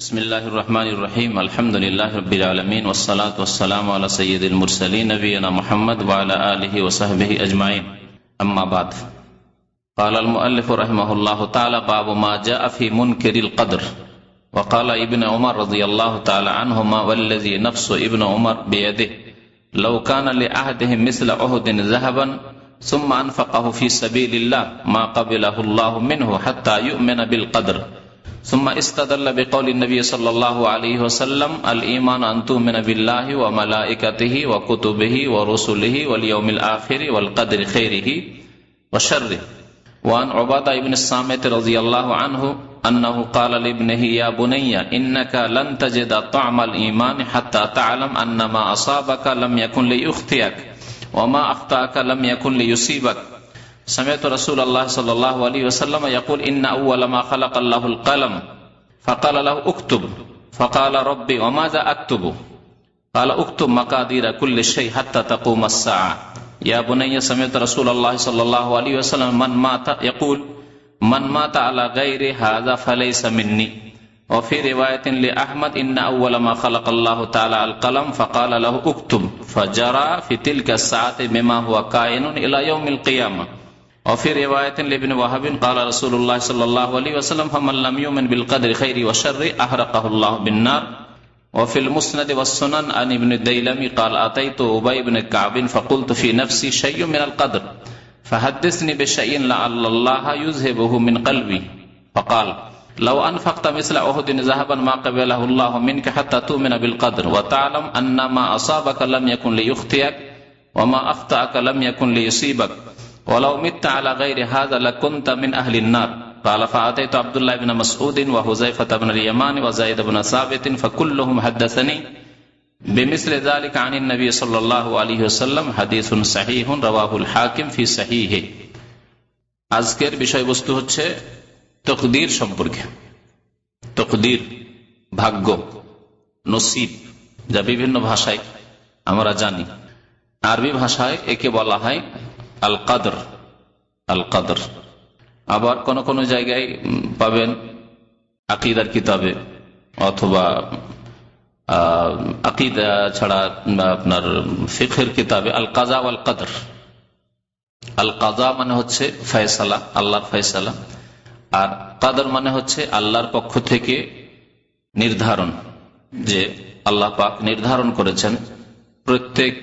بسم الله الرحمن الرحيم الحمد لله رب العالمين والصلاة والسلام على سيد المرسلين نبينا محمد وعلى آله وصحبه أجمعين أما بعد قال المؤلف رحمه الله تعالى باب ما جاء في منكر القدر وقال ابن عمر رضي الله تعالى عنهما والذي نفس ابن عمر بيده لو كان لأحدهم مثل عهد ذهبا ثم أنفقه في سبيل الله ما قبله الله منه حتى يؤمن بالقدر ثم استدل بقول النبي صلى الله عليه وسلم الإيمان أن تؤمن بالله وملائكته وكتبه ورسله واليوم الآخر والقدر خيره وشره. وعن عبادة بن الصامت رضي الله عنه أنه قال لابنه يا بني إنك لن تجد طعم الإيمان حتى تعلم أن ما أصابك لم يكن ليخطئك وما أخطأك لم يكن ليصيبك. سمعت رسول الله صلى الله عليه وسلم يقول إن أول ما خلق الله القلم فقال له اكتب. فقال ربي وماذا أكتب؟ قال اكتب مقادير كل شيء حتى تقوم الساعة. يا بني سمعت رسول الله صلى الله عليه وسلم من مات؟ يقول من مات على غير هذا فليس مني. وفي رواية لأحمد إن أول ما خلق الله تعالى القلم فقال له اكتب. فجرى في تلك الساعة بما هو كائن إلى يوم القيامة. وفي رواية لابن وهب قال رسول الله صلى الله عليه وسلم فمن لم يؤمن بالقدر خير وشر أحرقه الله بالنار. وفي المسند والسنن عن ابن الديلمي قال أتيت أبي بن كعب فقلت في نفسي شيء من القدر فحدثني بشيء لعل الله يذهبه من قلبي. فقال لو أنفقت مثل أهد ذهبا ما قبله الله منك حتى تؤمن بالقدر وتعلم أن ما أصابك لم يكن ليخطئك وما أخطأك لم يكن ليصيبك. আজকের বিষয়বস্তু হচ্ছে তকদির সম্পর্কে। তকদির ভাগ্য, নসিব, যা বিভিন্ন ভাষায় আমরা জানি। আরবি ভাষায় একে বলা হয় আল কাদর আল কাদর আবার কোন কোন জায়গায় পাবেন আকিদার কিতাবে অথবা আকিদা ছাড়া আপনার ফিখের কিতাবে আল কাজা আল কাদর আল কাজা মানে হচ্ছে ফয়সালা, আল্লাহর ফয়সালা। আর কাদর মানে হচ্ছে আল্লাহর পক্ষ থেকে নির্ধারণ, যে আল্লাহ পাক নির্ধারণ করেছেন প্রত্যেক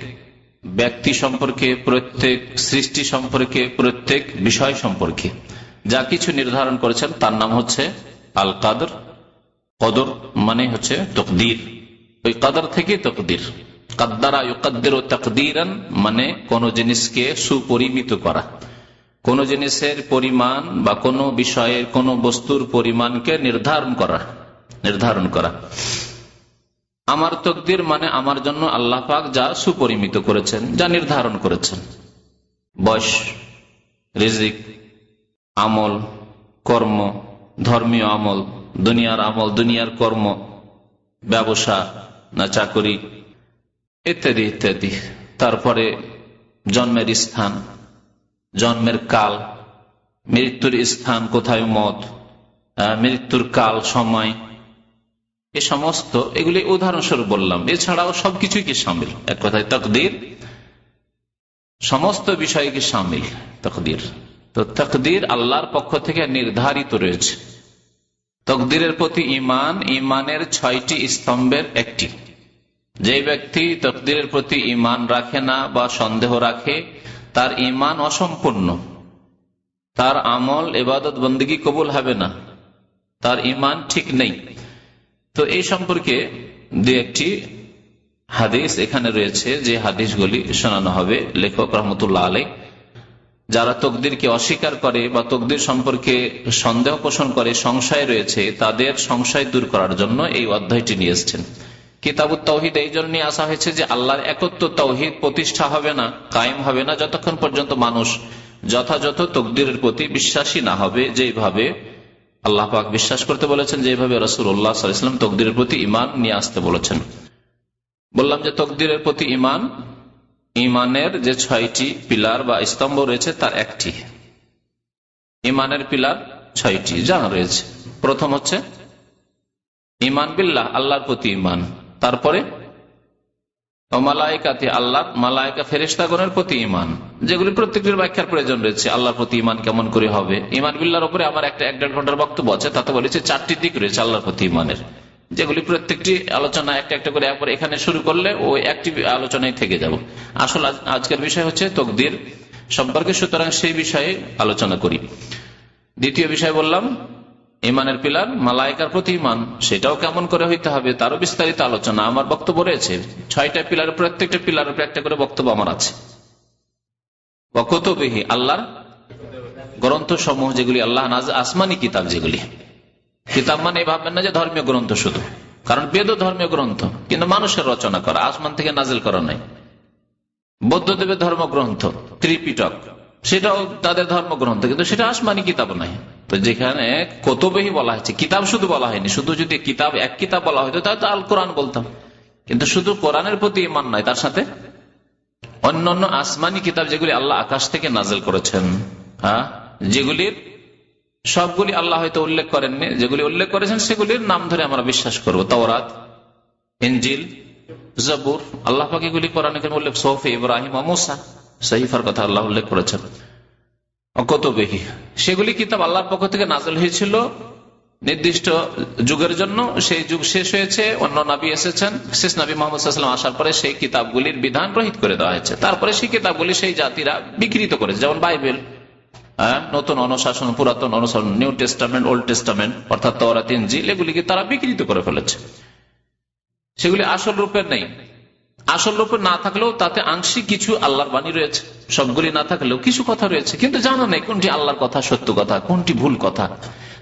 ব্যক্তি সম্পর্কে, প্রত্যেক সৃষ্টি সম্পর্কে, প্রত্যেক বিষয় সম্পর্কে। যা কিছু নির্ধারণ করেছেন, তার নাম হচ্ছে আল কাদর কদর মানে হচ্ছে তকদির। ওই কাদর থেকে তকদির। কাদ্দারা ইউকাদ্দের ও তকদিরান মানে কোন জিনিসকে সুপরিমিত করা। কোন জিনিসের পরিমাণ বা কোন বিষয়ের কোন বস্তুর পরিমাণকে নির্ধারণ করা নির্ধারণ করা। আমার তকদির মানে আমার জন্য আল্লাহ পাক যা সুপরিমিত করেছেন, যা নির্ধারণ করেছেন। বয়স, রিজিক, আমল, কর্ম, ধর্মীয় আমল, দুনিয়ার আমল, দুনিয়ার কর্ম, ব্যবসা না চাকরি, ইত্যাদি ইত্যাদি। তারপরে জন্মের স্থান, জন্মের কাল, মৃত্যুর স্থান, কোথায় মত মৃত্যুর কাল, সময় এ সমস্ত, এগুলি উদাহরণস্বরূপ বললাম। এছাড়াও সবকিছুই কি সামিল? এক কথায় তকদির। সমস্ত বিষয়কে সামিল? তকদির। তো তকদির আল্লাহর পক্ষ থেকে নির্ধারিত রয়েছে। তকদিরের প্রতি ইমান ইমানের ছয়টি স্তম্ভের একটি। যে ব্যক্তি তকদিরের প্রতি ইমান রাখে না বা সন্দেহ রাখে, তার ইমান অসম্পূর্ণ। তার আমল এবাদত বন্দী কবুল হবে না। তার ইমান ঠিক নেই। তো এই সম্পর্কে দু একটি হাদিস এখানে রয়েছে যে হাদিসগুলি শোনানো হবে। লেখক রহমতুল্লাহ আলাই যারা তকদিরকে অস্বীকার করে বা তকদির সম্পর্কে সন্দেহ পোষণ করে, সংশয় রয়েছে, তাদের সংশয় দূর করার জন্য এই অধ্যায়টি নিয়ে এসছেন। কিতাবুত তৌহিদ এই জন্য আসা হয়েছে যে আল্লাহর একত্র তৌহিদ প্রতিষ্ঠা হবে না, কায়েম হবে না, যতক্ষণ পর্যন্ত মানুষ যথাযথ তকদিরের প্রতি বিশ্বাসী না হবে যেভাবে আল্লাহ পাক বিশ্বাস করতে বলেছেন যে যেভাবে রসুল্লাহ সাল্লাম তকদিরের প্রতি ইমান নিয়ে আসতে বলেছেন। বললাম যে তকদিরের প্রতি ইমান ইমানের যে ছয়টি পিলার বা স্তম্ভ রয়েছে তার একটি। ইমানের পিলার ছয়টি, জানা রয়েছে। প্রথম হচ্ছে ইমান বিল্লাহ, আল্লাহর প্রতি ইমান তারপরে আল্লাহ, মালায়িকা প্রতি ইমান যেগুলি প্রত্যেকটির ব্যাখ্যার প্রয়োজন রয়েছে, আল্লাহর প্রতি ইমান কেমন করে হবে? ইমান বিল্লার উপরে আমার একটা এক দেড় ঘণ্টার বক্তব্য আছে, তাতে বলেছে চারটি দিক রয়েছে আল্লাহর প্রতি ইমানের যেগুলি প্রত্যেকটি আলোচনা একটা একটা করে একবার এখানে শুরু করলে ওই একটি আলোচনায় থেকে যাব। আসল আজকের বিষয় হচ্ছে তকদির সম্পর্কে, সুতরাং সেই বিষয়ে আলোচনা করি। দ্বিতীয় বিষয় বললাম ইমানের পিলার, মালায়কার প্রতি ইমান সেটাও কেমন করে হইতে হবে তারও বিস্তারিত আলোচনা আমার বক্তব্য রয়েছে। ছয়টা পিলার, প্রত্যেকটা পিলার উপরে একটা করে বক্তব্য আমার আছে। কতবিহি আল্লাহর গ্রন্থ সমূহ যেগুলি, আল্লাহ আসমানি কিতাব যেগুলি। কিতাব মানে ভাববেন না যে ধর্মীয় গ্রন্থ শুধু। কারণ বেদ ধর্মীয় গ্রন্থ, কিন্তু মানুষের রচনা করা, আসমান থেকে নাজিল করা নাই। বৌদ্ধদেবের ধর্মগ্রন্থ, ত্রিপিটক, সেটাও তাদের ধর্মগ্রন্থ, কিন্তু সেটা আসমানি কিতাব নাই যেখানে কতবেহি বলা হয়েছে, কিতাব শুধু বলা হয়নি, শুধু যদি কিতাব, এক কিতাব বলা হয়তো তাহলে তো আল কোরআন বলতাম। কিন্তু শুধু কোরআনের প্রতি ইমান নয় তার সাথে অন্যান্য আসমানি কিতাব যেগুলি আল্লাহ আকাশ থেকে নাজেল করেছেন হ্যাঁ? যেগুলির সবগুলি আল্লাহ হয়তো উল্লেখ করেননি, যেগুলি উল্লেখ করেছেন সেগুলির নাম ধরে আমরা বিশ্বাস করব। তওরাত ইঞ্জিল জবুর, আল্লাহ পাক এগুলি কোরআন উল্লেখ, সৌফি, ইব্রাহিম মুসা, সহিফার কথা আল্লাহ উল্লেখ করেছেন। কত বেহি সেগুলি কিতাব আল্লাহর পক্ষ থেকে নাজল হয়েছিল নির্দিষ্ট যুগের জন্য। সেই যুগ শেষ হয়েছে অন্য নাবি এসেছেন। শেষ নবী মোহাম্মদ আসার পরে সেই কিতাবগুলির বিধান রহিত করে দেওয়া হয়েছে। তারপরে সেই কিতাবগুলি সেই জাতিরা বিকৃত করেছে। যেমন বাইবেল হ্যাঁ, নতুন অনুশাসন পুরাতন অনুশাসন নিউ টেস্টামেন্ট ওল্ড টেস্টামেন্ট অর্থাৎ তরা তিন জিল এগুলিকে তারা বিকৃত করে ফেলেছে। সেগুলি আসল রূপের নেই। আসল রূপে না থাকলেও তাতে আংশিক কিছু আল্লাহর বাণী রয়েছে। সবগুলি না থাকলেও কিছু কথা রয়েছে। কিন্তু জানা নেই কোনটি আল্লাহর কথা সত্য কথা, কোনটি ভুল কথা।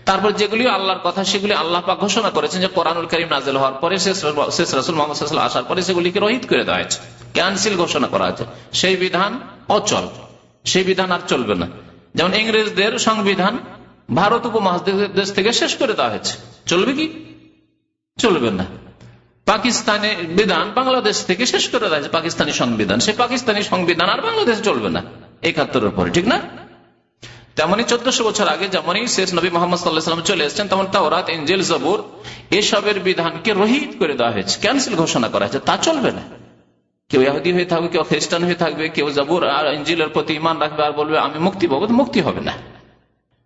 তারপর যেগুলি আল্লাহর কথা, সেগুলি আল্লাহ পাক ঘোষণা করেছেন যে কোরআনুল করিম নাজেল হওয়ার পরে শেষ রসুল মোহাম্মদ আসার পরে সেগুলিকে রহিত করে দেওয়া হয়েছে। ক্যান্সেল ঘোষণা করা হয়েছে। সেই বিধান অচল। সেই বিধান আর চলবে না। যেমন ইংরেজদের সংবিধান ভারত উপমহাদেশ থেকে শেষ করে দেওয়া হয়েছে। চলবে কি? চলবে না। পাকিস্তানের বিধান বাংলাদেশ থেকে শেষ করে হয়েছে পাকিস্তানি সংবিধান। সে পাকিস্তানি সংবিধান আর বাংলাদেশে চলবে না। একাত্তরের পরে, ঠিক না? তেমনই চোদ্দশো বছর আগে যেমনই শেষ নবী মোহাম্মদ চলে এসছেন, তেমন তাওরাত এঞ্জেল জবুর এসবের বিধানকে রহিত করে দেওয়া হয়েছে, ক্যান্সেল ঘোষণা করা হয়েছে। তা চলবে না। কেউ ইহুদি হয়ে থাকবে, কেউ খ্রিস্টান হয়ে থাকবে, কেউ জাবুর আর ইঞ্জিলের প্রতি ইমান রাখবে আর বলবে, আমি মুক্তি পাবো মুক্তি হবে না।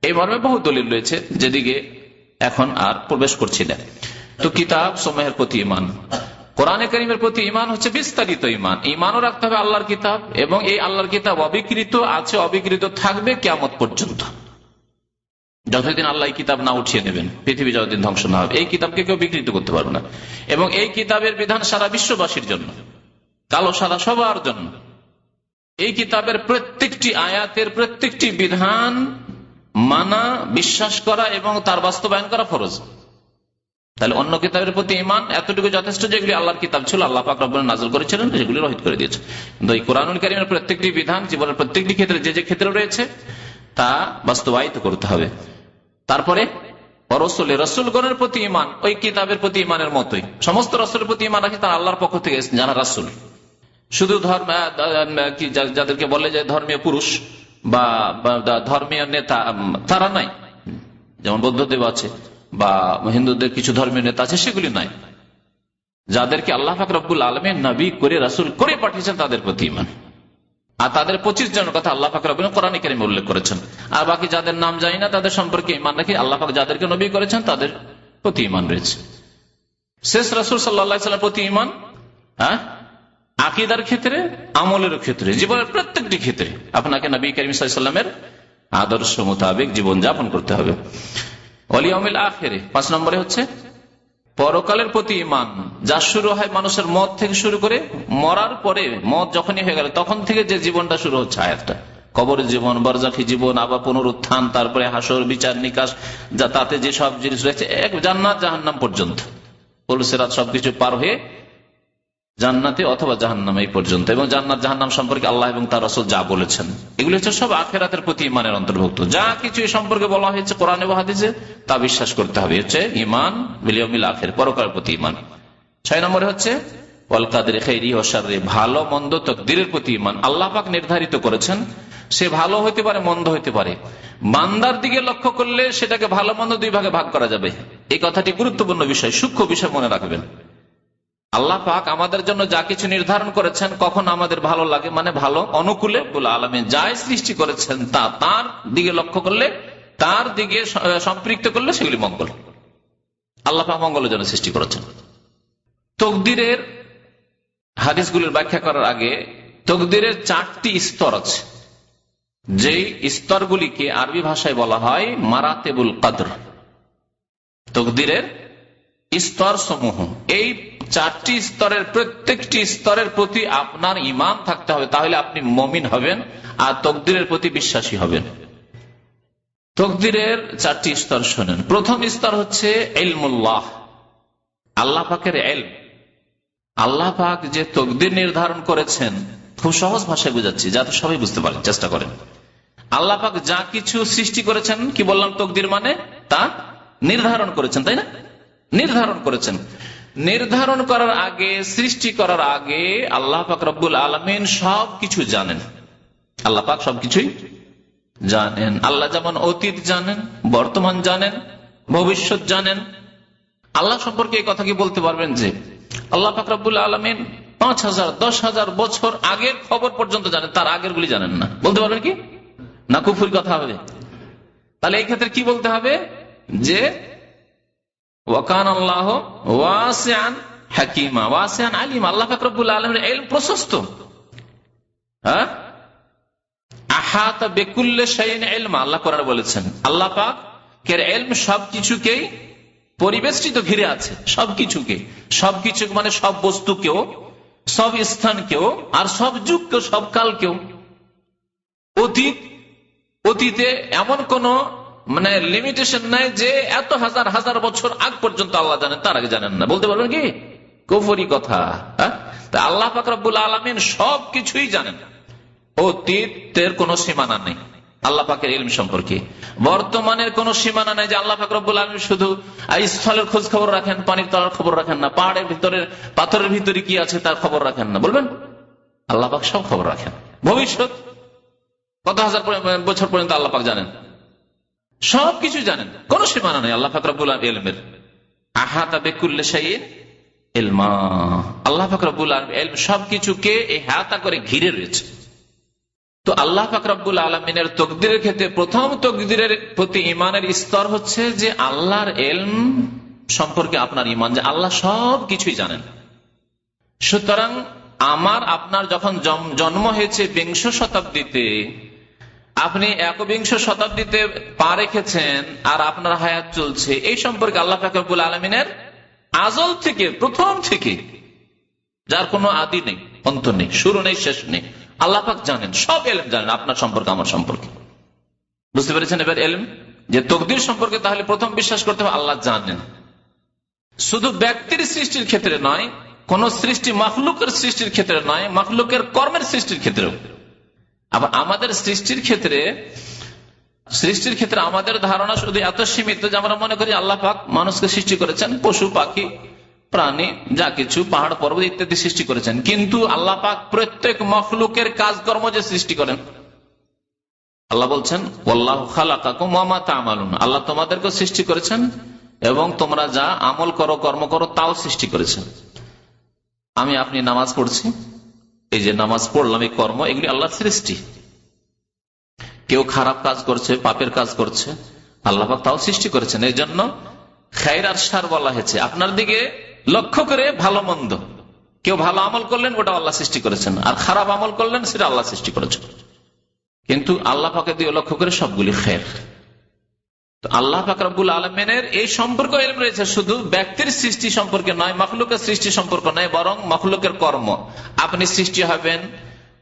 এই মর্মে বহু দলিল রয়েছে, যেদিকে এখন আর প্রবেশ করছি না। তো কিতাব সময়ের প্রতি ইমান কোরআনে করিমের প্রতি ইমান হচ্ছে বিস্তারিত ইমান ইমানও রাখতে হবে আল্লাহর কিতাব এবং এই আল্লাহর কিতাব অবিকৃত আছে, অবিকৃত থাকবে কেমত পর্যন্ত। যতদিন আল্লাহ কিতাব না উঠিয়ে নেবেন, পৃথিবী যতদিন ধ্বংস না হবে, এই কিতাবকে কেউ বিকৃত করতে পারবে না। এবং এই কিতাবের বিধান সারা বিশ্ববাসীর জন্য, কালো সাদা সবার জন্য। এই কিতাবের প্রত্যেকটি আয়াতের প্রত্যেকটি বিধান মানা, বিশ্বাস করা এবং তার বাস্তবায়ন করা ফরজ। তাহলে অন্য কিতাবের প্রতি ইমান এতটুকু যথেষ্ট যেগুলি আল্লাহর কিতাব ছিল, আল্লাহ পাক রব্বুল নাজল করেছিলেন, সেগুলি রহিত করে দিয়েছে কিন্তু এই কোরআনুল কারিমের প্রত্যেকটি বিধান, জীবনের প্রত্যেকটি ক্ষেত্রে যে যে ক্ষেত্রে রয়েছে, তা বাস্তবায়িত করতে হবে। তারপরে রসুল রসুলগণের প্রতি ইমান ওই কিতাবের প্রতি ইমানের মতোই। সমস্ত রসুলের প্রতি ইমান রাখি তার আল্লাহর পক্ষ থেকে যারা রাসুল। শুধু ধর্ম যাদেরকে বলে যে ধর্মীয় পুরুষ বা ধর্মীয় নেতা তারা নাই। যেমন বৌদ্ধদেব আছে। বা হিন্দুদের কিছু ধর্মীয় নেতা আছে, সেগুলি নাই যাদেরকে আল্লাহ ফাকরুল আলমে নবী করে, রাসুল করে পাঠিয়েছেন, তাদের প্রতি ইমান আর তাদের পঁচিশ জনের কথা আল্লাহ পাক কোরআন কেরিমে উল্লেখ করেছেন। আর বাকি যাদের নাম জানি না, তাদের সম্পর্কে ইমান রাখি আল্লাহ পাক যাদেরকে নবী করেছেন, তাদের প্রতি ইমান রয়েছে। শেষ রাসুল সাল্লা প্রতি ইমান হ্যাঁ? আকিদার ক্ষেত্রে আমলের ক্ষেত্রে, জীবনের প্রত্যেকটি ক্ষেত্রে আপনাকে নবী করিমের আদর্শ মোতাবেক জীবন যাপন করতে হবে। অলিয়মিল আখেরে। পাঁচ নম্বরে হচ্ছে, পরকালের প্রতি ইমান যা শুরু হয় মানুষের মত থেকে শুরু করে মরার পরে মত যখনই হয়ে গেল, তখন থেকে যে জীবনটা শুরু হচ্ছে আয়াতটা। কবর জীবন বরজাখি জীবন, আবার পুনরুত্থান, তারপরে হাসর, বিচার, নিকাশ, যা তাতে যে সব জিনিস রয়েছে, এক জান্নাত জাহান্নাম পর্যন্ত। পলসেরাত সবকিছু পার হয়ে জান্নাতে অথবা জাহান্নাম এই পর্যন্ত, এবং জান্নাত জাহান্নাম সম্পর্কে আল্লাহ এবং তার রসল যা বলেছেন। এগুলি হচ্ছে সব আখেরাতের প্রতি ইমানের অন্তর্ভুক্ত। যা কিছু এই সম্পর্কে বলা হয়েছে কোরআন হাদিসে, তা বিশ্বাস করতে হবে। হচ্ছে ইমান বিলিয়মিল আখের পরকার প্রতি ইমান ছয় নম্বরে হচ্ছে ভালো মন্দ তকদিরের প্রতি ইমান আল্লাহ পাক নির্ধারিত করেছেন, সে ভালো হইতে পারে, মন্দ হইতে পারে। মান্দার দিকে লক্ষ্য করলে সেটাকে ভালো মন্দ দুই ভাগে ভাগ করা যাবে। এই কথাটি গুরুত্বপূর্ণ বিষয়, সূক্ষ্ম বিষয় মনে রাখবেন। আল্লাহ পাক আমাদের জন্য যা কিছু নির্ধারণ করেছেন কখন আমাদের ভালো লাগে মানে ভালো, অনুকূলে আলমে যাই সৃষ্টি করেছেন তা, তার দিকে লক্ষ্য করলে, তার দিকে সম্পৃক্ত করলে সেগুলি মঙ্গল। আল্লাহ পাক মঙ্গলের জন্য সৃষ্টি করেছেন। তকদিরের হাদিসগুলির ব্যাখ্যা করার আগে, তকদিরের চারটি স্তর আছে। যেই স্তরগুলিকে আরবি ভাষায় বলা হয় মারাতেবুল কাদর। তকদিরের স্তর সমূহ এই চারটি স্তরের, প্রত্যেকটি স্তরের প্রতি আপনার ইমান থাকতে হবে, তাহলে আপনি মমিন হবেন আর তকদিরের প্রতি বিশ্বাসী হবেন। তকদিরের চারটি স্তর শোনেন। প্রথম স্তর হচ্ছে এলমুল্লাহ আল্লাহ পাকের এল আল্লাহ পাক যে তকদির নির্ধারণ করেছেন, খুব সহজ ভাষায় বুঝাচ্ছি যাতে সবাই বুঝতে পারেন, চেষ্টা করেন। আল্লাহ পাক যা কিছু সৃষ্টি করেছেন, কি বললাম তকদির মানে? তা নির্ধারণ করেছেন, তাই না? নির্ধারণ করেছেন। নির্ধারণ করার আগে, সৃষ্টি করার আগে আল্লাহ পাক রব্বুল আলমিন সব কিছু জানেন। আল্লাহ পাক সবকিছুই জানেন। আল্লাহ যেমন অতীত জানেন, বর্তমান জানেন, ভবিষ্যৎ জানেন। আল্লাহ সম্পর্কে এই কথা কি বলতে পারবেন যে, আল্লাহ ফাকরাবুল আলমিন পাঁচ হাজার, দশ হাজার বছর আগের খবর পর্যন্ত জানেন, তার আগের গুলি জানেন না। বলতে পারবেন কি? না কুফুর কথা হবে। তাহলে এই ক্ষেত্রে কি বলতে হবে? যে ওয়াকান আল্লাহ ওয়াসিয়ান হাকিমা। ওয়াসিয়ান আলিম। আল্লাহ ফাকরাবুল আলমের এল প্রশস্ত। সবকিছুকেই পরিবেষ্টিত ঘিরে আছে। সবকিছুকে। সবকিছু মানে সব বস্তুকেও, সব স্থানকেও, আর সব যুগকেও, সব কালকেও। অতীত, অতীতে এমন কোন মানে লিমিটেশন নাই যে এত হাজার হাজার বছর আগ পর্যন্ত আল্লাহ জানেন, তার আগে জানেন না। বলতে পারবেন কি? কফরি কথা হ্যাঁ? তা আল্লাহ ফাকরাবুল আলমিন সব কিছুই জানেন। অতীতের কোন সীমানা নেই। আল্লাহ পাকের ইলম সম্পর্কে। বর্তমানের কোন সীমানা নেই যে আল্লাহ ফাকরুল আলম শুধু স্থলের খোঁজ খবর রাখেন, পানির তলার খবর রাখেন না, পাহাড়ের ভিতরে পাথরের ভিতরে কি আছে তার খবর রাখেন না। বলবেন? আল্লাহ পাক সব খবর রাখেন। ভবিষ্যৎ, কত হাজার বছর পর্যন্ত আল্লাহ পাক জানেন। সবকিছু জানেন। কোন সীমানা নেই, আল্লাহ ফাকরুল এলমের। আহাতা বেকুল্লে এলমা আল্লাহ ফাকরুল আলম সবকিছুকে এই হাতা করে ঘিরে রয়েছে। তো আল্লাহ ফাকরাবুল আলমিনের তকদিরের ক্ষেত্রে প্রথম তকদিরের প্রতি ইমানের স্তর হচ্ছে যে আল্লাহর এলম সম্পর্কে আপনার ইমান যে আল্লাহ সব কিছুই জানেন। সুতরাং আমার, আপনার যখন জন্ম হয়েছে বিংশ শতাব্দীতে আপনি একবিংশ শতাব্দীতে পা রেখেছেন আর আপনার হায়াত চলছে। এই সম্পর্কে আল্লাহ ফাকরুল আলমিনের আজল থেকে, প্রথম থেকে যার কোনো আদি নেই, অন্ত নেই, শুরু নেই, শেষ নেই। আল্লাহাক জানেন, সব এলেম জানেন আপনার সম্পর্কে, আমার সম্পর্কে। বুঝতে পেরেছেন এবার এলেম? যে তকদির সম্পর্কে তাহলে প্রথম বিশ্বাস করতে হবে, আল্লাহ জানেন। শুধু ব্যক্তির সৃষ্টির ক্ষেত্রে নয়, কোন সৃষ্টি মখলুকের সৃষ্টির ক্ষেত্রে নয়, মখলুকের কর্মের সৃষ্টির ক্ষেত্রেও। আবার আমাদের সৃষ্টির ক্ষেত্রে সৃষ্টির ক্ষেত্রে আমাদের ধারণা শুধু এত সীমিত যে আমরা মনে করি আল্লাহ পাক মানুষকে সৃষ্টি করেছেন, পশু, পাখি, প্রাণী, যা কিছু, পাহাড়, পর্বত ইত্যাদি সৃষ্টি করেছেন। কিন্তু আল্লাহ পাক প্রত্যেক মখলুকের কাজকর্ম যে সৃষ্টি করেন, আল্লাহ বলছেন আল্লাহ তোমাদেরকে সৃষ্টি করেছেন এবং তোমরা যা আমল করো, কর্ম করো, তাও সৃষ্টি করেছেন। আমি আপনি নামাজ পড়ছি। এই যে নামাজ পড়লাম, এই কর্ম, এগুলি আল্লাহর সৃষ্টি। কেউ খারাপ কাজ করছে, পাপের কাজ করছে, আল্লাহ তাও সৃষ্টি করেছেন। এই জন্য খায়ের আর সার বলা হয়েছে। আপনার দিকে লক্ষ্য করে ভালো মন্দ। কেউ ভালো আমল করলেন ওটা আল্লাহ সৃষ্টি করেছেন। আর খারাপ আমল করলেন, সেটা আল্লাহ সৃষ্টি করেছেন। কিন্তু আল্লাহ পাকে দিয়ে লক্ষ্য করে সবগুলি খের আল্লাহ ফাকরাবুল আলমেনের এই সম্পর্ক এরম রয়েছে, শুধু ব্যক্তির সৃষ্টি সম্পর্কে নয়, মখলুকের সৃষ্টি সম্পর্ক নয়, বরং মখলুকের কর্ম। আপনি সৃষ্টি হবেন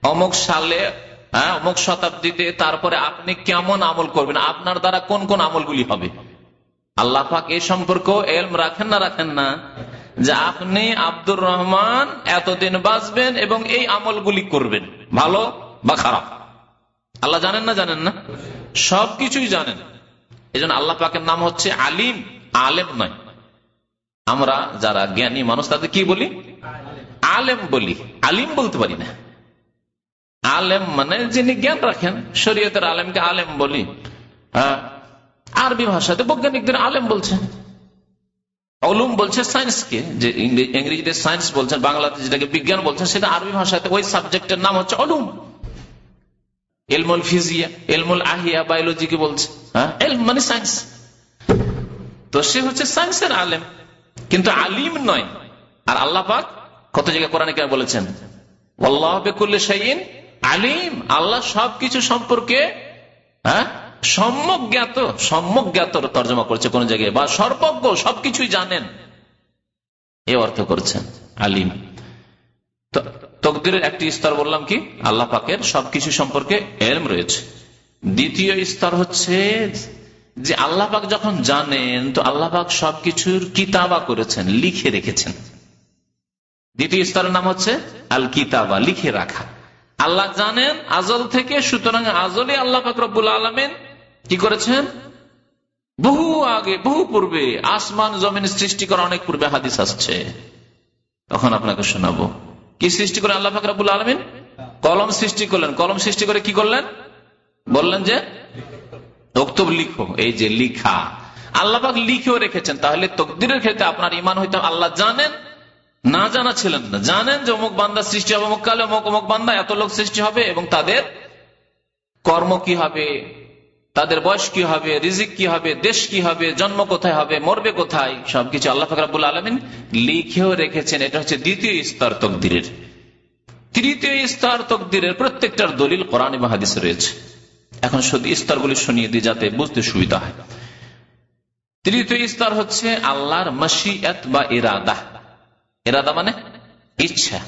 অমুক সালে হ্যাঁ অমুক শতাব্দীতে, তারপরে আপনি কেমন আমল করবেন, আপনার দ্বারা কোন কোন আমলগুলি হবে? আল্লাহ পাক এই সম্পর্ক এলম রাখেন না রাখেন না? যে আপনি আব্দুর রহমান এতদিন বাঁচবেন এবং এই আমলগুলি করবেন, ভালো বা খারাপ? আল্লাহ জানেন না জানেন না? সবকিছুই জানেন। এই জন্য আল্লাহ পাকের নাম হচ্ছে আলিম, আলেম নয়। আমরা যারা জ্ঞানী মানুষ, তাদের কি বলি? আলেম বলি। আলিম বলতে পারি না। আলেম মানে যিনি জ্ঞান রাখেন, শরীয়তের আলেমকে আলেম বলি। আরবি ভাষাতে বৈজ্ঞানিকদের আলেম বলছে অলুম বলছে সায়েন্সকে যে ইংরেজিতে সায়েন্স বলছেন, বাংলাতে যেটাকে বিজ্ঞান বলছেন, সেটা আরবি ভাষাতে ওই সাবজেক্টের নাম হচ্ছে অলুম এলমুল ফিজিয়া, এলমুল আহিয়া, বায়োলজিকে বলছে হ্যাঁ? মানে সায়েন্স তো সে হচ্ছে সায়েন্সের আলেম, কিন্তু আলিম নয়। আর আল্লাহ পাক কত জায়গায় কোরআনে কেন বলেছেন? সাইন আলিম। আল্লাহ সবকিছু সম্পর্কে হ্যাঁ? সম্যক জ্ঞাত সম্যক জ্ঞাত তর্জমা করছে কোন জায়গায়, বা সর্বজ্ঞ সবকিছুই জানেন। এ অর্থ করছেন আলিম। তকদিরের একটি স্তর বললাম কি? আল্লাহ পাকের সবকিছু সম্পর্কে এলম রয়েছে। দ্বিতীয় স্তর হচ্ছে যে আল্লাহ পাক যখন জানেন, তো আল্লাহ পাক সবকিছুর কিতাবা করেছেন, লিখে রেখেছেন। দ্বিতীয় স্তরের নাম হচ্ছে আল কিতাবা লিখে রাখা। আল্লাহ জানেন আজল থেকে, সুতরাং আজলে আল্লাহ পাক রব্বুল আলমেন কি করেছেন? বহু আগে, বহু পূর্বে, আসমান জমিন সৃষ্টি করা অনেক পূর্বে হাদিস আসছে। তখন আপনাকে শোনাবো। কি সৃষ্টি করে আল্লাহ ফাকরাবুল আলমিন? কলম সৃষ্টি করলেন। কলম সৃষ্টি করে কি করলেন? বললেন যে তক্তব লিখো, এই যে লিখা। আল্লাহাক লিখেও রেখেছেন। তাহলে তকদিরের ক্ষেত্রে আপনার ইমান হইতে আল্লাহ জানেন, না জানা ছিলেন না। জানেন যে অমুক বান্দা সৃষ্টি হবে, অমুক কালে অমুক অমুক বান্দা, এত লোক সৃষ্টি হবে এবং তাদের কর্ম কি হবে? তাদের বয়স কি হবে, রিজিক কি হবে, দেশ কি হবে, জন্ম কোথায় হবে, মরবে কোথায়, সবকিছু আল্লাহ ফাকরাবুল আলমিন লিখেও রেখেছেন। এটা হচ্ছে দ্বিতীয় স্তর তকদিরের। তৃতীয় স্তর তকদিরের প্রত্যেকটার দলিল কোরআন এবং রয়েছে। এখন শুধু স্তরগুলি শুনিয়ে দিই যাতে বুঝতে সুবিধা হয়। তৃতীয় স্তর হচ্ছে আল্লাহর মাসিয়াত বা ইরাদা। ইরাদা মানে ইচ্ছা।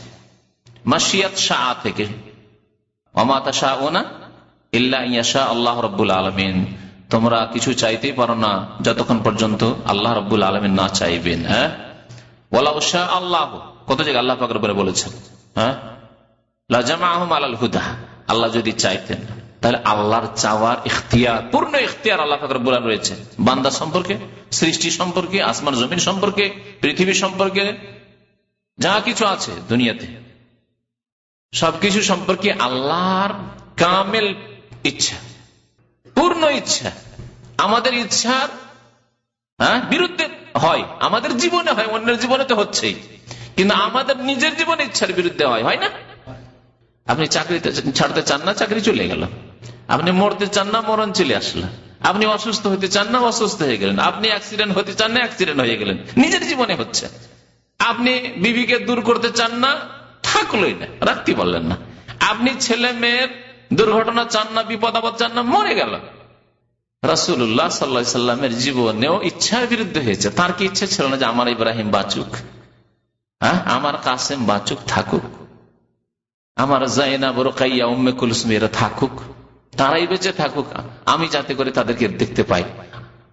মাসিয়াত শাহ থেকে। অমাতা শাহ না আল্লাহ রব্বুল আলমিন। তোমরা কিছু চাইতেই পারো না যতক্ষণ পর্যন্ত আল্লাহ রব্বুল আলমিন না চাইবেন হ্যাঁ? আল্লাহ। কত জায়গায় আল্লাহ পাকের উপরে বলেছেন হ্যাঁ? হুদা। আল্লাহ যদি চাইতেন, তাহলে আল্লাহর চাওয়ার ইখতিয়ার, পূর্ণ ইখতিয়ার আল্লাহ ফাকর বলার রয়েছে। বান্দা সম্পর্কে, সৃষ্টি সম্পর্কে, আসমান জমিন সম্পর্কে, পৃথিবী সম্পর্কে, যা কিছু আছে দুনিয়াতে। সবকিছু সম্পর্কে আল্লাহর কামেল ইচ্ছা, পূর্ণ ইচ্ছা। আমাদের ইচ্ছার হ্যাঁ বিরুদ্ধে হয়, আমাদের জীবনে হয়, অন্যের জীবনে তো হচ্ছেই। কিন্তু আমাদের নিজের জীবনে ইচ্ছার বিরুদ্ধে হয় হয় না? আপনি চাকরি ছাড়তে চান না, চাকরি চলে গেল। আপনি মরতে চান না, মরণ চলে আসলো। আপনি অসুস্থ হতে চান না, অসুস্থ হয়ে গেলেন। আপনি অ্যাক্সিডেন্ট হতে চান না অ্যাক্সিডেন্ট হয়ে গেলেন। নিজের জীবনে হচ্ছে। আপনি বিবিকে দূর করতে চান না, থাকলোই না রাখতে পারলেন না। আপনি ছেলে, মেয়ের দুর্ঘটনা চান না, বিপদ আপদ চান না, মরে গেল। রাসুল্লাহ সাল্লা সাল্লামের জীবনেও ইচ্ছার বিরুদ্ধে হয়েছে। তার কি ইচ্ছা ছিল না যে আমার ইব্রাহিম বাচুক? হ্যাঁ আমার কাসেম বাচুক, থাকুক। আমার জাইনা বড় কাইয়া উম্মে কুলসুমেরা থাকুক। তারাই বেঁচে থাকুক। আমি যাতে করে তাদেরকে দেখতে পাই।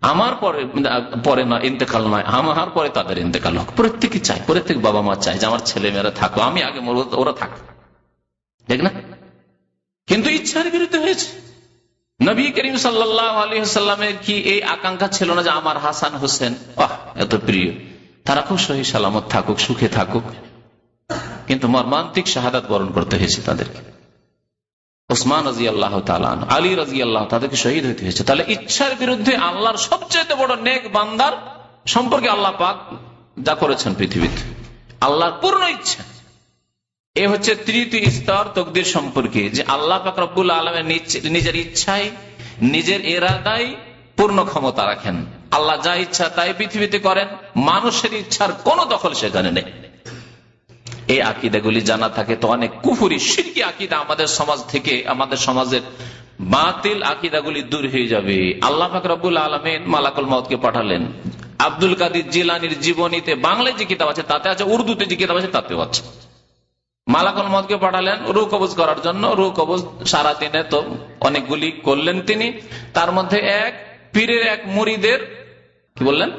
আমার পরে পরে না, ইন্তেকাল নয়। আমার পরে তাদের ইন্তেকাল হোক। প্রত্যেকে চাই প্রত্যেক বাবা মা চাই যে আমার ছেলে মেয়েরা থাকো আমি আগে ওরা থাক। দেখ না? কিন্তু ইচ্ছার বিরুদ্ধে হয়েছে। নবী করিম সাল্লামের কি এই আকাঙ্ক্ষা ছিল না যে আমার হাসান হোসেন এত প্রিয়। তারা খুব সহি সালামত থাকুক, সুখে থাকুক। কিন্তু মর্মান্তিক শাহাদাত বরণ করতে হয়েছে তাদেরকে। ওসমান রাজি আল্লাহ আলী রাজি আল্লাহ তাদেরকে শহীদ হইতে হয়েছে। তাহলে ইচ্ছার বিরুদ্ধে আল্লাহর সবচেয়ে বড় নেক বান্দার সম্পর্কে আল্লাহ পাক যা করেছেন পৃথিবীতে, আল্লাহর পূর্ণ ইচ্ছা। এ হচ্ছে তৃতীয় স্তর তকদির সম্পর্কে, যে আল্লাহ রব্বুল আলমের নিজের ইচ্ছাই নিজের এরাদাই পূর্ণ ক্ষমতা রাখেন। আল্লাহ যা ইচ্ছা তাই পৃথিবীতে করেন, মানুষের ইচ্ছার কোন দখল সেখানে নেই। এই আকিদাগুলি জানা থাকে তো অনেক কুফুরি, সিরকি আকিদা আমাদের সমাজ থেকে, আমাদের সমাজের বাতিল আকিদাগুলি দূর হয়ে যাবে। আল্লাহ ফাকরাবুল আলমেন মালাকুল মতকে পাঠালেন। আব্দুল কাদির জিলানির জীবনীতে বাংলায় যে কিতাব আছে, তাতে আছে, উর্দুতে যে কিতাব আছে, তাতেও আছে। মালাকুল মতকে পাঠালেন রু কবজ করার জন্য। রু কবজ সারা দিনে তো অনেকগুলি করলেন তিনি। তার মধ্যে এক পীরের এক মুড়িদের, কি বললেন?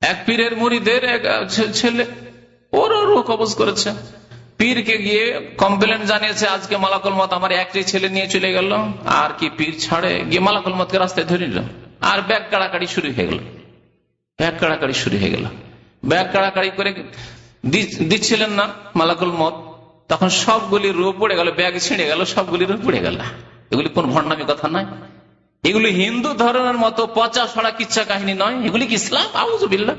এক পীরের মুড়িদের এক ছেলে। ওরও রুহ কবজ করেছে। পীরকে গিয়ে কমপ্লেন জানিয়েছে, আজকে মালাকুল মত আমার একটি ছেলে নিয়ে চলে গেল। আর কি পীর ছাড়ে? গিয়ে মালাকুল মতকে রাস্তায় ধরে নিল। আর ব্যাগ কাড়াকাড়ি শুরু হয়ে গেল। ব্যাগ কাড়াকাড়ি শুরু হয়ে গেল। ব্যাগ কাড়াকাড়ি করে দিচ্ছিলেন না মালাকুল মত তখন সবগুলি রূপ পড়ে গেল, ব্যাগ ছিঁড়ে গেল সবগুলি রূপ পড়ে গেল। এগুলি কোন ভণ্ডামি কথা নয়। এগুলি হিন্দু ধরনের মতো পচা ছড়া কিচ্ছা কাহিনী নয়। এগুলি কি ইসলাম? আউজবিল্লা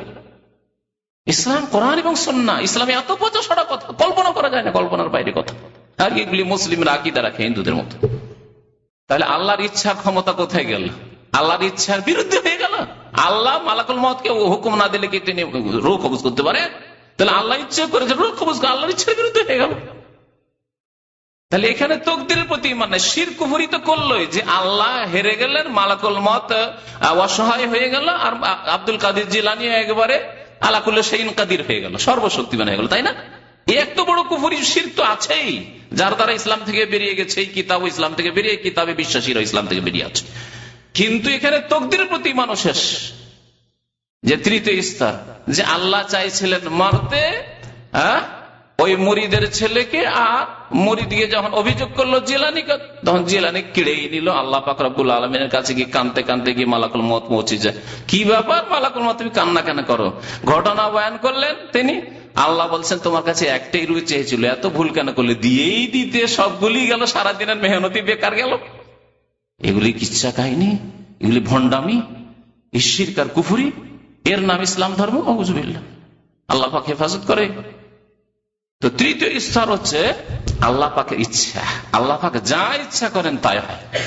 ইসলাম, কোরআন এবং সন্না ইসলামে এত পচা সড়া কথা, কল্পনা করা যায় না কল্পনার বাইরে কথা। আর এগুলি মুসলিমরা আকিদা রাখে হিন্দুদের মতো। তাহলে আল্লাহর ইচ্ছা ক্ষমতা কোথায় গেল? আল্লাহর ইচ্ছার বিরুদ্ধে হয়ে গেল? আল্লাহ মালাকুল মতকে হুকুম না দিলে কি তিনি রোগ করতে পারে তাহলে আল্লাহ ইচ্ছা করেছে কবজ আল্লাহর ইচ্ছার বিরুদ্ধে হয়ে গেল। তাহলে এখানে তকদিরের প্রতি মানে শির কুফুরি তো করলোই যে আল্লাহ হেরে গেলেন, মালাকুল মত অসহায় হয়ে গেল, আর আব্দুল কাদির জিলানি একেবারে আলাকুল্লা সেইন কাদির হয়ে গেল, সর্বশক্তিমান হয়ে গেল, তাই না? এত বড় কুফুরি শির তো আছেই। যার দ্বারা ইসলাম থেকে বেরিয়ে গেছে কিতাব ইসলাম থেকে বেরিয়ে কিতাবে বিশ্বাসীরা ইসলাম থেকে বেরিয়ে আছে। কিন্তু এখানে তকদির প্রতি মানুষের যে তৃতীয় স্তর, যে আল্লাহ চাইছিলেন মারতে হ্যাঁ? ওই মরিদের ছেলেকে আর মরিদিকে যখন অভিযোগ করল জিলানি তখন জিলানি কিড়েই নিল। আল্লাহ পাকরাবুল আলমিনের কাছে গিয়ে কানতে কানতে গিয়ে মালাকুল মত পৌঁছে যায়। কি ব্যাপার মালাকুল মত তুমি কান্না কেন করো? ঘটনা বয়ান করলেন তিনি। আল্লাহ বলছেন, তোমার কাছে একটাই রুই চেয়েছিল, এত ভুল কেন করলে? দিয়েই দিতে সবগুলি গেল, সারাদিনের মেহনতি বেকার গেল। এগুলি কিচ্ছা কাহিনী, এগুলি ভণ্ডামি ঈশ্বরকার কুফুরি। এর নাম ইসলাম ধর্ম? অবুজবিল্লা আল্লাহ পাক হেফাজত করে। তো তৃতীয় স্তর হচ্ছে আল্লাহ পাকের ইচ্ছা। আল্লাহ পাক যা ইচ্ছা করেন তাই হয়।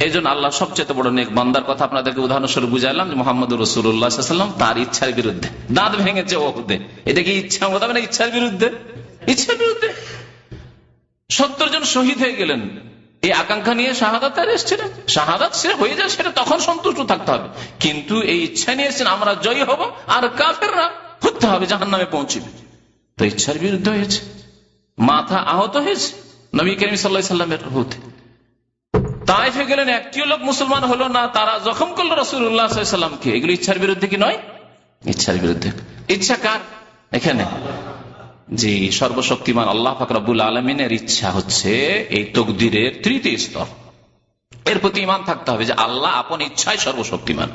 এই জন্য আল্লাহ সবচেয়ে বড় নেক বান্দার কথা আপনাদেরকে উদাহরণস্বরূপ বুঝাইলাম যে মোহাম্মদ রসুল্লাহাম তার ইচ্ছার বিরুদ্ধে। দাঁত ভেঙেছে ওহুদে। এটা কি ইচ্ছা মোতাবে না ইচ্ছার বিরুদ্ধে? ইচ্ছার বিরুদ্ধে। সত্তর জন শহীদ হয়ে গেলেন। এই আকাঙ্ক্ষা নিয়ে শাহাদাত এসেছিলেন শাহাদাত সে হয়ে যায় সেটা তখন সন্তুষ্ট থাকতে হবে। কিন্তু এই ইচ্ছা নিয়ে এসেছেন, আমরা জয়ী হব, আর কাফেররা হতে হবে জাহান নামে পৌঁছবে। তো ইচ্ছার বিরুদ্ধে হয়েছে। মাথা আহত হয়েছে নবী করিম হতে তাইফে গেলেন, একটিও লোক মুসলমান হলো না, তারা জখম করল রসুল্লাহামকে এগুলো ইচ্ছার বিরুদ্ধে কি নয়? ইচ্ছার বিরুদ্ধে। ইচ্ছা কার? এখানে। জি সর্বশক্তিমান আল্লাহ ফাকরাবুল আলমিনের ইচ্ছা হচ্ছে এই তকদিরের তৃতীয় স্তর। এর প্রতি ইমান থাকতে হবে যে আল্লাহ আপন ইচ্ছায় সর্বশক্তিমান।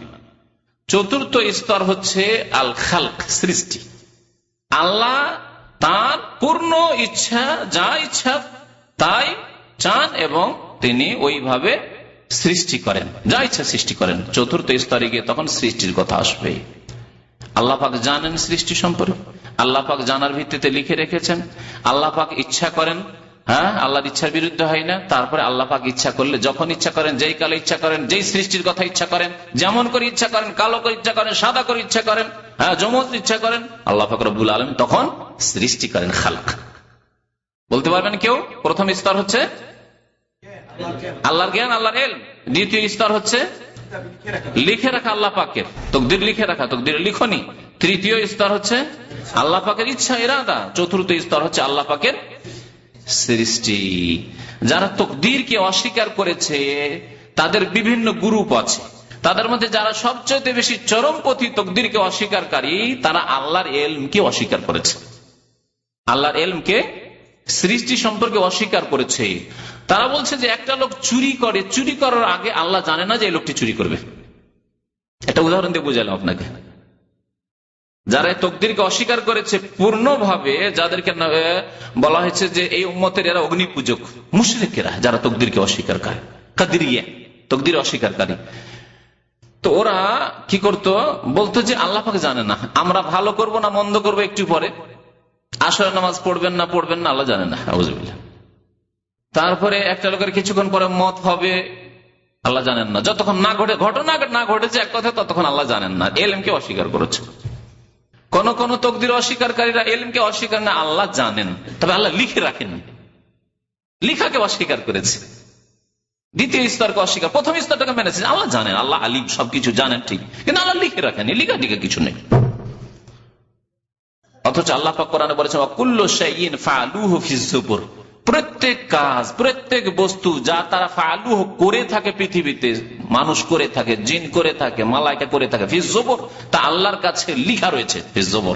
চতুর্থ স্তর হচ্ছে আল খালক সৃষ্টি। আল্লাহ তার পূর্ণ ইচ্ছা, যা ইচ্ছা তাই চান এবং তিনি ওইভাবে সৃষ্টি করেন, যা ইচ্ছা সৃষ্টি করেন। চতুর্থ স্তরে গিয়ে তখন সৃষ্টির কথা আসবে আল্লাহ পাক জানেন সৃষ্টি সম্পর্কে। আল্লাহ পাক জানার ভিত্তিতে লিখে রেখেছেন। আল্লাহ পাক ইচ্ছা করেন হ্যাঁ আল্লাহর ইচ্ছার বিরুদ্ধে হয় না, তারপরে আল্লাহ পাক ইচ্ছা করলে যখন ইচ্ছা করেন, যেই কালে ইচ্ছা করেন, যেই সৃষ্টির কথা ইচ্ছা করেন, যেমন করে ইচ্ছা করেন, কালো করে ইচ্ছা করেন, সাদা করে ইচ্ছা করেন হ্যাঁ যমজ ইচ্ছা করেন, আল্লাহ ফাকরবুল আলম তখন সৃষ্টি করেন খালক। বলতে পারবেন কেউ? প্রথম স্তর হচ্ছে? আল্লাহর জ্ঞান, আল্লাহর এল দ্বিতীয় স্তর হচ্ছে? লিখে রাখা আল্লাহ পাকের। তকদির লিখে রাখা, তকদির লিখনি। তৃতীয় স্তর হচ্ছে আল্লাহ পাকের ইচ্ছা এরাদা চতুর্থ স্তর হচ্ছে আল্লাহ পাকের সৃষ্টি। যারা তকদিরকে অস্বীকার করেছে, তাদের বিভিন্ন গ্রুপ আছে। তাদের মধ্যে যারা সবচেয়ে বেশি চরমপথী তকদিরকে অস্বীকারী, তারা আল্লাহর এলমকে অস্বীকার করেছে। আল্লাহর এলমকে সৃষ্টি সম্পর্কে অস্বীকার করেছে। তারা বলছে যে একটা লোক চুরি করে, চুরি করার আগে আল্লাহ জানে না যে এই লোকটি চুরি করবে। একটা উদাহরণ দিয়ে বুঝালাম আপনাকে। যারা তকদিরকে অস্বীকার করেছে পূর্ণভাবে, যাদেরকে বলা হয়েছে যে এই উম্মতের এরা অগ্নি পূজক মুশরিকেরা যারা তকদিরকে অস্বীকার করে কাদিরিয়া, তকদির অস্বীকারী তো ওরা কি করত? বলতো যে আল্লাহ জানে না, আমরা ভালো করব না, মন্দ করব একটু পরে। আসলে নামাজ পড়বেন না পড়বেন না, আল্লাহ জানে না তারপরে একটা লোকের কিছুক্ষণ পরে মত হবে, আল্লাহ জানেন না। যতক্ষণ না ঘটে, ঘটনা না ঘটেছে, এক কথা ততক্ষণ আল্লাহ জানেন না, এলমকে অস্বীকার করেছে। কোন কোন তকদির অস্বীকারীরা এলমকে অস্বীকার না, আল্লাহ জানেন। তবে আল্লাহ লিখে রাখেন লিখাকে অস্বীকার করেছে। দ্বিতীয় স্তরকে অস্বীকার, প্রথম স্তরটাকে মেনেছে। আল্লাহ জানেন, আল্লাহ আলিম, সবকিছু জানেন, ঠিক। কিন্তু আল্লাহ লিখে রাখেন লিখা টিকা কিছু নেই। অথচ আল্লাহ কোরআনে বলেছেন অকুল্ল ফালুহু ফিজুপুর প্রত্যেক কাজ, প্রত্যেক বস্তু যা তারা ফালু করে থাকে পৃথিবীতে, মানুষ করে থাকে, জিন করে থাকে, মালাইকা করে থাকে ফিজবর তা আল্লাহর কাছে লিখা রয়েছে ফিজবর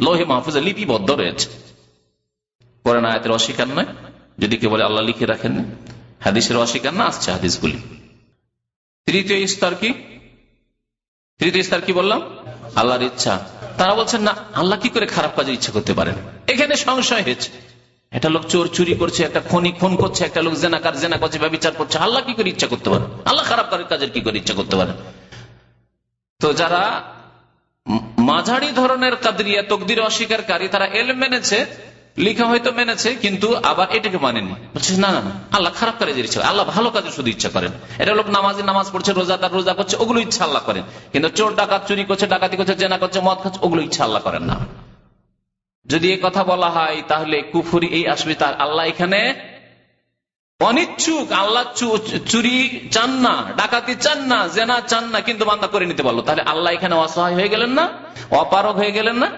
লোহে মাহফুজে লিপিবদ্ধ রয়েছে। করে না আয়তের অস্বীকার নয়। যদি কেউ বলে আল্লাহ লিখে রাখেন হাদিসের অস্বীকার না, আসছে হাদিসগুলি। তৃতীয় স্তর কি? তৃতীয় স্তর কি বললাম? আল্লাহর ইচ্ছা। তারা বলছেন, না, আল্লাহ কি করে খারাপ কাজে ইচ্ছা করতে পারেন? এখানে সংশয় হয়েছে। একটা লোক চোর চুরি করছে, একটা খনি খুন করছে, একটা লোক জেনাকার জেনা করছে বা বিচার করছে। আল্লাহ কি করে ইচ্ছা করতে পারে? আল্লাহ খারাপ কাজের কি করে ইচ্ছা করতে পারে? তো যারা মাঝারি ধরনের কাদরিয়া, তকদির অস্বীকারী, তারা এল মেনেছে, লিখা হয়তো মেনেছে, কিন্তু আবার এটাকে মানেনি বলছে, না না আল্লাহ খারাপ কাজের ইচ্ছা আল্লাহ ভালো কাজে শুধু ইচ্ছা করেন। এটা লোক নামাজে নামাজ পড়ছে, রোজাদার রোজা করছে, ওগুলো ইচ্ছা আল্লাহ করেন। কিন্তু চোর, ডাকাত, চুরি করছে, ডাকাতি করছে, জেনা করছে, মদ খাচ্ছে, ওগুলো ইচ্ছা আল্লাহ করেন না। যদি এই কথা বলা হয়, তাহলে কুফুরি এই আসবে তার আল্লাহ এখানে। অনিচ্ছুক, আল্লাহ চুরি চান না, ডাকাতি চান না, জেনা চান না, কিন্তু বান্দা করে নিতে পারল। তাহলে আল্লাহ এখানে অসহায় হয়ে গেলেন না? অপারক হয়ে গেলেন না?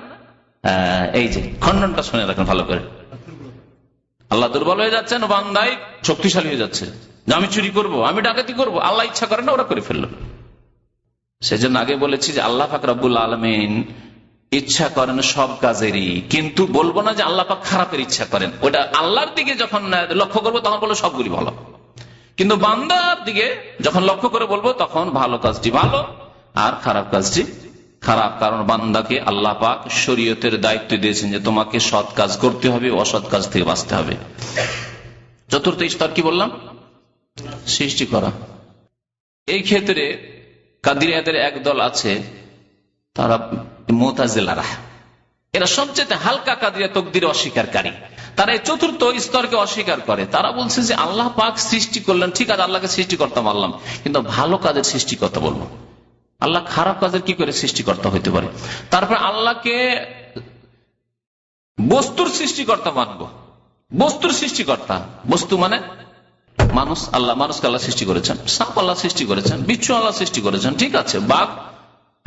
এই যে, খণ্ডনটা শুনে রাখেন ভালো করে। আল্লাহ দুর্বল হয়ে যাচ্ছেন বান্দাই শক্তিশালী হয়ে যাচ্ছে। আমি চুরি করব, আমি ডাকাতি করব, আল্লাহ ইচ্ছা করেন না, ওরা করে ফেলল। সেজন্য আগে বলেছি যে আল্লাহ ফাকরাবুল আলমিন ইচ্ছা করেন সব কাজেরই। কিন্তু বলব না যে আল্লাহ পাক খারাপের ইচ্ছা করেন। ওটা আল্লাহর দিকে যখন লক্ষ্য করব তখন বলব সবগুলি ভালো। কিন্তু বান্দার দিকে যখন লক্ষ্য করে বলব তখন ভালো কাজটি ভালো, আর খারাপ কাজটি খারাপ। কারণ বান্দাকে আল্লাহ পাক শরীয়তের দায়িত্ব দিয়েছেন যে তোমাকে সৎ কাজ করতে হবে, অসৎ কাজ থেকে বাঁচতে হবে। চতুর্থ স্তর কি বললাম? সৃষ্টি করা। এই ক্ষেত্রে কাদিরিয়াদের এক দল আছে, তারা মোতাজেলারা এরা সবচেয়ে হালকা কাদিয়া তকদির অস্বীকারী। তারা এই চতুর্থ স্তরকে অস্বীকার করে। তারা বলছে যে, আল্লাহ পাক সৃষ্টি করলেন, ঠিক আছে, আল্লাহকে সৃষ্টি করতে পারলাম কিন্তু ভালো কাজের সৃষ্টি করতে বলব। আল্লাহ খারাপ কাজের কি করে সৃষ্টিকর্তা হইতে পারে? তারপর আল্লাহকে বস্তুর সৃষ্টিকর্তা মানব। বস্তুর সৃষ্টিকর্তা। বস্তু মানে মানুষ, আল্লাহ, মানুষকে আল্লাহ সৃষ্টি করেছেন। সাপ আল্লাহ সৃষ্টি করেছেন, বিচ্ছু আল্লাহ সৃষ্টি করেছেন, ঠিক আছে। বাঘ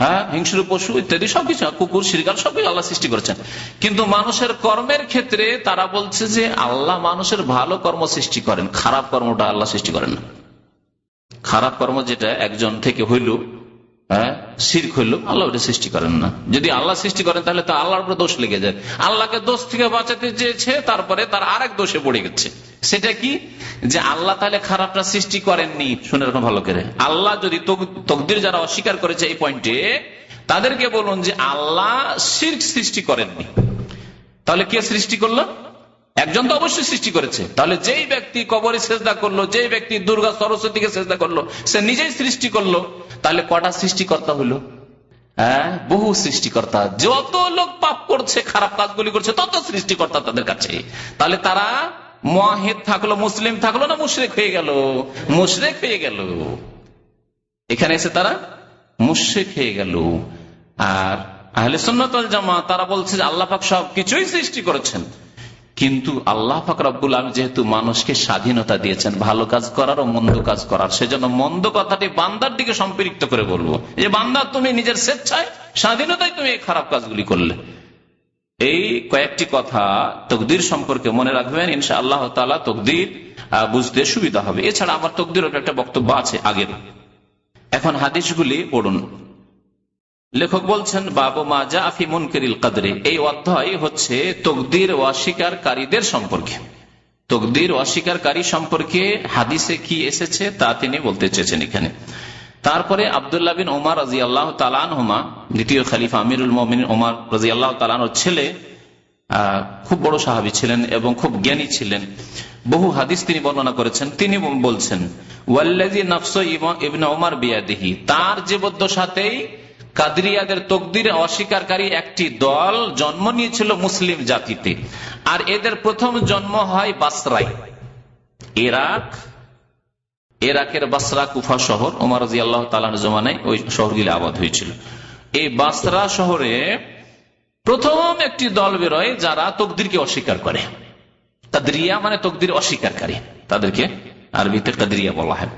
হ্যাঁ হিংস্র পশু ইত্যাদি সবকিছু, কুকুর শিরিকাল সবকিছু আল্লাহ সৃষ্টি করেছেন। কিন্তু মানুষের কর্মের ক্ষেত্রে তারা বলছে যে আল্লাহ মানুষের ভালো কর্ম সৃষ্টি করেন, খারাপ কর্মটা আল্লাহ সৃষ্টি করেন না। খারাপ কর্ম যেটা একজন থেকে হইল হ্যাঁ? আল্লাহ যদি কি? যে আল্লাহ তাহলে খারাপটা সৃষ্টি করেননি। শুনে রাখুন ভালো করে। আল্লাহ যদি তকদির যারা অস্বীকার করেছে এই পয়েন্টে, তাদেরকে বলুন যে আল্লাহ শির্ক সৃষ্টি করেননি। তাহলে কে সৃষ্টি করল? একজন তো অবশ্যই সৃষ্টি করেছে। তাহলে যেই ব্যক্তি কবরে চেষ্টা করল, যেই ব্যক্তি দুর্গা সরস্বতীকে চেষ্টা করল, সে নিজেই সৃষ্টি করল। তাহলে কটা সৃষ্টিকর্তা হইল হ্যাঁ বহু সৃষ্টিকর্তা। যত লোক পাপ করছে, খারাপ কাজগুলি করছে, তত সৃষ্টিকর্তা তাদের কাছে। তাহলে তারা মহেদ থাকল, মুসলিম থাকল না মুশরেক হয়ে গেল? মুশরেক হয়ে গেল। এখানে এসে তারা মুশ্রেক হয়ে গেল। আর আহলে সন্ন্যতল জামা তারা বলছে যে আল্লাহ পাক সব কিছুই সৃষ্টি করেছেন। কিন্তু আল্লাহ ফাকরাবুল আলম যেহেতু মানুষকে স্বাধীনতা দিয়েছেন, ভালো কাজ করার ও মন্দ কাজ করার, সেজন্য মন্দ কথাটি বান্দার দিকে সম্পৃক্ত করে বলব। যে বান্দার তুমি নিজের স্বেচ্ছায় স্বাধীনতায় তুমি খারাপ কাজগুলি করলে। এই কয়েকটি কথা তকদির সম্পর্কে মনে রাখবেন ইনশা আল্লাহ তালা তকদির বুঝতে সুবিধা হবে। এছাড়া আমার তকদির একটা বক্তব্য আছে আগের। এখন হাদিসগুলি পড়ুন। লেখক বলছেন, বাবু মাজা আফি মুনকিরিল কাদরে। এই অধ্যায় হচ্ছে তকদির অস্বীকারীদের সম্পর্কে। তকদির অস্বীকারী সম্পর্কে হাদিসে কি এসেছে তা তিনি বলতে চেয়েছেন এখানে। তারপরে আবদুল্লাহ বিন ওমার রাজি আল্লাহ তালানহমা দ্বিতীয় খালিফা আমিরুল মমিন ওমার রাজি আল্লাহ তালানোর ছেলে খুব বড় সাহাবি ছিলেন এবং খুব জ্ঞানী ছিলেন। বহু হাদিস তিনি বর্ণনা করেছেন। তিনি বলছেন ওয়াল্লাজি নফস ইবনে ওমার বিয়াদিহি। তার জীবদ্দ সাথেই কাদরিয়াদের তকদির অস্বীকারী একটি দল জন্ম নিয়েছিল মুসলিম জাতিতে। আর এদের প্রথম জন্ম হয় বাসরাই। ইরাক এরাকের বাসরা কুফা শহর ওমর আল্লাহ তালার জমানায় ওই শহরগুলি আবাদ হয়েছিল। এই বাসরা শহরে প্রথম একটি দল বেরোয় যারা তকদিরকে অস্বীকার করে। কাদরিয়া মানে তকদির অস্বীকারী। তাদেরকে আরবিতে কাদরিয়া বলা হয়।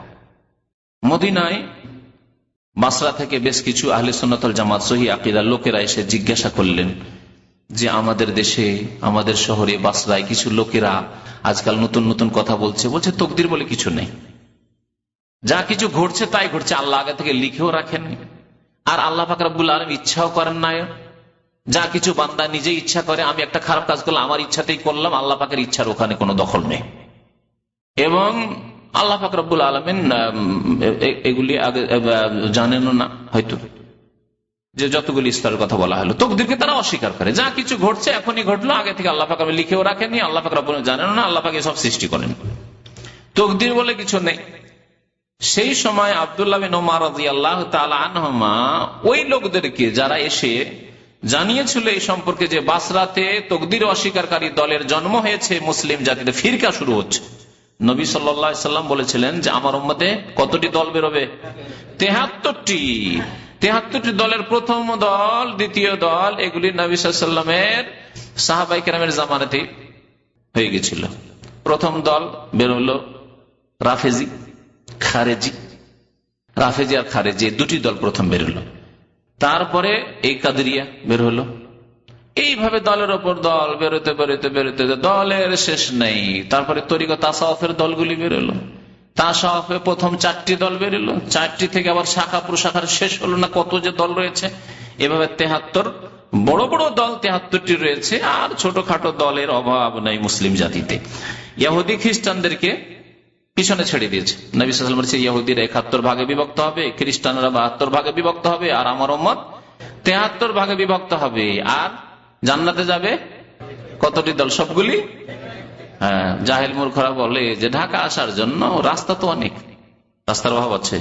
মদিনায় বাসরা থেকে বেশ কিছু আহলে সন্ন্যতল জামাত সহি আকিদার লোকেরা এসে জিজ্ঞাসা করলেন যে আমাদের দেশে, আমাদের শহরে বাসরায় কিছু লোকেরা আজকাল নতুন নতুন কথা বলছে বলছে তকদির বলে কিছু নেই। যা কিছু ঘটছে তাই ঘটছে, আল্লাহ আগে থেকে লিখেও রাখেন আর আল্লাহ ফাকরাবুল আলম ইচ্ছাও করেন না যা কিছু বান্দা নিজে ইচ্ছা করে, আমি একটা খারাপ কাজ করলাম, আমার ইচ্ছাতেই করলাম, আল্লাহ পাকের ইচ্ছার ওখানে কোনো দখল নেই। এবং আল্লাহ ফাকরাবুল আলমেন এগুলি আগে জানেন না, হয়তো। যে যতগুলি স্তরের কথা বলা হলো। তকদিরকে তারা অস্বীকার করে। যা কিছু ঘটছে, এখনই ঘটলো, আগে থেকে আল্লাহ পাকে লিখেও রাখেনি আল্লাহ ফাকরাবুল জানেন না, আল্লাহ পাকে সব সৃষ্টি করেন। তকদির বলে কিছু নেই। সেই সময় আবদুল্লাহ আল্লাহ ওই লোকদেরকে যারা এসে জানিয়েছিল এই সম্পর্কে যে বাসরাতে তকদির অস্বীকারী দলের জন্ম হয়েছে, মুসলিম জাতিতে ফিরকা শুরু হচ্ছে। নবী সাল্লাম বলেছিলেন যে আমার মধ্যে কতটি দল বেরোবে? তেহাত্তরটি। তেহাত্তরটি দলের প্রথম দল, দ্বিতীয় দল, এগুলি নবী সাল্লামের সাহাবাই কেরামের জামানাতে হয়ে গেছিল। প্রথম দল বেরোলো রাফেজি, খারেজি। রাফেজি আর খারেজি দুটি দল প্রথম বেরোলো। তারপরে এই কাদরিয়া বের হলো। এইভাবে দলের ওপর দল, বেরোতে বেরোতে বেরোতে দলের শেষ নেই। তারপরে তরিকা তাসাফের দলগুলি বেরোলো। তাসাফে প্রথম চারটি দল বেরোলো। চারটি থেকে আবার শাখা প্রশাখার শেষ হলো না কত যে দল রয়েছে। এভাবে তেহাত্তর, বড় বড় দল তেহাত্তরটি রয়েছে, আর ছোটখাটো দলের অভাব নাই মুসলিম জাতিতে। ইয়াহুদি খ্রিস্টানদেরকে পিছনে ছেড়ে দিয়েছে। নবী সাল বলছে ইহুদিরা একাত্তর ভাগে বিভক্ত হবে, খ্রিস্টানরা বাহাত্তর ভাগে বিভক্ত হবে, আর আমার মত তেহাত্তর ভাগে বিভক্ত হবে। আর জান্নাতে যাবে? কতটি দল? সবগুলি? হ্যাঁ জাহেল মূর্খরা বলে যে ঢাকা আসার জন্য রাস্তা তো অনেক। রাস্তার অভাব আছে।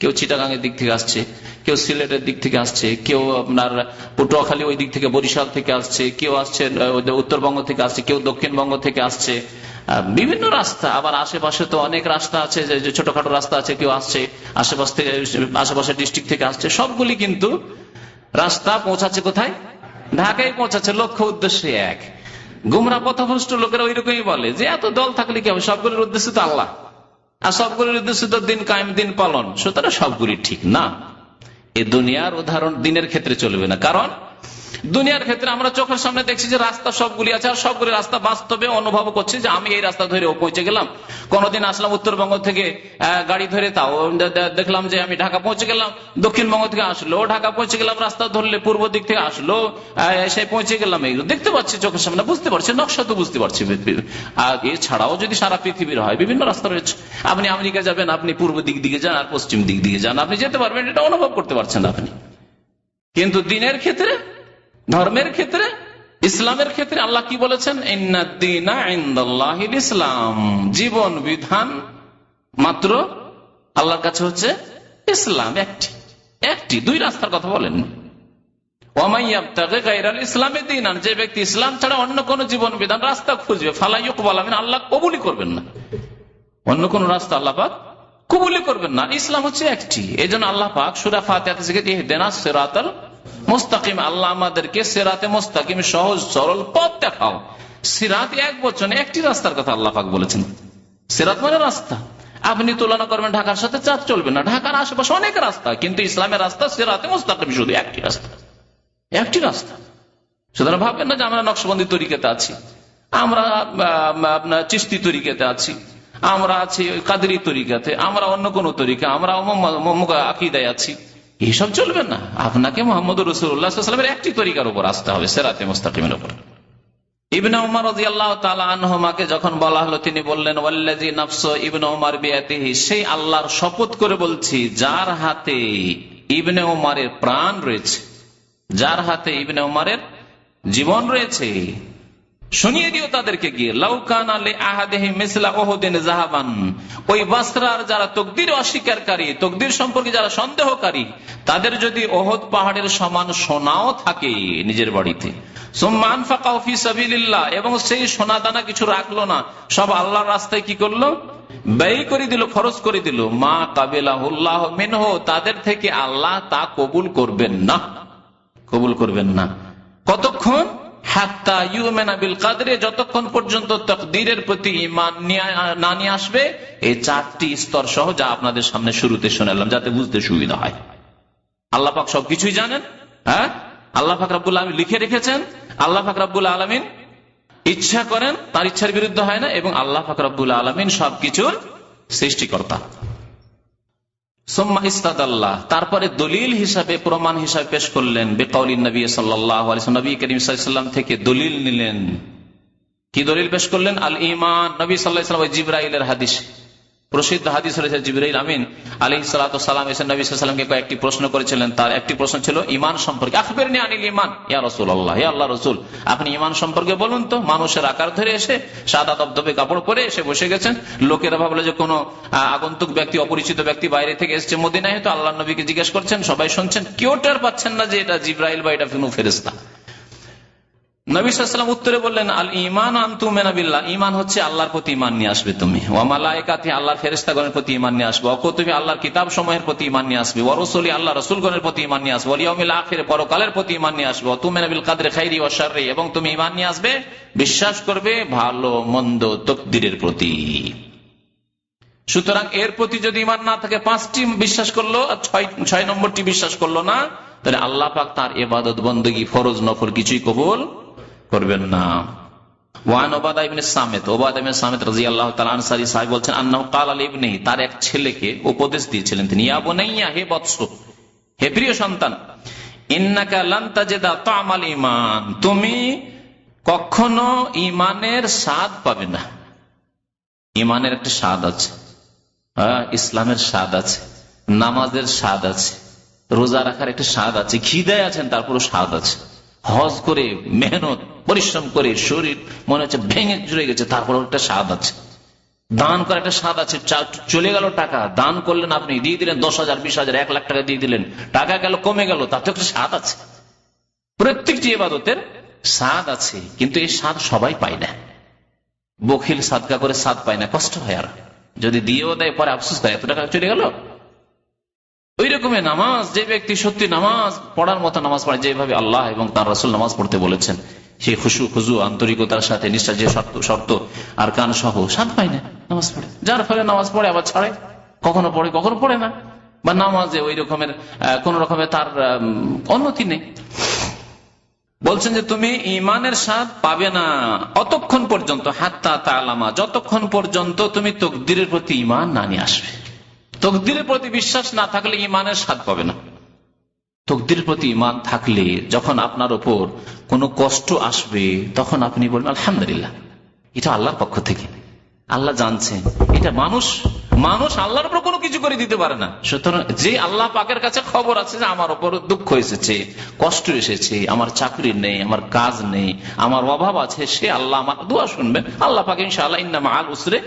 কেউ চিটাগাঙের দিক থেকে আসছে, কেউ সিলেটের দিক থেকে আসছে, কেউ আপনার পটুয়াখালী ওই দিক থেকে বরিশাল থেকে আসছে, কেউ আসছে উত্তরবঙ্গ থেকে আসছে, কেউ দক্ষিণবঙ্গ থেকে আসছে। বিভিন্ন রাস্তা, আবার আশেপাশে তো অনেক রাস্তা আছে, যে ছোটখাটো রাস্তা আছে, কেউ আসছে, আশেপাশ থেকে আশেপাশে ডিস্ট্রিক্ট থেকে আসছে, সবগুলি কিন্তু রাস্তা পৌঁছাচ্ছে কোথায়? ঢাকায় পৌঁছাচ্ছে, লক্ষ্য উদ্দেশ্যে এক। গুমরা পথভ্রষ্ট লোকেরা ওই রকমই বলে যে, এত দল থাকলে কি হবে? সবগুলির উদ্দেশ্য তো আল্লাহ। আর সবগুলির উদ্দেশ্য তো দিন কায়েম, দিন পালন। সুতরাং সবগুলি ঠিক না। এ দুনিয়ার উদাহরণ দিনের ক্ষেত্রে চলবে না। কারণ দুনিয়ার ক্ষেত্রে আমরা চোখের সামনে দেখছি যে রাস্তা সবগুলি আছে, আর সবগুলি রাস্তা বাস্তবে অনুভব করছি যে আমি এই রাস্তা ধরে পৌঁছে গেলাম। কোনদিন আসলাম উত্তরবঙ্গ থেকে গাড়ি ধরে তাও দেখলাম যে আমি ঢাকা পৌঁছে গেলাম, দক্ষিণবঙ্গ থেকে আসলো, ঢাকা পৌঁছে গেলাম, রাস্তা ধরলে পূর্ব দিক থেকে আসলো সে পৌঁছে গেলাম, এইগুলো দেখতে পাচ্ছি চোখের সামনে, বুঝতে পারছি, নকশা তো বুঝতে পারছি আর এছাড়াও যদি সারা পৃথিবীর হয়, বিভিন্ন রাস্তা রয়েছে। আপনি আমেরিকা যাবেন, আপনি পূর্ব দিক দিকে যান, আর পশ্চিম দিক দিকে যান, আপনি যেতে পারবেন, এটা অনুভব করতে পারছেন আপনি। কিন্তু দিনের ক্ষেত্রে ধর্মের ক্ষেত্রে? ইসলামের ক্ষেত্রে আল্লাহ কি বলেছেন? ইসলাম। জীবন বিধান মাত্র আল্লাহর কাছে হচ্ছে ইসলাম একটি। একটি, দুই রাস্তার কথা বলেন। ইসলামের দিন যে ব্যক্তি ইসলাম ছাড়া অন্য কোন জীবন বিধান রাস্তা খুঁজবে ফালাইক আল্লাহ কবুলি করবেন না। অন্য কোন রাস্তা আল্লাহ পাক কবুলি করবেন না। ইসলাম হচ্ছে একটি। এই জন্য আল্লাহ পাক সুরা ফাতে মোস্তাকিম, আল্লাহ আমাদেরকে সেরাতে মোস্তাকিম, সহজ, সরল পথ দেখাও। সিরাত এক বচনে, একটি রাস্তার কথা আল্লাহ পাক বলেছেন। সিরাত মানে রাস্তা। আপনি তুলনা করবেন, ঢাকার সাথে চাঁদ চলবে না। ঢাকার আশেপাশে অনেক রাস্তা, কিন্তু ইসলামের রাস্তা সেরাতে মোস্তাকিম, শুধু একটি রাস্তা। একটি রাস্তা। সুতরাং ভাববেন না যে আমরা নকশবন্দি তরিকাতে আছি। আমরা আপনার চিস্তি তরিকাতে আছি। আমরা আছি কাদরি তরিকাতে। আমরা অন্য কোন তরিকা। আমরা আকিদায় আছি। এইসব চলবে না। আপনাকে মোহাম্মদ রসুল্লাহামের একটি তরিকার উপর আসতে হবে, সেরাতে মোস্তাকিমের উপর। ইবনে উমার আল্লাহ আনহমাকে যখন বলা হলো, তিনি বললেন ওয়াল্লাজি নফস ইবনে উমার বিয়াতিহি সেই আল্লাহর শপথ করে বলছি, যার হাতে ইবনে উমারের প্রাণ রয়েছে, যার হাতে ইবনে উমারের জীবন রয়েছে শুনিয়ে দিও তাদেরকে গিয়ে লাউকান আলে আহাদেহি মিসলা ওহদিন জাহাবান ওই বাসরার যারা তকদির অস্বীকারী, তকদির সম্পর্কে যারা সন্দেহকারী, তাদের যদি ওহদ পাহাড়ের সমান সোনাও থাকে নিজের বাড়িতে। এবং সেই সোনা দানা কিছু রাখল না, সব আল্লাহর রাস্তায় কি করল? ব্যয় করে দিল, খরচ করে দিল। মা কাবিলাহুল্লাহ মেনহ, তাদের থেকে আল্লাহ তা কবুল করবেন না। কবুল করবেন না। কতক্ষণ? যতক্ষণ পর্যন্ত তকদিরের প্রতি ইমান না নিয়ে আসবে, এই চারটি স্তর সহ যা আপনাদের সামনে শুরুতে যাতে বুঝতে সুবিধা হয়। আল্লাহ পাক সবকিছুই জানেন হ্যাঁ? আল্লাহ ফাকরাবুল লিখে রেখেছেন, আল্লাহ ফাকরাবুল আলমিন ইচ্ছা করেন, তার ইচ্ছার বিরুদ্ধে হয় না, এবং আল্লাহ ফাকরাবুল আলমিন সবকিছুর সৃষ্টিকর্তা। সোম্মা ইস্তাদাল্লাহ, তারপরে দলিল হিসাবে, প্রমাণ হিসাবে পেশ করলেন। বেকাউলিন নবী সাল্লাহ নবী করিম থেকে দলিল নিলেন। কি দলিল পেশ করলেন? আল ইমান নবী সাল্লাহ জিব্রাইলের হাদিস। প্রসিদ্ধ হাদিস রয়েছে, জিবরাইল আমিন আলী সালাম এসে নবী সাল্লামকে কয়েকটি প্রশ্ন করেছিলেন। তার একটি প্রশ্ন ছিল ইমান সম্পর্কে। আখবের নিয়ে আনিল ইমান ইয়া রসুল আল্লাহ ইয়া আল্লাহ রসুল, আপনি ইমান সম্পর্কে বলুন তো। মানুষের আকার ধরে এসে, সাদা দবদবে কাপড় পরে এসে বসে গেছেন। লোকেরা ভাবলো যে কোনো আগন্তুক ব্যক্তি, অপরিচিত ব্যক্তি বাইরে থেকে এসছে মদিনায়, হয়তো আল্লাহ নবীকে জিজ্ঞেস করছেন, সবাই শুনছেন। কেউ টের পাচ্ছেন না যে এটা জিব্রাইল বা এটা ফেরেস্তা নবীলাম উত্তরে বললেন, আল ইমান আন্তুমেনাবিল্লা ইমান হচ্ছে আল্লাহর প্রতি ইমান নিয়ে আসবে তুমি। আল্লাহর প্রতি ইমান নিয়ে আসবে। আল্লাহর কিতাব সময়ের প্রতি ইমান নিয়ে আসবে। ওরসলি আল্লাহ রসুলগণের প্রতি ইমান নিয়ে আসবে। অলিয়মিল আখির, পরকালের প্রতি ইমান নিয়ে আসবে। তুমেনাবিল কাদের খাইরি ওয়ারি এবং তুমি ইমান নিয়ে আসবে, বিশ্বাস করবে ভালো, মন্দ, তকদিরের প্রতি। সুতরাং এর প্রতি যদি ইমান না থাকে, পাঁচটি বিশ্বাস করল ছয় নম্বরটি বিশ্বাস করল না, তাহলে আল্লাহ পাক তার এবাদত বন্দী ফরজ নফর কিছুই কবুল করবেন না। ওয়ান ওবাদা ওবাদা রাদিয়াল্লাহু তাআলা আনসারী সাহেব বলছেন কাল আল ইবনে তার এক ছেলেকে উপদেশ দিয়েছিলেন তিনি হে বৎস, হে প্রিয় সন্তান, ইন্নাকা ঈমান, তুমি কখনো ইমানের স্বাদ পাবে না। ইমানের একটা স্বাদ আছে হ্যাঁ ইসলামের স্বাদ আছে, নামাজের স্বাদ আছে, রোজা রাখার একটা স্বাদ আছে, খিদায় আছেন তারপরও স্বাদ আছে। হজ করে মেহনত পরিশ্রম করে, শরীর মনে হচ্ছে ভেঙে চলে গেছে, তারপর একটা স্বাদ আছে। দান করার একটা স্বাদ আছে চলে গেল টাকা, দান করলেন আপনি, দিয়ে দিলেন দশ হাজার, বিশ হাজার, এক লাখ টাকা দিয়ে দিলেন, টাকা গেল, কমে গেল, তাতে একটা স্বাদ আছে। প্রত্যেকটি এবাদতের স্বাদ আছে, কিন্তু এই স্বাদ সবাই পায় না। বখিল সাদকা করে স্বাদ পায় না, কষ্ট হয় আর। যদি দিয়েও দেয়, পরে আফসোস করে এত টাকা চলে গেল? ওই রকমের নামাজ, যে ব্যক্তি সত্যি নামাজ পড়ার মতো নামাজ পড়ে, যেভাবে আল্লাহ এবং তার রসুল নামাজ পড়তে বলেছেন সেই খুশু খুজু আন্তরিকতার সাথে নিশ্চয় যে শর্ত শর্ত আর কান সহ শান্ত পায় না, নামাজ পড়ে। যার ফলে নামাজ পড়ে, আবার ছাড়ে। কখনো পড়ে কখনো পড়ে না। বা নামাজে ওই রকমের কোন রকমের তার উন্নতি নেই। বলছেন যে তুমি ইমানের স্বাদ পাবে না অতক্ষণ পর্যন্ত, হাত্তা তালামা যতক্ষণ পর্যন্ত তুমি তকদিরের প্রতি ইমান না নিয়ে আসবে। তকদিরের প্রতি বিশ্বাস না থাকলে ইমানের স্বাদ পাবে না। তকদির প্রতি ইমান থাকলে যখন আপনার ওপর কোনো কষ্ট আসবে, তখন আপনি বলবেন, আলহামদুলিল্লাহ। এটা আল্লাহর পক্ষ থেকে। আল্লাহ জানছেন, এটা মানুষ মানুষ আল্লাহর উপর কোনো কিছু করে দিতে পারে না। সুতরাং যে আল্লাহ পাকের কাছে খবর আছে যে আমার ওপর দুঃখ এসেছে, কষ্ট এসেছে, আমার চাকরি নেই, আমার কাজ নেই, আমার অভাব আছে, সে আল্লাহ আমার দোয়া শুনবেন। আল্লাহ পাকে ইনশাআল্লাহ, ইন্নামা আল উসরে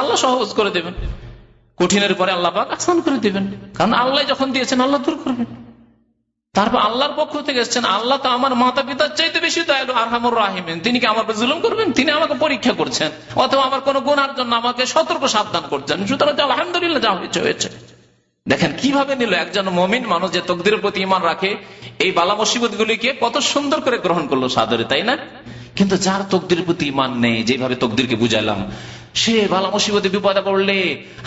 আল্লাহ সহজ করে দেবেন। কঠিনের পরে আল্লাহ পাক আসান করে দিবেন। কারণ আল্লাহ যখন দিয়েছেন, আল্লাহ দূর করবেন। তারপর আল্লাহর পক্ষ থেকে এসছেন, আল্লাহ তো আমার মাতা পিতার চাইতে বেশি দয়ালু, আরহামুর রাহিমেন। তিনি কি আমার জুলুম করবেন? তিনি আমাকে পরীক্ষা করছেন। অথবা আমার কোন গুণার জন্য আমাকে সতর্ক সাবধান করছেন। সুতরাং আলহামদুলিল্লাহ যা হয়েছে হয়েছে। দেখেন, কীভাবে নিল একজন মমিন মানুষ যে তকদিরের প্রতি ইমান রাখে? এই বালা মুসিবত গুলিকে কত সুন্দর করে গ্রহণ করল সাদরে, তাই না? কিন্তু যার তকদির প্রতি ইমান নেই, যেভাবে তকদিরকে বুঝাইলাম সে বালা মুসিবতে বিপদে পড়লে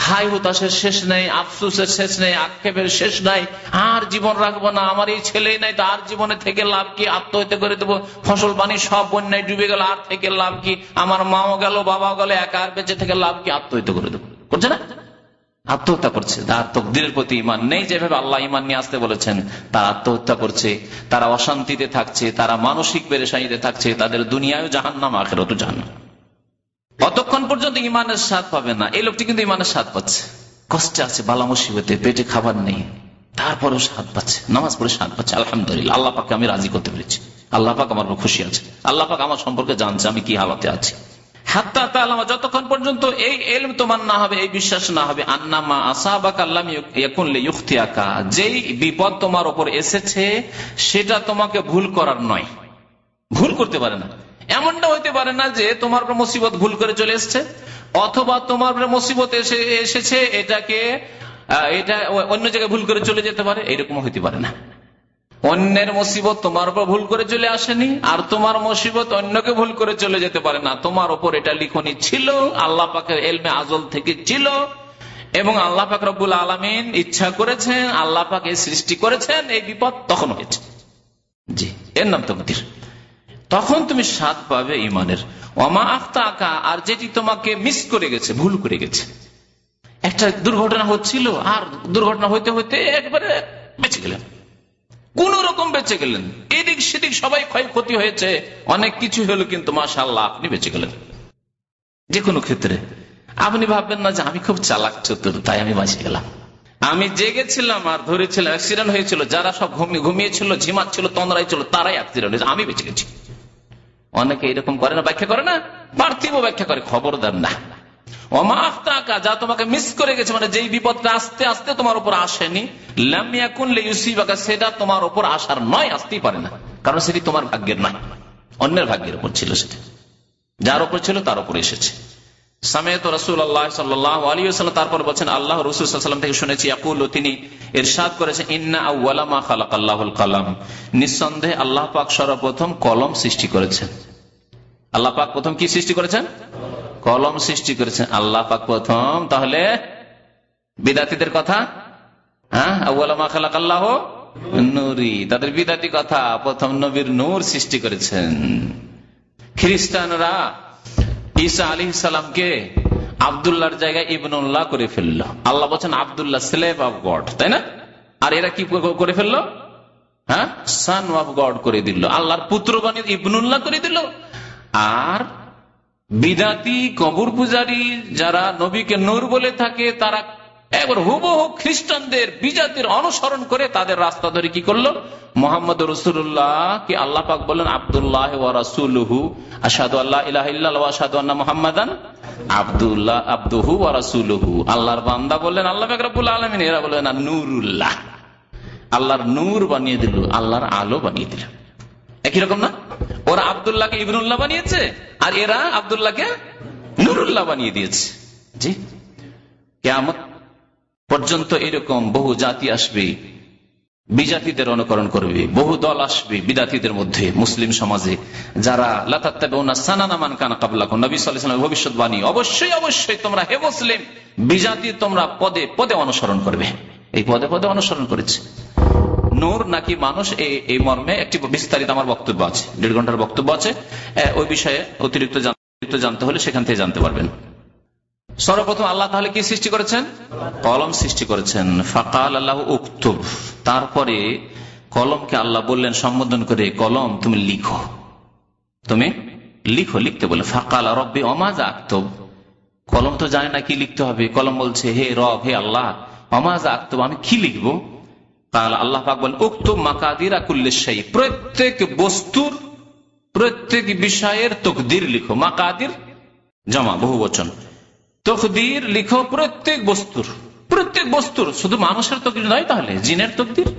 হাই হতাশের শেষ নেই, আফসুসের শেষ নেই, আক্ষেপের শেষ নাই। আর জীবন রাখব না, আমার এই ছেলে নাই তো আর জীবনে থেকে লাভ কি? আত্মহত্যা করে দেবো, ফসল পানি সব বন্যায় ডুবে গেল, আর থেকে লাভ কি? আমার মাও গেল, বাবাও গেল, একা আর বেঁচে থেকে লাভ কি? আত্মহত্যা করে দেবো। করছে না? আত্মহত্যা করছে। তার তকদিরের প্রতি ইমান নেই, যেভাবে আল্লাহ ইমান নিয়ে আসতে বলেছেন, তারা আত্মহত্যা করছে, তারা অশান্তিতে থাকছে, তারা মানসিক পেরেশানিতে থাকছে, তাদের দুনিয়ায় জাহান্নাম আখেরত জাহান্নাম। অতক্ষণ পর্যন্ত ইমানের স্বাদ পাবে না। এই লোকটি কিন্তু ইমানের স্বাদ পাচ্ছে। কষ্টে আছে, বালা মুসিবতে, পেটে খাবার নেই। তারপরেও স্বাদ পাচ্ছে। নামাজ পড়ে স্বাদ পাচ্ছে। আলহামদুলিল্লাহ, আল্লাহ পাকে আমি রাজি করতে পেরেছি। আল্লাহ পাক আমার খুশি আছে। আল্লাহ পাক আমার সম্পর্কে জানছে আমি কি হালাতে আছি। যতক্ষণ পর্যন্ত এই এলম তোমার না হবে, এই বিশ্বাস না হবে, আন্নামা আসাবাক আল্লাহ ইউখতিয়াকা যেই বিপদ তোমার ওপর এসেছে, সেটা তোমাকে ভুল করার নয়। ভুল করতে পারে না। এমনটা হইতে পারে না যে তোমার মুসিবত ভুল করে চলে এসছে, অথবা তোমার মুসিবত এসে এসেছে, এটাকে এটা অন্য জায়গায় ভুল করে চলে যেতে পারে, এরকম হইতে পারে না। অন্যের মুসিবত তোমার উপর ভুল করে চলে আসেনি, আর তোমার মুসিবত অন্যকে ভুল করে চলে যেতে পারে না। তোমার ওপর এটা লিখনি ছিল, আল্লাহ পাকের এলমে আজল থেকে ছিল, এবং আল্লাহ পাক রব্বুল আলমিন ইচ্ছা করেছেন, আল্লাহ পাক সৃষ্টি করেছেন, এই বিপদ তখন হয়েছে। জি, এর নাম তো তখন তুমি স্বাদ পাবে ইমানের। অমা আখতা আঁকা আর যেটি তোমাকে মিস করে গেছে, ভুল করে গেছে। একটা দুর্ঘটনা হচ্ছিল, আর দুর্ঘটনা হইতে হইতে একবারে বেঁচে গেলেন। কোন রকম বেঁচে গেলেন। এদিক সেদিক সবাই ক্ষয়ক্ষতি হয়েছে। অনেক কিছু হলো, কিন্তু মাসাল্লাহ আপনি বেঁচে গেলেন। যে কোনো ক্ষেত্রে। আপনি ভাববেন না যে আমি খুব চালাক চতুর, তাই আমি বাঁচে গেলাম। আমি জেগেছিলাম আর ধরেছিলাম, অ্যাক্সিডেন্ট হয়েছিল। যারা সব ঘুমিয়েছিল, ঝিমাচ্ছিল তন্দ্রাই ছিল, তারাই অ্যাক্সিডেন্ট হয়েছে। আমি বেঁচে গেছি। অনেকে এরকম করে না, ব্যাখ্যা করে না? পার্থিব ব্যাখ্যা করে, খবরদার না। যা তোমাকে মিস করে গেছে মানে যেই বিপদটা আস্তে আস্তে তোমার উপর আসেনি সেটা তোমার উপর আসার নয়, আসতেই পারে না। কারণ সেটি তোমার ভাগ্যের নয়, অন্যের ভাগ্যের উপর ছিল সেটা। যার উপর ছিল, তার উপর এসেছে। সামেত সাল্লাহ আলী সাল্লাম তারপর বলছেন, আল্লাহ থেকে শুনেছি আকুল তিনি করেছেন, ইন্না আউ্লামা খালাক আল্লাহুল কালাম। নিঃসন্দেহে আল্লাহ পাক সর্বপ্রথম কলম সৃষ্টি করেছেন। আল্লাহ পাক প্রথম কি সৃষ্টি করেছেন? কলম সৃষ্টি করেছেন। আল্লাহ পাক প্রথম, তাহলে বিদাতিদের কথা? হ্যাঁ? আউ্লামা খালাক আল্লাহ নুরি, তাদের বিদাতি কথা। প্রথম নবীর নূর সৃষ্টি করেছেন। খ্রিস্টানরা ঈসা আলী সালামকে আবদুল্লাহর জায়গায় ইবনুল্লাহ করে ফেলল। আল্লাহ বলছেন, আবদুল্লাহ স্লেভ অফ গড তাই না? আর এরা কি করে ফেলল? হ্যাঁ? সান অফ গড করে দিল। আল্লাহর পুত্র বানিয়ে ইবনুল্লাহ করে দিল। আর বিদাতি কবর পূজারী যারা নবীকে নূর বলে থাকে, তারা একবার হুবহু খ্রিস্টানদের, বিজাতির অনুসরণ করে তাদের রাস্তা ধরে কি করল? মোহাম্মদ রসুল্লাহ কি আল্লাহ পাক বললেন, আবদুল্লাহ রাসুলহু আসাদু আল্লাহ ইলাহ আসাদু আল্লাহ মোহাম্মদান আবদুল্লাহ, আব্দুহু রাসুলহু। আল্লাহর বান্দা বললেন, আল্লাহ ফাকরাবুল আলমিন। এরা বললেন নুরুল্লাহ। আল্লাহর নূর বানিয়ে দিল, আল্লাহর আলো বানিয়ে দিল। একই রকম না? ওরা আবদুল্লাহকে ইবনুল্লাহ বানিয়েছে, আর এরা আবদুল্লাহকে নুরুল্লাহ বানিয়ে দিয়েছে। জি কেমন পর্যন্ত এরকম বহু জাতি আসবে, বিজাতিদের অনুকরণ করবে, বহু দল আসবে বিদাতিদের মধ্যে, মুসলিম সমাজে, যারা ভবিষ্যৎবাণী। অবশ্যই অবশ্যই তোমরা হে মুসলিম, বিজাতি তোমরা পদে পদে অনুসরণ করবে। এই পদে পদে অনুসরণ করেছে। নূর নাকি মানুষ এই মর্মে একটি বিস্তারিত আমার বক্তব্য আছে। দেড় ঘণ্টার বক্তব্য আছে। ওই বিষয়ে অতিরিক্ত জানতে হলে সেখান থেকে জানতে পারবেন। সর্বপ্রথম আল্লাহ তাহলে কি সৃষ্টি করেছেন? কলম সৃষ্টি করেছেন। ফাকাল আল্লাহ উক্তুব। তারপরে কলমকে আল্লাহ বললেন, সম্বোধন করে, কলম তুমি লিখো। তুমি লিখো, লিখতে বলে, ফাকাল রব্বে অমাজ আক্তব। কলম তো জানে না কি লিখতে হবে। কলম বলছে, হে রব, হে আল্লাহ অমাজ আক্তব, আমি কি লিখব? কাল আল্লাহ পাক বলেন, উক্তুব মাকাদির আকুল্লেশাই প্রত্যেক বস্তুর, প্রত্যেক বিষয়ের তকদির লিখো। মাকাদির জমা বহু বচন তকদির লিখো প্রত্যেক বস্তুর। প্রত্যেক বস্তুর, শুধু মানুষের তকদির নয় তাহলে, জিনের তকদির।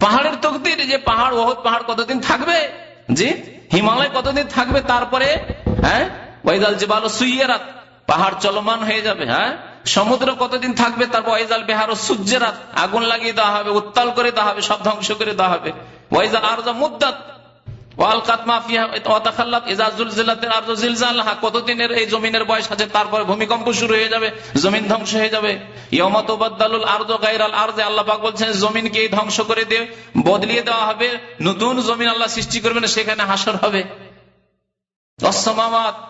পাহাড়ের তকদির, যে পাহাড়, ওহদ পাহাড় কতদিন থাকবে? যে হিমালয় কতদিন থাকবে? তারপরে হ্যাঁ? ওয়াইদাল জেবাল সুইয়েরাত, পাহাড় চলমান হয়ে যাবে হ্যাঁ? সমুদ্র কতদিন থাকবে? তারপর ওয়াইজাল বেহার সূর্যেরাত আগুন লাগিয়ে দেওয়া হবে, উত্তাল করে দেওয়া হবে, সব ধ্বংস করে দেওয়া হবে। ওয়াইজাল আর মুদাত কতদিনের এই জমিনের বয়স আছে, তারপরে ভূমিকম্প শুরু হয়ে যাবে, জমিন ধ্বংস হয়ে যাবে। আল্লাহ বলছেন, জমিনকে ধ্বংস করে দিয়ে বদলিয়ে দেওয়া হবে, নতুন জমিন আল্লাহ সৃষ্টি করবেন, সেখানে হাসর হবে।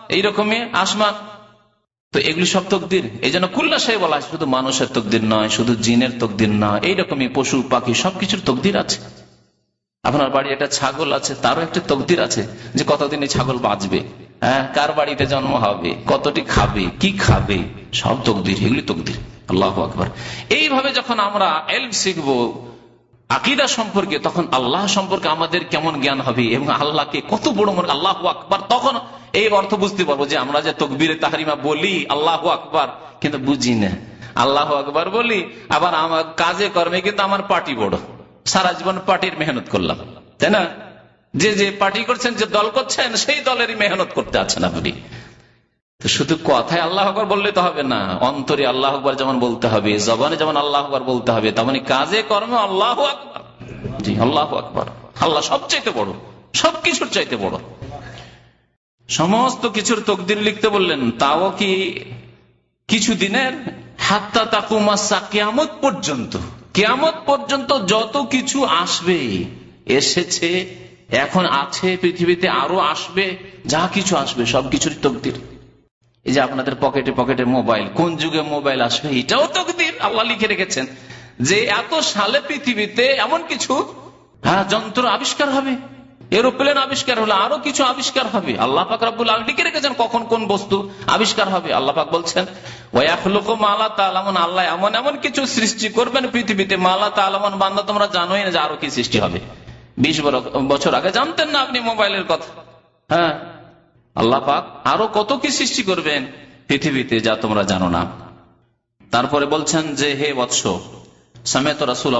এইরকমই আসমান। তো এগুলি সব তকদির এই জন্য কুল্লাশাই বলা শুধু মানুষের তকদির নয়, শুধু জিনের তকদির নয় এইরকমই পশু, পাখি, সবকিছুর তকদির আছে। আপনার বাড়ি একটা ছাগল আছে, তারও একটা তকদির আছে যে কতদিন এই ছাগল বাঁচবে? হ্যাঁ কার বাড়িতে জন্ম হবে? কতটি খাবে? কি খাবে? সব তকদির, এগুলি তকদির। আল্লাহ আকবর। এইভাবে যখন আমরা এলম শিখব, আকিদা সম্পর্কে, তখন আল্লাহ সম্পর্কে আমাদের কেমন জ্ঞান হবে এবং আল্লাহকে কত বড় মনে আল্লাহ আকবর। তখন এই অর্থ বুঝতে পারব যে আমরা যে তকবিরে তাহারিমা বলি, আল্লাহ আকবর, কিন্তু বুঝি না। আল্লাহ আকবর বলি, আবার আমার কাজে কর্মে কিন্তু আমার পার্টি বড়। সারা জীবন পার্টির মেহনত করলাম, তাই না? যে যে পার্টি করছেন, যে দল করছেন, সেই দলেরই মেহনত করতে আছেন আপনি। শুধু কথায় আল্লাহ আকবর বললে তো হবে না, অন্তরে আল্লাহ আকবর যেমন বলতে হবে, জবানে যেমন আল্লাহ আকবর বলতে হবে, তেমনি কাজে কর্মে আল্লাহ আকবর। জি, আল্লাহ আকবর। আল্লাহ সবচাইতে বড়, সবকিছুর চাইতে বড়। সমস্ত কিছুর তকদির লিখতে বললেন, তাও কি কিছু দিনের হাত্তা তাকুমা কেয়ামত পর্যন্ত। কেয়ামত পর্যন্ত যত কিছু আসবে, এসেছে, এখন আছে, পৃথিবীতে আরও আসবে, যা কিছু আসবে সবকিছুর তকদির। এই যে আপনাদের পকেটে পকেটে মোবাইল, কোন যুগে মোবাইল আসবে, এটাও তকদির, আল্লাহ লিখে রেখেছেন যে, এত সালে পৃথিবীতে এমন কিছু হ্যাঁ যন্ত্র আবিষ্কার হবে। এরোপ্লেন আবিষ্কার হলে আরও কিছু আবিষ্কার হবে। আল্লাহ পাক রাবুল আল লিখে রেখেছেন কখন কোন বস্তু আবিষ্কার হবে। আল্লাহ পাক বলছেন আল্লাহ এমন এমন কিছু সৃষ্টি করবেন পৃথিবীতে। মালা তালামন, বান্দা, তোমরা জানোই না যে আরও কি সৃষ্টি হবে। বিশ বছর আগে, জানতেন না আপনি মোবাইলের কথা? হ্যাঁ। আল্লাহ পাক আরও কত কি সৃষ্টি করবেন পৃথিবীতে যা তোমরা জানো না। তারপরে বলছেন যে, হে বৎস সমেত রসুল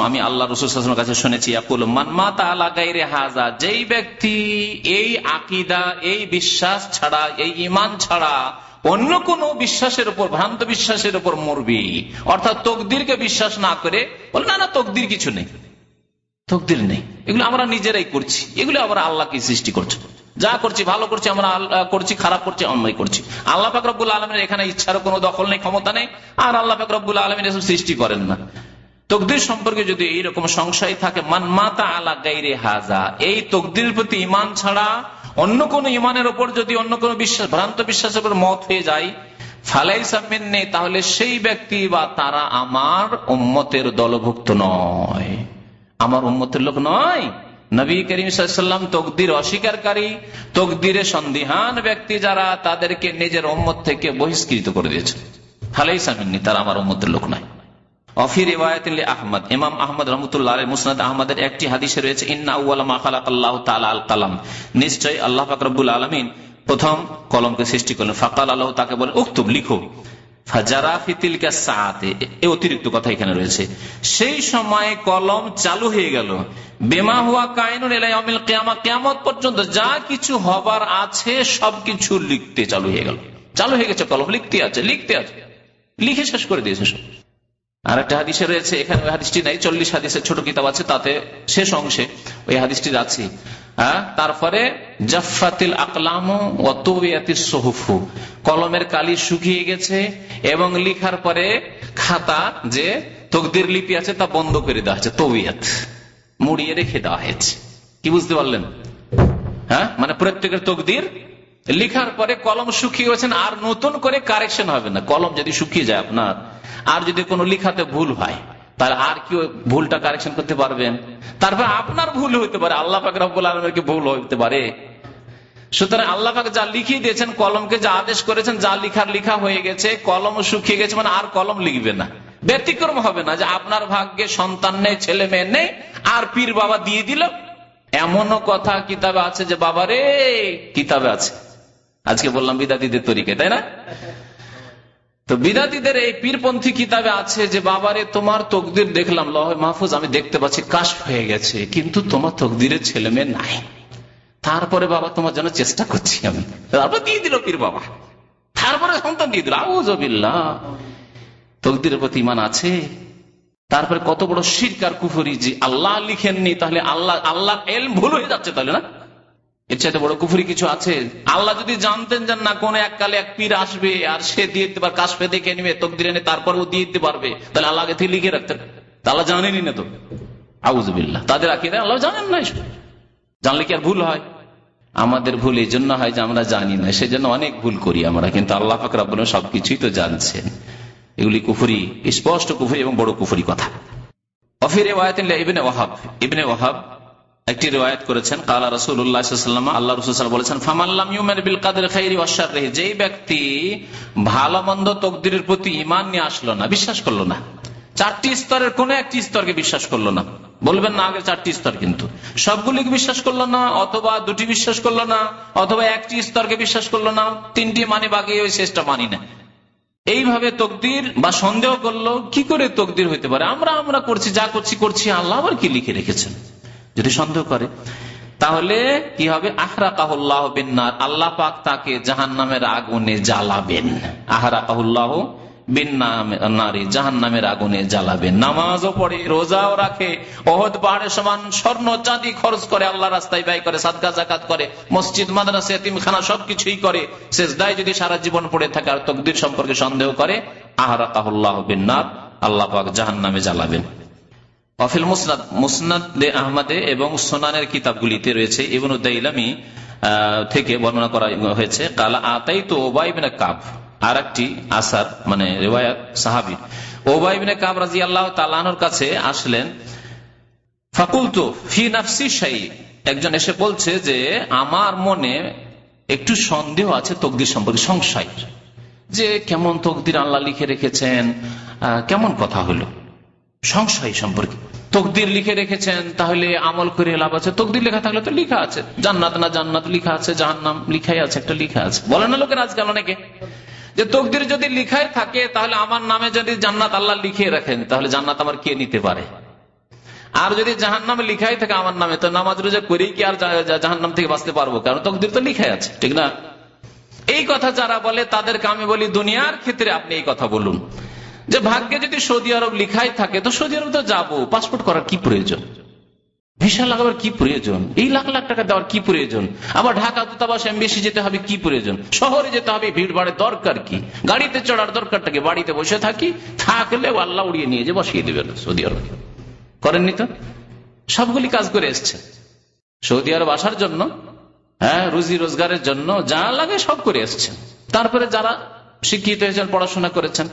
আমি আল্লাহ রসুলের কাছে শুনেছি হাজা যেই ব্যক্তি এই আকিদা, এই বিশ্বাস ছাড়া, এই ইমান ছাড়া অন্য কোন বিশ্বাসের উপর, ভ্রান্ত বিশ্বাসের উপর মরবি। অর্থাৎ তকদিরকে বিশ্বাস না করে না না, তকদির কিছু নেই। তকদির নেই। এগুলো আমরা নিজেরাই করছি। এগুলো আমরা আল্লাহকে সৃষ্টি করছি। যা করছি, ভালো করছি, আমরা করছি, খারাপ করছি, অন্যায় করছি। আল্লাহ ফাকরবুল আলমের এখানে ইচ্ছার কোনো দখল নেই, ক্ষমতা নেই। আর আল্লাহ ফাকরবুল আলমিন এসব সৃষ্টি করেন না। তকদির সম্পর্কে যদি এইরকম সংশয় থাকে মানমাতা আলা গাইরে হাজা, এই তকদির প্রতি ইমান ছাড়া অন্য কোন ইমানের ওপর যদি অন্য কোন বিশ্বাস, ভ্রান্ত বিশ্বাসের উপর মত হয়ে যায় ফালাই নেই তাহলে সেই ব্যক্তি বা তারা আমার উম্মতের দলভুক্ত নয়। আমার উম্মতের লোক নয়। নবী করিম সাল্লাম তকদির অস্বীকারী, তকদিরে সন্দিহান ব্যক্তি যারা তাদেরকে নিজের উম্মত থেকে বহিষ্কৃত করে দিয়েছে। ফালাই তারা আমার উম্মতের লোক নয়। আল্লাহ ফাকরুল আলমিন প্রথম কলমকে সৃষ্টি করলেন। ফাকাল আল্লাহ তাকে উক্তুব, লিখো। অতিরিক্ত কথা এখানে রয়েছে। সেই সময় কলম চালু হয়ে গেল। বেমা হুয়া কায়নুন অমিল কেয়ামা কেয়ামত পর্যন্ত যা কিছু হবার আছে সবকিছু লিখতে চালু হয়ে গেল। চালু হয়ে গেছে কলম, লিখতে আছে লিখতে আছে। লিখে শেষ করে দিয়েছে সব। আর একটা হাদিসে রয়েছে, এখানে ওই হাদিসটি নাই, চল্লিশ হাদিসের ছোট কিতাব আছে, তাতে শেষ অংশে ওই হাদিসটি আছে তারপরে জাফাতিল আকলাম সহুফু। কলমের কালি শুকিয়ে গেছে এবং লিখার পরে খাতা যে তকদির লিপি আছে তা বন্ধ করে দেওয়া হয়েছে, তবিয়াত। মুড়িয়ে রেখে দেওয়া হয়েছে। কি বুঝতে পারলেন? হ্যাঁ? মানে প্রত্যেকের তকদির। লিখার পরে কলম শুকিয়ে গেছেন আর নতুন করে কারেকশন হবে না। কলম যদি শুকিয়ে যায় আপনার আর যদি কোনো লিখাতে ভুল হয়, তাহলে আর কি ভুলটা কারেকশন করতে পারবেন। তারপর আপনার ভুল হইতে পারে, আল্লাহ পাক আলমের ভুল হইতে পারে। সুতরাং আল্লাহ পাক যা লিখিয়ে দিয়েছেন, কলমকে যা আদেশ করেছেন, যা লিখার লিখা হয়ে গেছে কলম শুকিয়ে গেছে মানে আর কলম লিখবে না। ব্যতিক্রম হবে না যে আপনার ভাগ্যে সন্তান নেই, ছেলে মেয়ে নেই, আর পীর বাবা দিয়ে দিল। এমনও কথা কিতাবে আছে যে, বাবারে, কিতাবে আছে। আজকে বললাম বিদাতিদের তরিকে তাই না? তো বিদাতিদের এই পীরপন্থী কিতাবে আছে যে, বাবারে, তোমার তকদির দেখলাম। লহ মাহফুজ, আমি দেখতে পাচ্ছি কাশ হয়ে গেছে, কিন্তু তোমার তকদিরের ছেলে মেয়ে নাই। তারপরে বাবা, তোমার জন্য চেষ্টা করছি আমি। তারপর দিয়ে দিল পীর বাবা। তারপরে সন্তান দিয়ে দিল। আউজবিল্লা তকদিরের প্রতি ইমান আছে। তারপরে কত বড় শিরকার কুফরি, যে আল্লাহ লিখেননি, তাহলে আল্লাহ আল্লাহ এল ভুল হয়ে যাচ্ছে তাহলে না? এর চাইতে বড় কুফুরি কিছু আছে? আল্লাহ যদি জানতেন যে না, কোন এককালে এক পীর আসবে আর সে দিয়ে দিতে পারে কাশফে দেখে নিবে, তকদির এনে তারপর ও দিয়ে দিতে পারবে, তাহলে আল্লাহ আগে থেকে লিখে রাখতেন। আল্লাহ জানেনি না তো। আউজবিল্লা তাদের আকিদা আল্লাহ জানেন না জানলে কি আর ভুল হয়? আমাদের ভুল এই জন্য হয় যে আমরা জানি না, সেজন্য অনেক ভুল করি আমরা, কিন্তু আল্লাহ ফাকর সবকিছুই তো জানছেন। এগুলি কুফুরি, স্পষ্ট কুফুরি এবং বড় কুফুরি কথা। অফির ইবনে ওয়াহাব। ইবনে ওয়াহাব একটি রেওয়ায়ত করেছেন, কালা রসুল্লাহাম আল্লাহ রসুল বলেছেন ফামাল্লাম ইউমের বিল কাদের খাইরি অশ্বার রেহে যেই ব্যক্তি ভালো মন্দ তকদিরের প্রতি ইমান নিয়ে আসলো না, বিশ্বাস করল না, চারটি স্তরের কোন একটি স্তরকে বিশ্বাস করল না, বলবেন না আগে চারটি স্তর কিন্তু, সবগুলিকে বিশ্বাস করল না, অথবা দুটি বিশ্বাস করল না, অথবা একটি স্তরকে বিশ্বাস করল না, তিনটি মানে বাকি ওই শেষটা মানি না, এইভাবে তকদির বা সন্দেহ করল, কি করে তকদির হইতে পারে? আমরা আমরা করছি, যা করছি করছি, আল্লাহ আবার কি লিখে রেখেছেন? যদি সন্দেহ করে, তাহলে কি হবে? আহরা কাহুল্লাহ বিন্নার। আল্লাহ পাক তাকে জাহান নামের আগুনে জ্বালাবেন। আহরা কাহুল্লাহ নারী জাহান নামের আগুনে নামাজও পড়ে, রোজাও রাখে অহদ পাহাড়ের সমান স্বর্ণ চাঁদি খরচ করে আল্লাহ রাস্তায় ব্যয় করে সাদগা জাকাত করে, মসজিদ, মাদ্রাসা সবকিছুই করে শেষ দায় যদি সারা জীবন পড়ে থাকে আর তকদির সম্পর্কে সন্দেহ করে আহরা কাহুল্লাহ বিন্নার, আল্লাহ পাক জাহান নামে জ্বালাবেন। অফিল মুসনাদ মুসনাদ আহমদে এবং সোনানের কিতাবগুলিতে রয়েছে ইবন উদ্দাইলামি থেকে বর্ণনা করা হয়েছে, কালা আতাই তো ওবাইবিন কাব আর একটি আসার মানে রেওয়ায়ত সাহাবির ওবাইবিন কাব রাজি আল্লাহ তালানোর কাছে আসলেন, ফাকুলতো ফি নাফসি শাই একজন এসে বলছে যে, আমার মনে একটু সন্দেহ আছে তকদির সম্পর্কে, সংশয়। যে কেমন তকদির আল্লাহ লিখে রেখেছেন কেমন কথা হলো? সংশয় সম্পর্কে। তকদির লিখে রেখেছেন, তাহলে আমল করে লাভ আছে। তকদির লেখা থাকলে তো লিখা আছে। জান্নাত না জান্নাত লিখা আছে, জাহান্নাম লিখাই আছে, একটা লিখা আছে। বলে না লোকের আজকাল অনেকে যে তকদির যদি লিখাই থাকে, তাহলে আমার নামে যদি জান্নাত আল্লাহ লিখে রাখেন, তাহলে জান্নাত আমার কে নিতে পারে? আর যদি জাহান নামে লিখাই থাকে আমার নামে, তো নামাজ রোজা করেই কি আর জাহান নাম থেকে বাঁচতে পারব? কারণ তকদির তো লিখাই আছে, ঠিক না? এই কথা যারা বলে, তাদেরকে আমি বলি, দুনিয়ার ক্ষেত্রে আপনি এই কথা বলুন। যে ভাগ্যে যদি সৌদি আরব লিখাই থাকে, তো সৌদি আরব তো যাব। পাসপোর্ট করার কি প্রয়োজন? ভিসা লাগাবার কি প্রয়োজন? এই লাখ লাখ টাকা দেওয়ার কি প্রয়োজন? আবার ঢাকা দূতাবাস, এমবিসি যেতে হবে, কি প্রয়োজন? শহরে যেতে হবে, ভিড় ভাড়ে দরকার কি? গাড়িতে চড়ার দরকারটাকে বাড়িতে বসে থাকি থাকলে আল্লাহ উড়িয়ে নিয়ে যে বসিয়ে দেবেন সৌদি আরব। করেননি তো? সবগুলি কাজ করে এসছে। সৌদি আরব আসার জন্য হ্যাঁ রুজি রোজগারের জন্য যা লাগে সব করে এসছে। তারপরে যারা শিক্ষিত হয়েছেন, পড়াশোনা করেছেন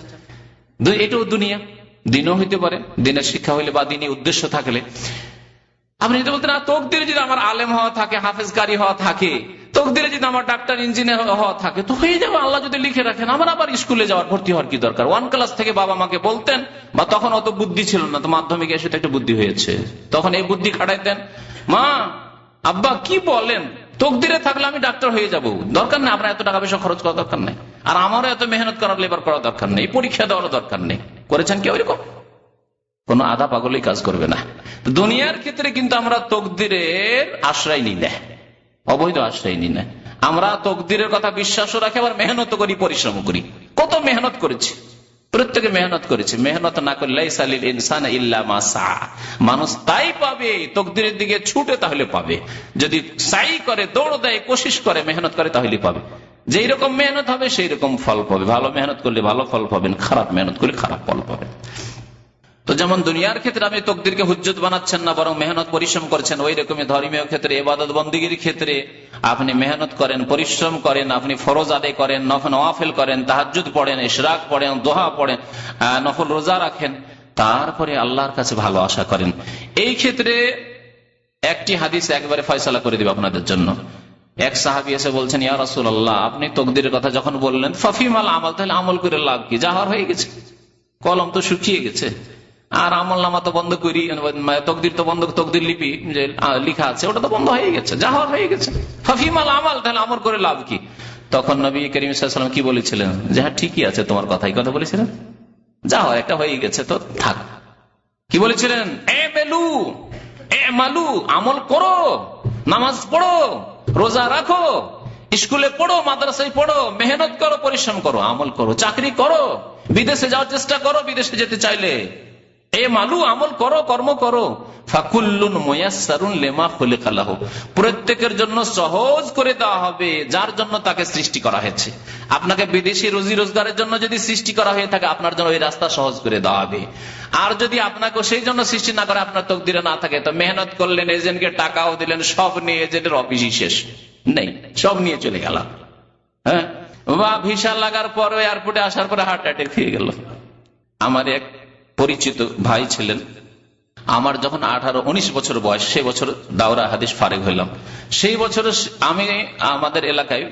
এটাও দুনিয়া। দিনও হইতে পারে, দিনের শিক্ষা হইলে বা দিনই উদ্দেশ্য থাকলে। আপনি যদি বলতেন তকদিরে যদি আমার আলেম হওয়া থাকে হাফেজকারী হওয়া থাকে, তকদিরে যদি আমার ডাক্তার, ইঞ্জিনিয়ার হওয়া থাকে, তো হয়ে যাবে, আল্লাহ যদি লিখে রাখেন, আমার আবার স্কুলে যাওয়ার ভর্তি হওয়ার কি দরকার? ওয়ান ক্লাস থেকে বাবা মাকে বলতেন বা তখন অত বুদ্ধি ছিল না, তো মাধ্যমিকে এসে তো একটা বুদ্ধি হয়েছে। তখন এই বুদ্ধি খাটাইতেন, মা, আব্বা, কি বলেন? তকদিরে থাকলে আমি ডাক্তার হয়ে যাব। দরকার নেই, আপনার এত টাকা পয়সা খরচ করা দরকার নেই। আর আমারও এত মেহনত করার লেবার করা দরকার নেই, পরীক্ষা দেওয়ারও দরকার নেই। করেছেন কেউ এরকম কোন আধা পাগলই কাজ করবে না। দুনিয়ার ক্ষেত্রে কিন্তু আমরা তকদিরের আশ্রয় নিই না। অবৈধ আশ্রয় নিই না। আমরা তকদিরের কথা বিশ্বাসও রাখি, আবার মেহনত করি পরিশ্রম করি। কত মেহনত করেছি? প্রত্যেকে মেহনত করেছে। মেহনত না করলে ইনসান মানুষ তাই পাবে, তকদিরের দিকে ছুটে তাহলে পাবে। যদি সাই করে, দৌড় দেয় কোশিস করে, মেহনত করে তাহলে পাবে। যেই রকম মেহনত হবে সেই রকম ফল পাবে। ভালো মেহনত করলে ভালো ফল পাবেন, খারাপ মেহনত করলে খারাপ ফল পাবেন। তো যেমন দুনিয়ার ক্ষেত্রে আপনি তকদিরকে হুজ্জত বানাচ্ছেন না, বরং মেহনত পরিশ্রম করছেন, ওই রকমের ধর্মীয় ক্ষেত্রে এবাদত বন্দীগীর ক্ষেত্রে আপনি মেহনত করেন, পরিশ্রম করেন, আপনি ফরজ আদায় করেন, নফল নওয়াফেল করেন তাহাজুদ পড়েন, ইশরাক পড়েন, দোহা পড়েন নফল রোজা রাখেন, তারপরে আল্লাহর কাছে ভালো আশা করেন। এই ক্ষেত্রে একটি হাদিস একবারে ফয়সলা করে দিবে আপনাদের জন্য। এক সাহাবি এসে বলছেন, ইয়া রাসুল আল্লাহ আপনি তকদিরের কথা যখন বললেন, ফফিমাল আমল, তাহলে আমল করে লাভ কি? যাহার হয়ে গেছে। কলম তো শুকিয়ে গেছে। আর আমল নামা তো বন্ধ করি তকদির তো বন্ধ, তকদির লিপি যে লিখা আছে, ওটা তো বন্ধ হয়ে গেছে যা হয়ে গেছে। হাফিমাল আমাল, তাহলে আমল করে লাভ কি? তখন নবী করিম সাল্লাম কি বলেছিলেন? যে হ্যাঁ ঠিকই আছে, তোমার কথা এই কথা বলেছিলেন? যা হয় একটা হয়ে গেছে, তো থাক। কি বলেছিলেন? এ মেলু এ মালু, আমল করো, নামাজ পড়ো রোজা রাখো। স্কুলে পড়ো, মাদ্রাসায় পড়ো, মেহনত করো, পরিশ্রম করো, আমল করো, চাকরি করো। বিদেশে যাওয়ার চেষ্টা করো, বিদেশে যেতে চাইলে। এ মালু, আমল করো, কর্ম করো। ফাকুল্লুন ময়াসারুন লেমা খুলে খালাহ প্রত্যেকের জন্য সহজ করে দেওয়া হবে, যার জন্য তাকে সৃষ্টি করা হয়েছে। আপনাকে বিদেশি রোজি রোজগারের জন্য যদি সৃষ্টি করা হয়ে থাকে, আপনার জন্য ওই রাস্তা সহজ করে দেওয়া হবে। আর যদি আপনাকে সেই জন্য সৃষ্টি না করে, আপনার তকদিরে না থাকে, তো মেহনত করলেন, এজেন্টকে টাকাও দিলেন, সব নিয়ে এজেন্টের অফিসই শেষ। নেই, সব নিয়ে চলে গেল হ্যাঁ? বা ভিসা লাগার পরে এয়ারপোর্টে আসার পরে হার্ট অ্যাটাক হয়ে গেল। আমার এক পরিচিত ভাই ছিলেন। আমার যখন আঠারো, উনিশ বছর বয়স, সেই বছর দাওরা হাদিস ফারেক হইলাম। সেই বছর আমি আমাদের এলাকায়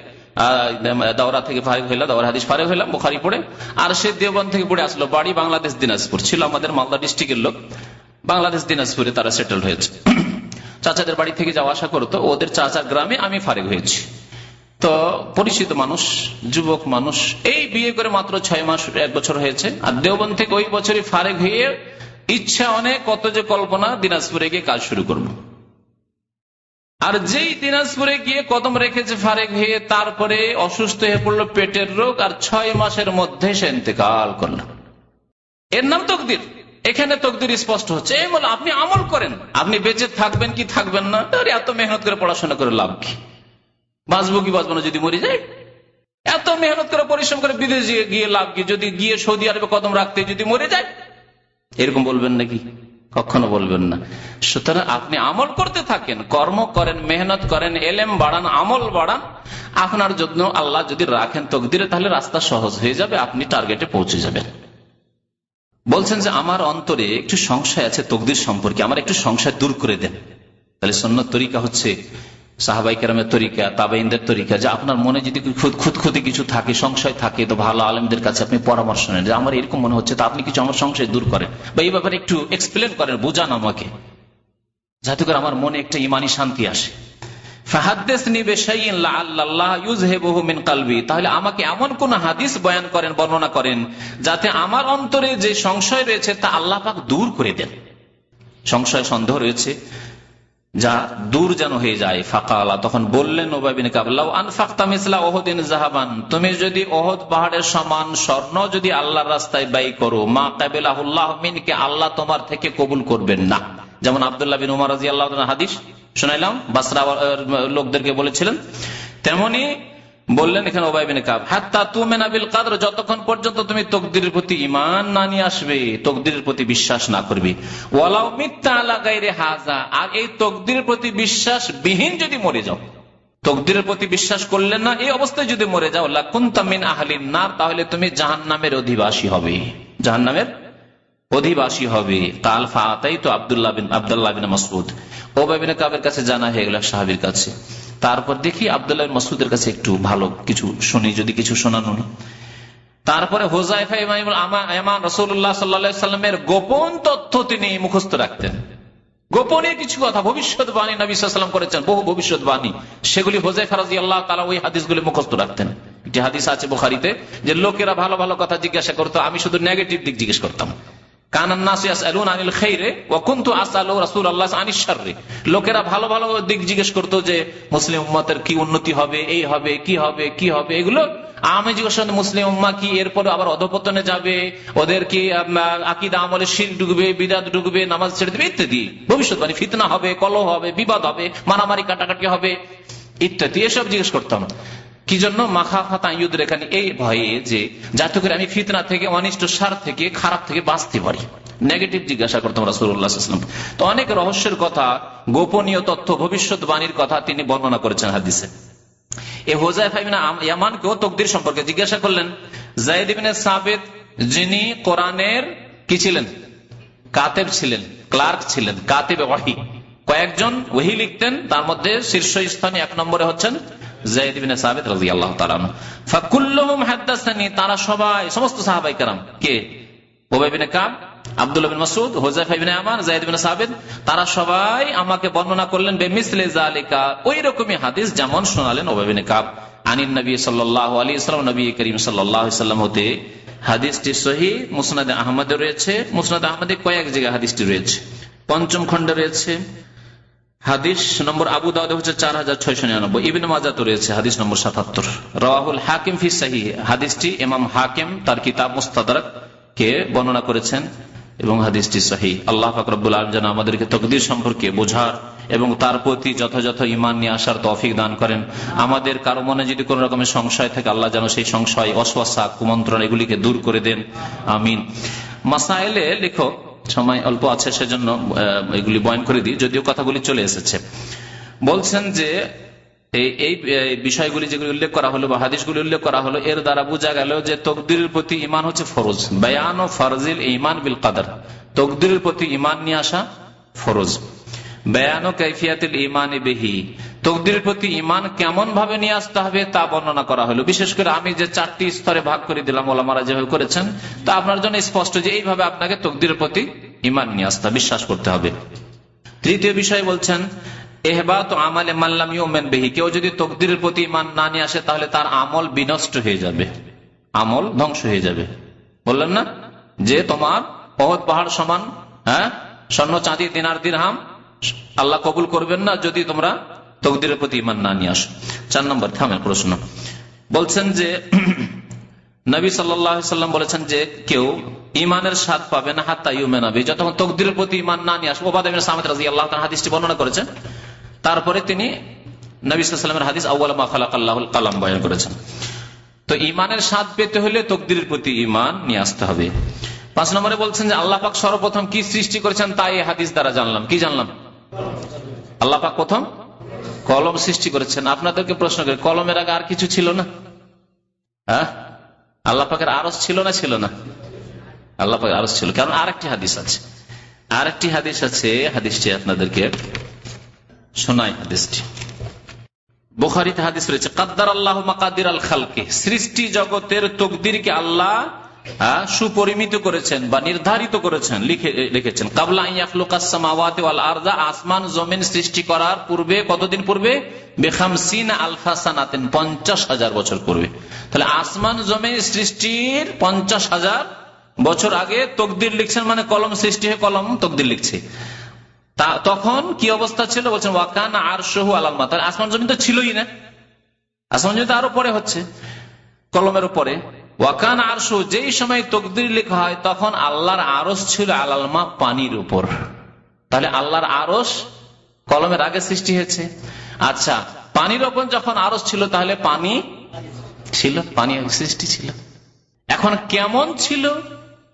দাওরা থেকে ফারেক হইলাম দাওরা হাদিস ফারেক হইলাম, বোখারি পড়ে। আর সে দেওবন থেকে পড়ে আসলো, বাড়ি বাংলাদেশ, দিনাজপুর। ছিল আমাদের মালদা ডিস্ট্রিক্টের লোক। বাংলাদেশ, দিনাজপুরে তারা সেটেল হয়েছে। চাচাদের বাড়ি থেকে যাওয়া আসা করতো, ওদের চাচার গ্রামে আমি ফারেক হয়েছি। তো পরিচিত মানুষ, যুবক মানুষ, এই বিয়ে করে মাত্র ছয় মাস, এক বছর হয়েছে। আর দেওবন থেকে ওই বছরই ফারেক হয়ে ইচ্ছা অনেক কত যে কল্পনা দিনাজপুরে গিয়ে কাজ শুরু করব। আর যেই দিনাজপুরে গিয়ে কদম রেখেছে ফারেক হয়ে, তারপরে অসুস্থ হয়ে পড়ল পেটের রোগ, আর ছয় মাসের মধ্যে সে ইন্তেকাল করল। এর নাম তকদির। এখানে তকদির স্পষ্ট হচ্ছে। এই বলে আপনি আমল করেন। আপনি বেঁচে থাকবেন কি থাকবেন না? এত মেহনত করে পড়াশোনা করে লাভ কি? বাঁচবো কি বাঁচবো না যদি মরে যায়? এত মেহনত করে, পরিশ্রম করে বিদেশে গিয়ে লাভ কি? যদি গিয়ে সৌদি আরবে কদম রাখতে যদি মরে যায়? এরকম বলবেন নাকি? কখনো বলবেন না। সুতরাং আপনি আমল করতে থাকেন, কর্ম করেন, মেহনত করেন, এলেম বাড়ান, আমল বাড়ান, আপনার জন্য আল্লাহ যদি রাখেন তকদিরে, তাহলে রাস্তা সহজ হয়ে যাবে, আপনি টার্গেটে পৌঁছে যাবেন। বলছেন যে আমার অন্তরে একটু সংশয় আছে তকদির সম্পর্কে, আমার একটু সংশয় দূর করে দেন। তাহলে সন্ন্যত তরিকা হচ্ছে সাহাবাই কেরামের তরিকা তাবাইনদের তরিকা, যে আপনার মনে যদি খুদখুদি কিছু থাকে, সংশয় থাকে, তো ভালো আলমদের কাছে আপনি পরামর্শ নেন যে আমার এরকম মনে হচ্ছে, তা আপনি কিছু আমার সংশয় দূর করেন। বা এই ব্যাপারে একটু এক্সপ্লেন করেন, বোঝান আমাকে। যাতে করে আমার মনে একটা ইমানি শান্তি আসে। তাহলে আমাকে এমন কোন হাদিস বয়ান করেন, বর্ণনা করেন, যাতে আমার অন্তরে যে সংশয় রয়েছে, তা আল্লাহ পাক দূর করে দেন। সংশয় সন্দেহ রয়েছে যা দূর যেন হয়ে যায় ফাঁকা তখন বললেন জাহাবান। তুমি যদি ওহদ পাহাড়ের সমান স্বর্ণ যদি আল্লাহর রাস্তায় ব্যয় করো, মা কাবিলাহুল্লাহ মিনকে আল্লাহ তোমার থেকে কবুল করবেন না। যেমন আবদুল্লাহ বিন উমার হাদিস, শোনাইলাম, বাসরা লোকদেরকে বলেছিলেন, তেমনি বললেন এখানে ওবাইবিন কাব, হাত্তা তুমেনাবিল কাদর, যতক্ষণ পর্যন্ত তুমি তকদিরের প্রতি ইমান না নিয়ে আসবে, তকদিরের প্রতি বিশ্বাস না করবে। ওয়ালাও মিথ্যা আলাগাইরে হাজা আর এই তকদিরের প্রতি বিশ্বাস বিহীন যদি মরে যাও, তকদিরের প্রতি বিশ্বাস করলেন না, এই অবস্থায় যদি মরে যাও লাকুন্তামিন আহলিন না তাহলে তুমি জাহান নামের অধিবাসী হবে। জাহান নামের অধিবাসী হবে। কাল ফাতাই তো আবদুল্লাহ বিন আবদুল্লাহ বিন মাসুদ ওবাবিন কাবের কাছে জানা হয়ে গেল সাহাবির কাছে। তারপর দেখি আবদুল্লাহ মাসুদের কাছে একটু ভালো কিছু শুনি, যদি কিছু শোনানো তারপরে হোজাইফা রসুল্লাহ সাল্লামের গোপন তথ্য তিনি মুখস্থ রাখতেন। গোপনে কিছু কথা, ভবিষ্যৎবাণী নবী সাল্লাম করেছেন, বহু ভবিষ্যৎবাণী। সেগুলি হোজাই ফারাজি আল্লাহ তালা ওই হাদিসগুলি মুখস্থ রাখতেন। একটি হাদিস আছে বোখারিতে যে, লোকেরা ভালো ভালো কথা জিজ্ঞাসা করতো, আমি শুধু নেগেটিভ দিক জিজ্ঞেস করতাম। লোকেরা ভালো ভালো দিক জিজ্ঞেস করতো যে, মুসলিম কি উন্নতি হবে? এই হবে, কি হবে কি হবে? এগুলো আমি জিজ্ঞেস মুসলিম উম্মা কি এরপরে আবার অধপতনে যাবে? ওদের কি আকিদা আমলে শির ডুববে বিরাট ডুববে, নামাজ ছেড়ে দেবে? ইত্যাদি। ভবিষ্যৎবাণী, ফিতনা হবে, কলহ হবে, বিবাদ হবে, মারামারি, কাটাকাটি হবে, ইত্যাদি। এসব জিজ্ঞেস করতাম। কি জন্য মাখা ফাতা ইউদ রেখানি এই ভয়ে যে যাতে করে আমি ফিতনা থেকে, অনিষ্ট সার থেকে, খারাপ থেকে বাঁচতে পারি। নেগেটিভ জিজ্ঞাসা করতাম রাসুল্লাহাম তো অনেক রহস্যের কথা, গোপনীয় তথ্য, ভবিষ্যৎবাণীর কথা তিনি বর্ণনা করেছেন হাদিসে। এ হোজাইফাইমিনা ইয়ামানকেও তকদির সম্পর্কে জিজ্ঞাসা করলেন। সাবেদ যিনি কোরআনের কি ছিলেন? কাতেব ছিলেন, ক্লার্ক ছিলেন, কাতেবে ওয়াহি। কয়েকজন ওহি লিখতেন, তার মধ্যে শীর্ষস্থানে এক নম্বরে হচ্ছেন তারা সবাই, সমস্ত সাহাবাই কারাম। কে? তারা সবাই আমাকে বর্ণনা করলেন, বেমিসলে জালিকা ওই রকমই হাদিস যেমন শোনালেন ওবাবিনে কাব। আনিন নবী নবী করিম হাদিসটি মুসনাদ রয়েছে। কয়েক জায়গায় হাদিসটি রয়েছে। পঞ্চম খণ্ডে রয়েছে। হাদিস নম্বর আবু দাউদ হচ্ছে চার হাজার ছয়শো নিরানব্বই। ইবিন মাজাত রয়েছে, হাদিস নম্বর সাতাত্তর। রাহুল হাকিম ফি সাহি হাদিসটি এমাম হাকিম তার কিতাব মুস্তাদারক কে বর্ণনা করেছেন এবং হাদিসটি সাহি আল্লাহ ফাকরুল আলম যেন আমাদেরকে তকদির সম্পর্কে বোঝার এবং তার প্রতি যথাযথ ইমান নিয়ে আসার তফিক দান করেন। আমাদের কারও মনে যদি কোন রকমের সংশয় থাকে, আল্লাহ যেন সেই সংশয়, অশ্বাসা, কুমন্ত্রণ এগুলিকে দূর করে দেন। আমিন। মাসাইলে লেখক সময় অল্প আছে, সেজন্য এগুলি বয়ন করে দিই। যদিও কথাগুলি চলে এসেছে। বলছেন যে, এই বিষয়গুলি যেগুলি উল্লেখ করা হলো বা হাদিসগুলি উল্লেখ করা হলো, এর দ্বারা বোঝা গেল যে তকদির প্রতি ইমান হচ্ছে ফরজ। বয়ান ও ফরজিল ইমান বিল কাদার। তকদির প্রতি ইমান নিয়ে আসা ফরজ। বেয়ান ও কৈফিয়াতিল ইমান বেহি। তকদির প্রতি ইমান কেমন ভাবে নিয়ে আসতে হবে তা বর্ণনা করা হলো। বিশেষ করে আমি যে চারটি স্তরে ভাগ করে দিলাম, ওলামারা যেভাবে করেছেন, তা আপনার জন্য স্পষ্ট যে এইভাবে আপনাকে তকদির প্রতি ইমান নিয়ে আসতে বিশ্বাস করতে হবে। তৃতীয় বিষয় বলছেন, এহবাত আমালে মাল্লাম ইউমেন বেহি। কেউ যদি তকদিরের প্রতি ইমান না নিয়ে আসে, তাহলে তার আমল বিনষ্ট হয়ে যাবে। আমল ধ্বংস হয়ে যাবে। বললেন না? যে তোমার বহুত পাহাড় সমান হ্যাঁ স্বর্ণ চাঁদি, দিনার দিরহাম, আল্লাহ কবুল করবেন না যদি তোমরা তকদিরের প্রতি ইমান না নিয়ে আসো চার নম্বর থামেন প্রশ্ন। বলছেন যে, নবী সাল্লাম বলেছেন যে, কেউ ইমানের স্বাদ পাবে না, হাত্তা ইউমেন যতক্ষণ তকদিরের প্রতি ইমান না নিয়ে আসবে। ওবাদ সামেদ রাজি আল্লাহ হাদিসটি বর্ণনা করেছেন। তারপরে তিনি নবী সাল্লামের হাদিস মাখালাক আল্লাহুল কালাম বয়ান করেছেন। তো ইমানের স্বাদ পেতে হলে তকদিরের প্রতি ইমান নিয়ে আসতে হবে। পাঁচ নম্বরে বলছেন যে, আল্লাহ পাক সর্বপ্রথম কি সৃষ্টি করেছেন তাই হাদিস দ্বারা জানলাম। কি জানলাম? আল্লাহ পাক প্রথম কলম সৃষ্টি করেছেন। আপনাদেরকে প্রশ্ন করি, কলমের আগে আর কিছু ছিল না? হ্যাঁ? আল্লাহ পাকের আরস ছিল না ছিল না? আল্লাহ পাকের আরস ছিল। কারণ আরেকটি হাদিস আছে। আরেকটি হাদিস আছে, হাদিসটি আপনাদেরকে শোনাই হাদিসটি। বোখারিতে হাদিস রয়েছে কাদ্দার আল্লাহ মাকাদির আল খালকে সৃষ্টি জগতের তকদিরকে আল্লাহ সুপরিমিত করেছেন বা নির্ধারিত করেছেন লিখেছেন। আসমান জমিন সৃষ্টি করার পূর্বে, কতদিন পূর্বে? বেখামসিন আলফা সানাতেন, পঞ্চাশ হাজার বছর পূর্বে। তাহলে আসমান জমে সৃষ্টির পঞ্চাশ হাজার বছর আগে তকদির লিখছেন মানে কলম সৃষ্টি হয়ে কলম তকদির লিখছে। তখন কি অবস্থা ছিল? বলছেন ওয়াকান আর সহু আলালমা তাহলে আসমান জমিন তো ছিলই না। আসমান জমিন তো আরও পরে হচ্ছে, কলমের উপরে। ওয়াকান আরশ, যেই সময় তকদির লেখা হয়, তখন আল্লাহর আরস ছিল আলালমা পানির উপর। তাহলে আল্লাহর আরস কলমের আগে সৃষ্টি হয়েছে। আচ্ছা পানির ওপর যখন আরস ছিল, তাহলে পানি ছিল, পানি সৃষ্টি ছিল। এখন কেমন ছিল?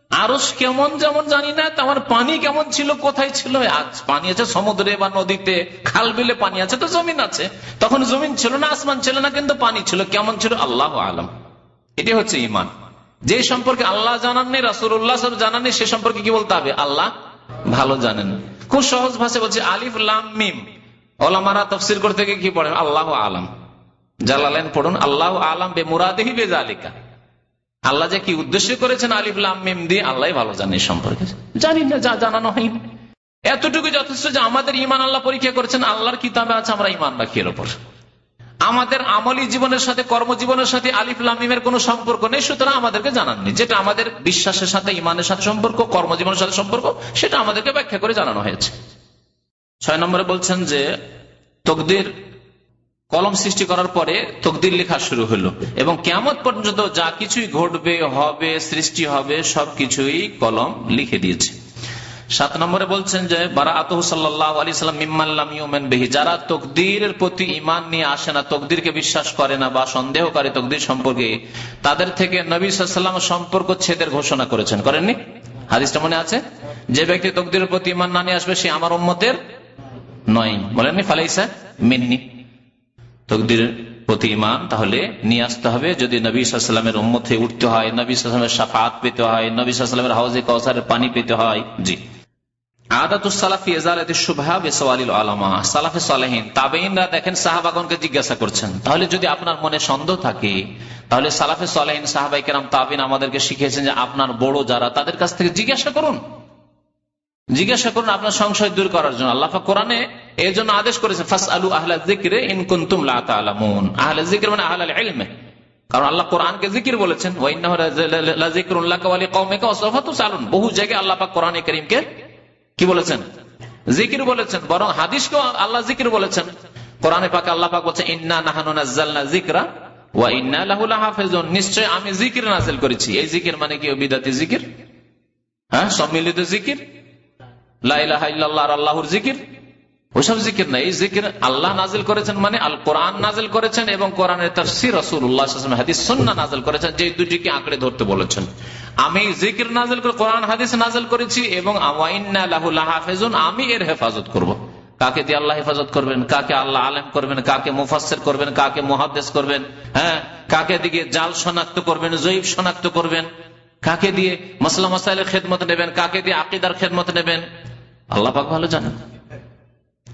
আরস কেমন যেমন জানি না, তেমন পানি কেমন ছিল, কোথায় ছিল? আজ পানি আছে সমুদ্রে বা নদীতে, খাল বিলে পানি আছে, তো জমিন আছে। তখন জমিন ছিল না, আসমান ছিল না, কিন্তু পানি ছিল। কেমন ছিল? আল্লাহ আলম। এটি হচ্ছে ইমান যে সম্পর্কে আল্লাহ জানাননি রাসুল্লাহ জানাননি সে সম্পর্কে কি বলতে হবে? আল্লাহ ভালো জানেন। খুব সহজ ভাষায় বলছে, আলিফ লাম মিম। ওলামারা তফসির করতে গিয়ে কি পড়েন? আল্লাহ আলম। জালালেন পড়ুন, আল্লাহ আলম বে মুরাদেহি বে জালিকা আল্লাহ যে কি উদ্দেশ্য করেছেন আলিফ লাম মিম দিয়ে আল্লাহ ভালো জানে সম্পর্কে। জানি না, যা জানানো হয়নি এতটুকু যথেষ্ট যে আমাদের ইমান আল্লাহ পরীক্ষা করেছেন, আল্লাহর কিতাবে আছে, আমরা ইমান রাখি এর ওপর। আমাদের আমলি জীবনের সাথে, কর্মজীবনের সাথে আলিফ লামিমের কোন সম্পর্ক নেই, সুতরাং আমাদেরকে জানাননি। যেটা আমাদের বিশ্বাসের সাথে, ইমানের সাথে সম্পর্ক, কর্মজীবনের সাথে সম্পর্ক, সেটা আমাদেরকে ব্যাখ্যা করে জানানো হয়েছে। ছয় নম্বরে বলছেন যে, তকদির কলম সৃষ্টি করার পরে তকদির লেখা শুরু হলো এবং কেমন পর্যন্ত যা কিছুই ঘটবে, হবে, সৃষ্টি হবে, সবকিছুই কলম লিখে দিয়েছে। সাত নম্বরে বলছেন যে বারা বেহি। যারা তকদিরের প্রতি ইমান নিয়ে আসে না, তকদিরকে বিশ্বাস করে না বা সন্দেহ করে তকদির সম্পর্কে, তাদের থেকে নবী সাল্লাম সম্পর্ক ছেদের ঘোষণা করেছেন। করেননি? হাদিসটা মনে আছে? যে ব্যক্তি তকদিরের প্রতি ইমান না নিয়ে আসবে, সে আমার উম্মতের নয়। বলেননি? ফালাইসা মিন্নি। তকদিরের প্রতি ইমান তাহলে নিয়ে আসতে হবে। যদি নবী সাল্লামের উম্মতে উঠতে হয়, নবী সাল্লামের সাফাত পেতে হয়, নবী সাল্লামের হাউজে কৌসারের পানি পেতে হয়, জি। জিজ্ঞাসা করছেন, তাহলে যদি আপনার মনে সন্দেহ থাকে, তাহলে সালাফে সালাহিন সাহাবাই কেরাম তাবিন আমাদেরকে শিখিয়েছেন যে আপনার বড় যারা, তাদের কাছ থেকে জিজ্ঞাসা করুন। জিজ্ঞাসা করুন আপনার সংশয় দূর করার জন্য। আল্লাহ কোরআনে এই জন্য আদেশ করেছে ফাস আলু আহলা মানে কারণ আল্লাহ কোরআনকে জিকির বলেছেন বহু জায়গায় আল্লাহ কোরআন করিমকে কি বলেছেন? জিকির বলেছেন, বরং হাদিসকেও আল্লাহ জিকির বলেছেন। কোরআনে পাকে আল্লাহ পাক বলছেন ইন্না নাহানুনা জিকরা ওয়া ইন্না লাহুল হাফেজুন নিশ্চয় আমি জিকির নাজিল করেছি। এই জিকির মানে কি? বিদাতি জিকির? হ্যাঁ সম্মিলিত জিকির? আল্লাহর জিকির? ওইসব জিকির না। এই জিকির আল্লাহ নাজিল করেছেন মানে আল কোরআন নাজিল করেছেন এবং কোরআনের তার সি রসুল্লাহ হাদিস সন্না নাজিল করেছেন। যে দুটিকে আঁকড়ে ধরতে বলেছেন। আমি জিকির নাজিল করে, কোরআন, হাদিস নাজিল করেছি এবং আমি এর হেফাজত করব। কাকে দিয়ে আল্লাহ হেফাজত করবেন? কাকে আল্লাহ আলেম করবেন? কাকে মুফাসের করবেন? কাকে মহাদেশ করবেন? হ্যাঁ? কাকে দিকে জাল শনাক্ত করবেন? জৈব শনাক্ত করবেন? কাকে দিয়ে মসলা মসাইলের খেদমত নেবেন? কাকে দিয়ে আকিদার খেদমত নেবেন? আল্লাহ পাক ভালো জানেন।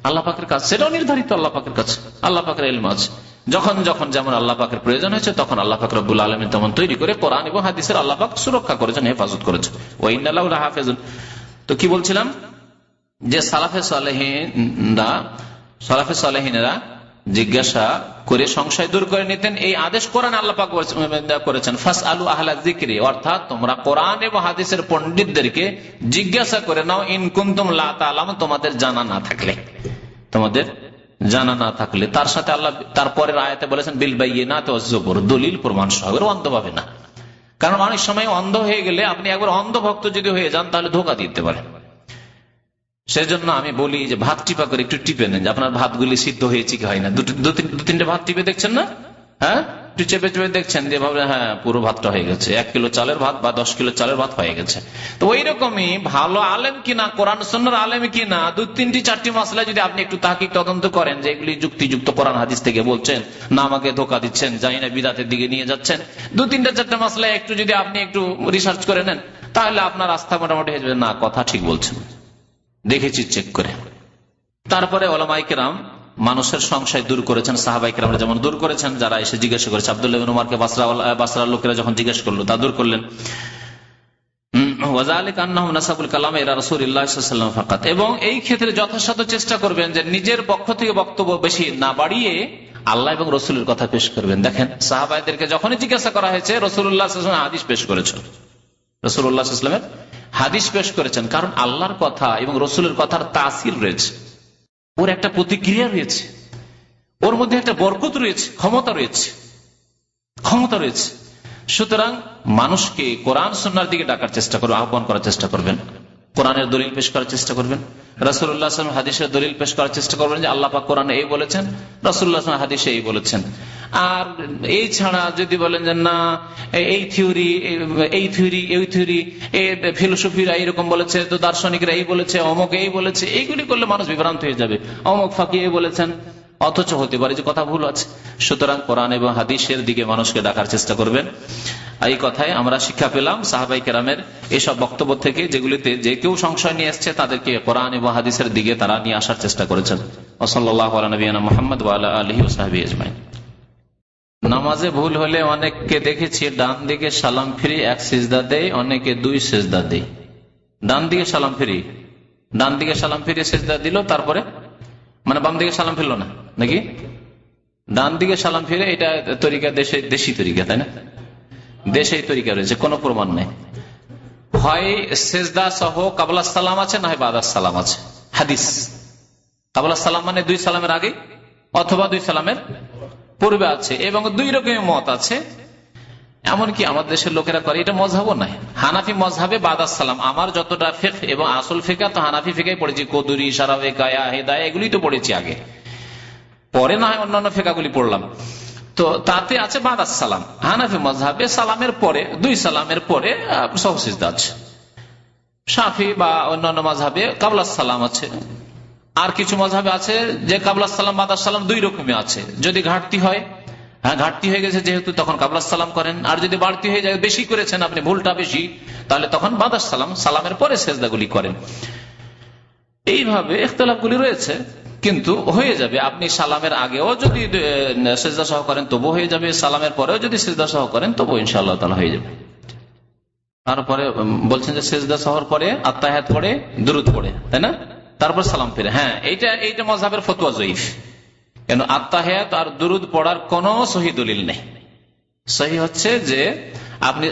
আল্লাহ পাকের কাছে সেটাও নির্ধারিত আল্লাহ পাকের কাছে। আল্লাহ পাকের এলম আছে। যখন যখন যেমন আল্লাহ পাকের প্রয়োজন হয়েছে, তখন আল্লাহ পাক রব্বুল আলমী তেমন তৈরি করে কোরআন এবং হাদিসের আল্লাহ পাক সুরক্ষা করেছেন, হেফাজত করেছেন। ওয়াইন হাফেজ তো কি বলছিলাম? যে সালাফে সালেহিনরা, সালাফে সালেহিনেরা জিজ্ঞাসা করে, সংশয় দূর করে নিতেন, এই আদেশ কোরআন আল্লাহ পাক করেছেন। ফাস আলু আহলা জিক্রি অর্থাৎ তোমরা কোরআন এবং হাদিসের পন্ডিতদেরকে জিজ্ঞাসা করে নাও ইনকুন্তম লাম তোমাদের জানা না থাকলে। তোমাদের জানা না থাকলে তার সাথে আল্লাহ তারপরের আয়াতে বলেছেন, বিল বাইয়ে না তো দলিল প্রমাণ সহ অন্ধ পাবে না। কারণ অনেক সময় অন্ধ হয়ে গেলে আপনি একবার অন্ধ ভক্ত যদি হয়ে যান, তাহলে ধোকা দিতে পারেন সেজন্য আমি বলি যে, ভাত টিপা করে একটু টিপে নেন আপনার ভাতগুলি সিদ্ধ হয়েছে কি হয় না? দু তিনটে ভাত টিপে দেখছেন না? হ্যাঁ? একটু চেপে চেপে দেখছেন যে ভাবলেন হ্যাঁ পুরো ভাতটা হয়ে গেছে। এক কিলো চালের ভাত বা দশ কিলো চালের ভাত হয়ে গেছে। তো ওই রকমই ভালো আলেম কিনা কোরআন সন্ন্যার আলেম কিনা দু, তিনটি, চারটি মশলা যদি আপনি একটু তাকে তদন্ত করেন যে এগুলি যুক্তিযুক্ত কোরআন হাদিস থেকে বলছেন, না আমাকে ধোকা দিচ্ছেন, যাই না বিদাতের দিকে নিয়ে যাচ্ছেন, দু, তিনটা, চারটা মশলা একটু যদি আপনি একটু রিসার্চ করে নেন, তাহলে আপনার আস্থা মোটামুটি হয়ে যাবে, না, কথা ঠিক বলছেন। দেখেছি চেক করে। তারপরে ওলামাইকেরাম মানুষের সংশয় দূর করেছেন সাহাবাইকেরাম যেমন দূর করেছেন, যারা এসে জিজ্ঞাসা করেছে, আবদুল্লাহ উমারকে বাসরা লোকেরা যখন জিজ্ঞেস করল, তা দূর করলেন। এবং এই ক্ষেত্রে চেষ্টা করবেন যে নিজের পক্ষ থেকে বক্তব্য বেশি না বাড়িয়ে আল্লাহ এবং রসুলের কথা পেশ করবেন। দেখেন সাহাবাহিদেরকে যখনই জিজ্ঞাসা করা হয়েছে রসুল্লাহ হাদিস পেশ করেছেন। রসুল্লাহামের হাদিস পেশ করেছেন, কারণ আল্লাহর কথা এবং রসুলের কথার তাসির রয়েছে। ওর একটা প্রতিক্রিয়া রয়েছে। ওর মধ্যে একটা বরকত রয়েছে, ক্ষমতা রয়েছে। ক্ষমতা রয়েছে। সুতরাং মানুষকে কোরআন সন্ন্যার দিকে ডাকার চেষ্টা করবেন আহ্বান করার চেষ্টা করবেন। কোরআনের দলিল পেশ করার চেষ্টা করবেন। রাসুল্লাহ হাদিসের দলিল পেশ করার চেষ্টা করবেন যে আল্লাহ পাক কোরআনে এই বলেছেন রাসুল্লাহ হাদিসে এই বলেছেন। আর এই ছাড়া যদি বলেন যে না এই থিওরি এই থিওরি এই থিওরি ফিলোসফিরা এইরকম বলেছে, তো দার্শনিকরা এই বলেছে, অমক এই বলেছে, এইগুলি করলে মানুষ বিভ্রান্ত হয়ে যাবে। অমক ফাঁকি এই বলেছেন, অথচ হতে পারে যে কথা ভুল আছে। সুতরাং কোরআন এবং হাদিসের দিকে মানুষকে ডাকার চেষ্টা করবেন। এই কথায় আমরা শিক্ষা পেলাম সাহাবাই কেরামের এসব বক্তব্য থেকে, যেগুলিতে যে কেউ সংশয় নিয়ে এসছে, তাদেরকে কোরআন এবং হাদিসের দিকে তারা নিয়ে আসার চেষ্টা করেছেন। ওসল্লাহ মোহাম্মদ আলহি ওসাহাবি আজমাই নামাজে ভুল হলে অনেককে দেখেছি, ডান দিকে সালাম ফিরি, এক সিজদা দেয় অনেকে দুই সেজদা দেয় ডান দিকে সালাম ফিরি। ডান দিকে সালাম ফিরি সেজদা দিল, তারপরে? মানে বাম দিকে সালাম ফিরল না, নাকি? ডান দিকে সালাম ফিরে, এটা তরিকা দেশে, দেশি তরিকা, তাই না? দেশে তরিকা রয়েছে, কোনো প্রমাণ নেই। হয় সেজদা সহ কাবলা সালাম আছে, না হয় বাদার সালাম আছে? হাদিস। কাবলা সালাম মানে দুই সালামের আগে অথবা দুই সালামের পূর্বে আছে এবং দুই রকমের মত আছে। এমনকি আমাদের দেশের লোকেরা করে, এটা মজাবও নাই। হানাফি মজাবে বাদাস সালাম আমার যতটা ফেক এবং আসল ফেকা তো হানাফি ফেকাই পড়েছি। কদুরি সারাবে কায়া হেদায় এগুলি তো পড়েছি আগে। পরে না হয় অন্যান্য ফেকাগুলি পড়লাম। তো তাতে আছে বাদাস সালাম হানাফি মজাবে সালামের পরে, দুই সালামের পরে সহসিজদা আছে। সাফি বা অন্যান্য মাঝাবে কাবলা সালাম আছে। আর কিছু মজাবে আছে যে কাবলা সালাম বাদাস সালাম দুই রকমই আছে। যদি ঘাটতি হয় হ্যাঁ ঘাটতি হয়ে গেছে যেহেতু তখন কাবলা সালাম করেন। আর যদি বাড়তি হয়ে যায়, বেশি করেছেন আপনি, ভুলটা বেশি, তাহলে তখন বাদাস সালাম সালামের পরে সেজদাগুলি করেন। এইভাবে ইখতলাফগুলি রয়েছে, কিন্তু হয়ে যাবে। আপনি সালামের আগেও যদি সেজদা সহ করেন তবু হয়ে যাবে। সালামের পরেও যদি সেজদা সহ করেন তবু ইনশাআল্লাহ তালা হয়ে যাবে। তারপরে বলছেন যে সেজদা সহর পরে আত্মাহাত পড়ে দূরত পড়ে, তাই না? তারপর সালাম ফিরে। হ্যাঁ এইটা এইটা মজাবের ফতুয়া জয়ীফ। কেন আত্মাহাত আর দুরুদ পড়ার কোন সহি দলিল নেই। সহি হচ্ছে যে আপনি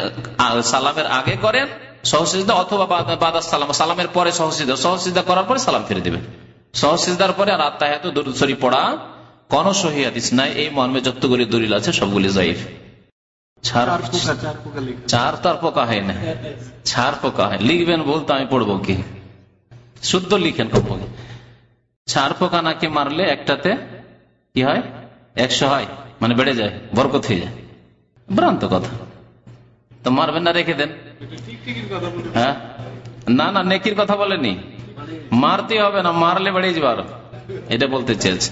সালামের আগে করেন সহসিদা অথবা বাদা সালাম। সালামের পরে সহসিদা সহসিদা করার পরে সালাম ফিরে দেবেন। সহসিদার পরে আর আত্মাহাত দুরুদ শরীফ পড়া কোন সহি হাদিস নাই। এই মর্মে যতগুলি দলিল আছে সবগুলি জয়ীফ। চার তো আর পোকা হয় না। ছাড় পোকা হয়। লিখবেন বলতো আমি পড়ব কি? শুদ্ধ লিখেন কমপক্ষে। ছাড় পোকা নাকি মারলে একটাতে কি হয়? একশো হয় মানে বেড়ে যায়, বরকত হয়ে যায়। ভ্রান্ত কথা। তো মারবেন না, রেখে দেন। হ্যাঁ? না না, নেকির কথা বলেনি মারতে হবে না, মারলে বেড়ে যাবে আরও। এটা বলতে চেয়েছে।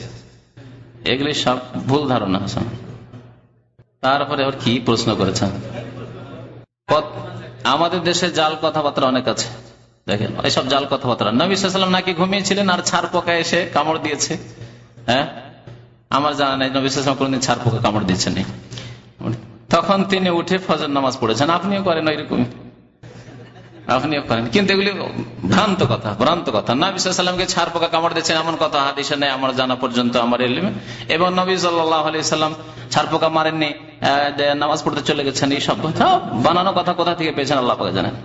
এগুলি সব ভুল ধারণা, হাসান। তারপরে আবার কি প্রশ্ন করেছেন? আমাদের দেশে জাল কথাবার্তা অনেক আছে। দেখেন, এসব জাল কথাবার্তা। নবী সাল্লাম নাকি ঘুমিয়েছিলেন আর ছাড় পোকা এসে কামড় দিয়েছে? হ্যাঁ? আমার জানা নাই, নবী সাল্লাম কোনদিন ছাড় পোকা কামড় দিয়েছেন তখন তিনি উঠে ফজর নামাজ পড়েছেন। আপনিও করেন ওইরকম আপনিও করেন। কিন্তু এগুলি ভ্রান্ত কথা ভ্রান্ত কথা। নবী সাল্লামকে ছাড় পোকা কামড় দিয়েছেন এমন কথা, হাদিসে নেই, আমার জানা পর্যন্ত আমার এলিমে। এবং নবী সাল্লাম ছাড় পোকা মারেননি নামাজ পড়তে চলে গেছেন, এই সব কথা। বানানো কথা কোথা থেকে পেয়েছেন, আল্লাহ পাকে জানেন।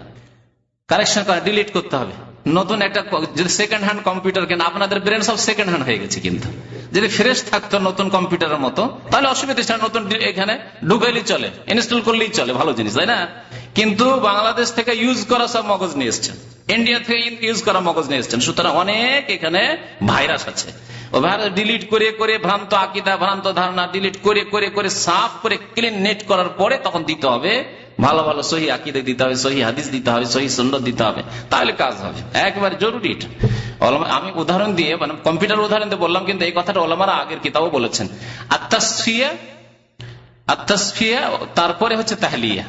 কারেকশন করে, ডিলিট করতে হবে। নতুন একটা যদি সেকেন্ড হ্যান্ড কম্পিউটার কেন, আপনাদের ব্রেন সব সেকেন্ড হ্যান্ড হয়ে গেছে কিন্তু। যদি ফ্রেশ থাকতো নতুন কম্পিউটারের মতো, তাহলে অসুবিধা নতুন এখানে ঢুকাইলেই চলে ইনস্টল করলেই চলে, ভালো জিনিস, তাই না? কিন্তু বাংলাদেশ থেকে ইউজ করা সব মগজ নিয়ে এসছেন। ইন্ডিয়া থেকে ইউজ করা মগজ নিয়ে এসছেন। সুতরাং অনেক এখানে ভাইরাস আছে। ডিলিট করে করে ভ্রান্ত আকিদা, ভ্রান্ত ধারণা ডিলিট করে করে করে সাফ করে ক্লিন নেট করার পরে তখন দিতে হবে। ভালো ভালো সহি আকিদে দিতে হবে, সহি হাদিস দিতে হবে, সহি সুন্দর দিতে হবে। তাহলে কাজ হবে। একবারে জরুরি আমি উদাহরণ দিয়ে মানে কম্পিউটার উদাহরণ দিয়ে বললাম, কিন্তু এই কথাটা ওলামারা আগের কিতাবও বলেছেন। আত্মাসফিয়া আত্মাসফিয়া, তারপরে হচ্ছে তাহলিয়া।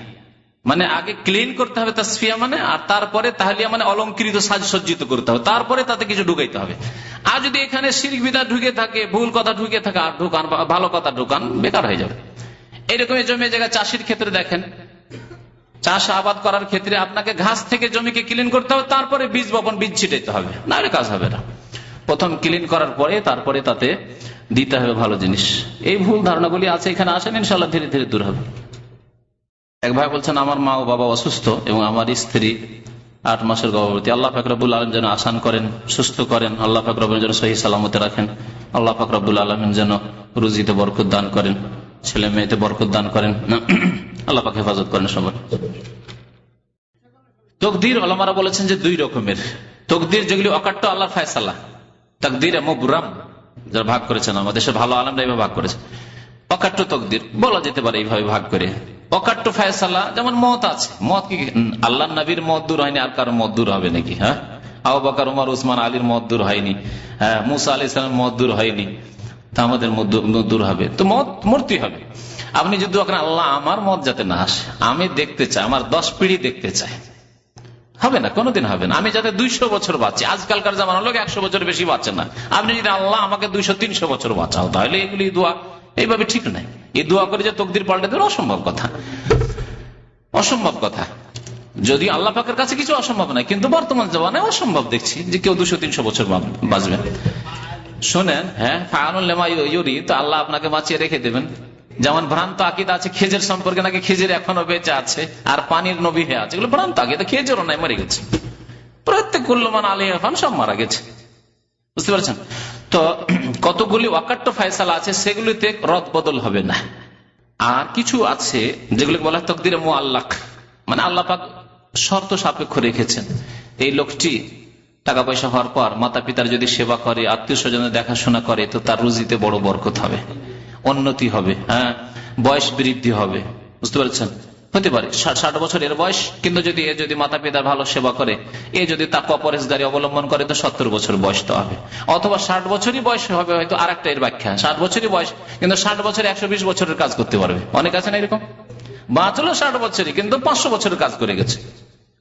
মানে আগে ক্লিন করতে হবে তাসফিয়া মানে আর তারপরে তাহলিয়া মানে অলঙ্কৃত সাজসজ্জিত করতে হবে। তারপরে তাতে কিছু ঢুকাইতে হবে। আর যদি এখানে শিরিক বিদা ঢুকে থাকে, ভুল কথা ঢুকে থাকে, আর ঢুকান, ভালো কথা ঢুকান, বেকার হয়ে যাবে। এরকম জমি জায়গায় চাষির ক্ষেত্রে দেখেন, চাষ আবাদ করার ক্ষেত্রে আপনাকে ঘাস থেকে জমিকে ক্লিন করতে হবে, তারপরে বীজ বপন, বীজ ছিটাইতে হবে। না কাজ হবে না। প্রথম ক্লিন করার পরে, তারপরে তাতে দিতে হবে ভালো জিনিস। এই ভুল ধারণাগুলি আছে, এখানে আসেন ইনশাল্লাহ ধীরে ধীরে দূর হবে। এক ভাই বলছেন, আমার মা ও বাবা অসুস্থ এবং আমার স্ত্রী আট মাসের গর্ভবতী। আল্লাহ ফাকরাবুল আলম যেন আসান করেন, সুস্থ করেন। আল্লাহ ফাকরাবুল যেন সহি সালামতে রাখেন। আল্লাহ ফাকরাবুল আলমিন যেন রুজিতে বরকত দান করেন, ছেলে মেয়েতে বরকত দান করেন। আল্লাহ পাক হেফাজত করেন সবাই তকদির আলমারা বলেছেন যে দুই রকমের। তকদির যেগুলি অকাট্য আল্লাহ ফায়সালা। তকদির মুবরাম। যারা ভাগ করেছেন, আমাদের দেশের ভালো আলমরা এইভাবে ভাগ করেছে। অকাট্য তকদির, বলা যেতে পারে এইভাবে ভাগ করে। অকাট্য ফায়সালা, যেমন মত আছে। মত কি? আল্লাহ নবীর মত দূর হয়নি, আর কারও মত দূর হবে নাকি হ্যাঁ? আবু বাকার, উমার, উসমান, আলীর মত দূর হয়নি হ্যাঁ মুসা আলী ইসলামের মত দূর হয়নি, তা আমাদের দূর হবে। তো মত মূর্তি হবে। আপনি যদি আল্লাহ আমার মত যাতে না আসে, আমি দেখতে চাই, আমার দশ পিড়ি দেখতে চাই, হবে না, কোনোদিন হবে না। আমি যাতে দুইশো বছর বাঁচি, আজকালকার জামানোর লোক একশো বছর বেশি বাঁচে না। আপনি যদি আল্লাহ আমাকে দুইশো, তিনশো বছর বাঁচাও, তাহলে এগুলি দোয়া এইভাবে ঠিক নাই। এই দোয়া করে যে তকদির পাল্টে দেবে, অসম্ভব কথা। অসম্ভব কথা। যদি আল্লাহ পাকের কাছে কিছু অসম্ভব নাই, কিন্তু বর্তমান জমানে অসম্ভব দেখছি যে কেউ দুশো, তিনশো বছর বাঁচবে। শোনেন হ্যাঁ ফায়ানুল্লেমা ইউরি, তো আল্লাহ আপনাকে বাঁচিয়ে রেখে দেবেন। যেমন ভ্রান্ত আকিদ আছে, খেজের সম্পর্কে নাকি খেজের এখনও বেঁচে আছে, আর পানির নবী হয়ে আছে। এগুলো ভ্রান্ত আকিদ, খেজেরও নাই, মরে গেছে। প্রত্যেক কুল্লমান আলী এখন সব মারা গেছে। বুঝতে পারছেন? তো কতগুলি অকাট্য ফায়সালা আছে, সেগুলিতে রদ বদল হবে না। আর কিছু আছে যেগুলি বলা হয় তকদিরে মো আল্লাহ মানে আল্লাহ পাক শর্ত সাপেক্ষ রেখেছেন। এই লোকটি টাকা পয়সা হওয়ার পর মাতা পিতার যদি সেবা করে, আত্মীয় স্বজনের দেখাশোনা করে, তো তার রুজিতে বড় বরকত হবে। উন্নতি হবে হ্যাঁ বয়স বৃদ্ধি হবে। বুঝতে পারছেন? হতে পারে। ষাট বছরের বয়স, কিন্তু যদি এ যদি মাতা পিতার ভালো সেবা করে, এ যদি তা কপরেশদারি অবলম্বন করে, তো সত্তর বছর বয়স তো হবে। অথবা ষাট বছরই বয়স হবে, হয়তো আর একটা এর ব্যাখ্যা। ষাট বছরই বয়স, কিন্তু ষাট বছর একশো বিশ বছরের কাজ করতে পারবে। অনেক আছে না এরকম? বাঁচলো ষাট বছরই, কিন্তু পাঁচশো বছরের কাজ করে গেছে।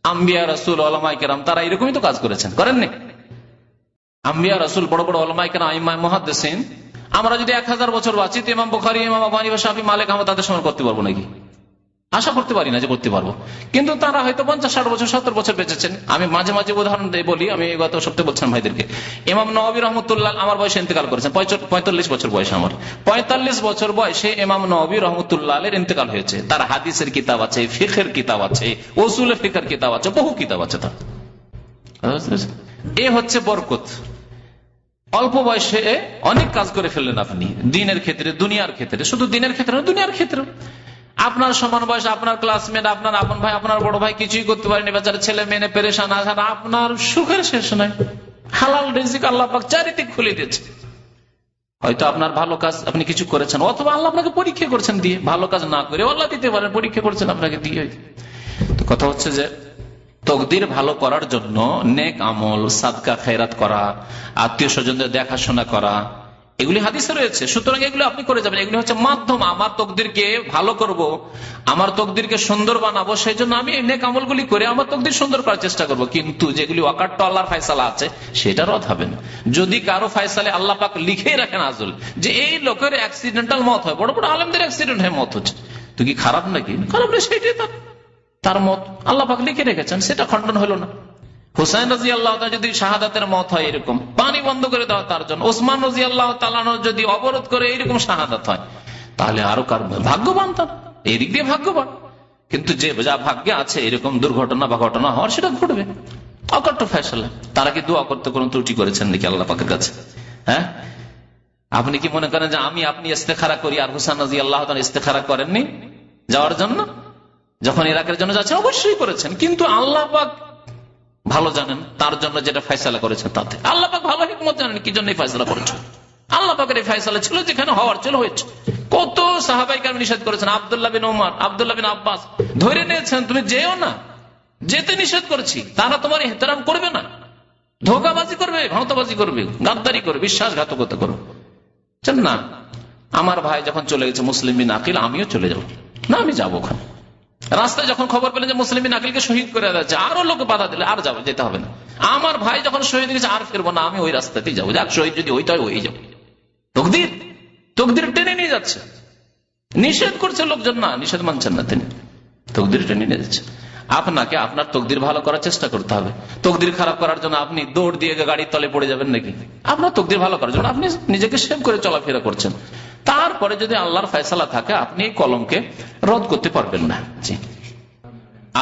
আম্বিয়া রসুল আলমাই কেরাম, তারা এরকমই তো কাজ করেছেন। করেননি আম্বিয়া রসুল, বড় বড় আলমাই কেরাম মহাদ্দেসিন। আমরা যদি এক হাজার বছর বাঁচি, তো ইমাম বুখারি, ইমাম আবানি বা শাফি, মালিক, আমরা তাদের সময় করতে পারব নাকি? আশা করতে পারি না যে করতে পারব। কিন্তু তারা হয়তো পঞ্চাশ, ষাট বছর, সত্তর বছর বেঁচেছেন। আমি মাঝে মাঝে উদাহরণ বলি, আমি গত সপ্তাহে বলছিলাম ভাইদেরকে। ইমাম নবী রহমতুল্লাহ আমার বয়সে ইন্তেকাল করেছেন পঁয়তাল্লিশ বছর বয়স আমার। পঁয়তাল্লিশ বছর বয়সে ইমাম নবী রহমতুল্লাহ ইন্তেকাল হয়েছে। তার হাদিসের কিতাব আছে, ফিখের কিতাব আছে ওসুল ফিখের কিতাব আছে, বহু কিতাব আছে তার। এ হচ্ছে বরকত। অল্প বয়সে অনেক কাজ করে ফেললেন আপনি। দিনের ক্ষেত্রে, দুনিয়ার ক্ষেত্রে। শুধু দিনের ক্ষেত্রে দুনিয়ার ক্ষেত্রে আপনার সমান বয়স, আপনার ক্লাসমেট আপনার আপন ভাই, আপনার বড় ভাই কিছুই করতে পারেনি, বেচারা ছেলে মেনে পেরেশান আসার আপনার সুখের শেষ নাই। হালাল রিজিক আল্লাহ চারিদিক খুলে দিয়েছে। হয়তো আপনার ভালো কাজ আপনি কিছু করেছেন, অথবা আল্লাহ আপনাকে পরীক্ষা করছেন দিয়ে, ভালো কাজ না করে, আল্লাহ দিতে পারেন, পরীক্ষা করছেন আপনাকে দিয়ে। তো কথা হচ্ছে যে, তকদির ভালো করার জন্য নেক আমল, সাদকা খেরাত করা, আত্মীয় স্বজনদের দেখাশোনা করা এগুলি হাদিসে রয়েছে। সুতরাং এগুলো আপনি করে যাবেন। এগুলি হচ্ছে মাধ্যম। আমার তকদিরকে ভালো করব। আমার তকদিরকে সুন্দর বানাবো সেই জন্য আমি নেক আমলগুলি করে আমার তকদির সুন্দর করার চেষ্টা করব। কিন্তু যেগুলি অকাট্য আল্লাহর ফায়সালা আছে সেটা রদ হবে না। যদি কারও ফায়সালে আল্লাহ পাক লিখেই রাখেন আজল, যে এই লোকের অ্যাক্সিডেন্টাল মত হয়, বড় বড় আলমদের অ্যাক্সিডেন্ট হয়ে মত হচ্ছে। তো কি খারাপ নাকি? খারাপ না, সেটাই তার তার মত। আল্লাহ পাক লিখে রেখেছেন, সেটা খণ্ডন হলো না। হুসাইন রাজি আল্লাহ যদি শাহাদাতের মত হয় এরকম, পানি বন্ধ করে দেওয়া তার জন্য। ওসমান রাজি আল্লাহ যদি অবরোধ করে এরকম শাহাদাত হয়, তাহলে আরও কার ভাগ্যবান তার? এই দিক দিয়ে ভাগ্যবান। কিন্তু যে যা ভাগ্যে আছে, এরকম দুর্ঘটনা বা ঘটনা হওয়ার সেটা ঘটবে। অকট্ট ফেসলা তারা কি দোয়া করতে কোন ত্রুটি করেছেন নাকি আল্লাহ পাকের কাছে? হ্যাঁ? আপনি কি মনে করেন যে আমি, আপনি ইস্তেখারা করি আর হুসান রাজি আল্লাহ ইস্তেখারা করেননি যাওয়ার জন্য? যখন ইরাকের জন্য যাচ্ছেন অবশ্যই করেছেন। কিন্তু আল্লাহ পাক ভালো জানেন, তার জন্য যেটা ফয়সালা করেছেন তাতে। আল্লাহ পাক ভালো হিকমত জানেন কি জন্য ফয়সালা করেছেন এই ছিল যেখানে হওয়ার, ছিল হয়েছে। কত সাহাবাই কারণ নিষেধ করেছেন, আবদুল্লাহ বিন আবদুল্লাহ বিন আব্বাস। ধরে নিয়েছেন, তুমি যেও না, যেতে নিষেধ করছি, তারা তোমার এহতেরাম করবে না। ধোকাবাজি করবে ভাঁতাবাজি করবে, গাদ্দারি করবে, বিশ্বাসঘাতকতা করবে। না, আমার ভাই যখন চলে গেছে, মুসলিম বিন আকিল, আমিও চলে যাব। না, আমি যাব ওখানে। রাস্তায় যখন খবর পেলেন যে মুসলিম নাকিলকে শহীদ করে যাচ্ছে, আরও লোক বাধা দিলে আর যাব, যেতে হবে না। আমার ভাই যখন শহীদ গেছে আর ফিরবো না, আমি ওই রাস্তাতেই যাব। যাক, শহীদ যদি ওইটাই ওই যাব। তকদির তকদির টেনে নিয়ে যাচ্ছে। নিষেধ করছে লোকজন না, নিষেধ মানছেন না তিনি। তকদির টেনে নিয়ে যাচ্ছে। আপনাকে আপনার তকদির ভালো করার চেষ্টা করতে হবে। তকদির খারাপ করার জন্য আপনি দৌড় দিয়ে গাড়ির তলে পড়ে যাবেন নাকি? আপনার তকদির ভালো করার জন্য আপনি নিজেকে সেভ করে চলাফেরা করছেন। তারপরে যদি আল্লাহর ফয়সালা থাকে, আপনি এই কলমকে রদ করতে পারবেন না।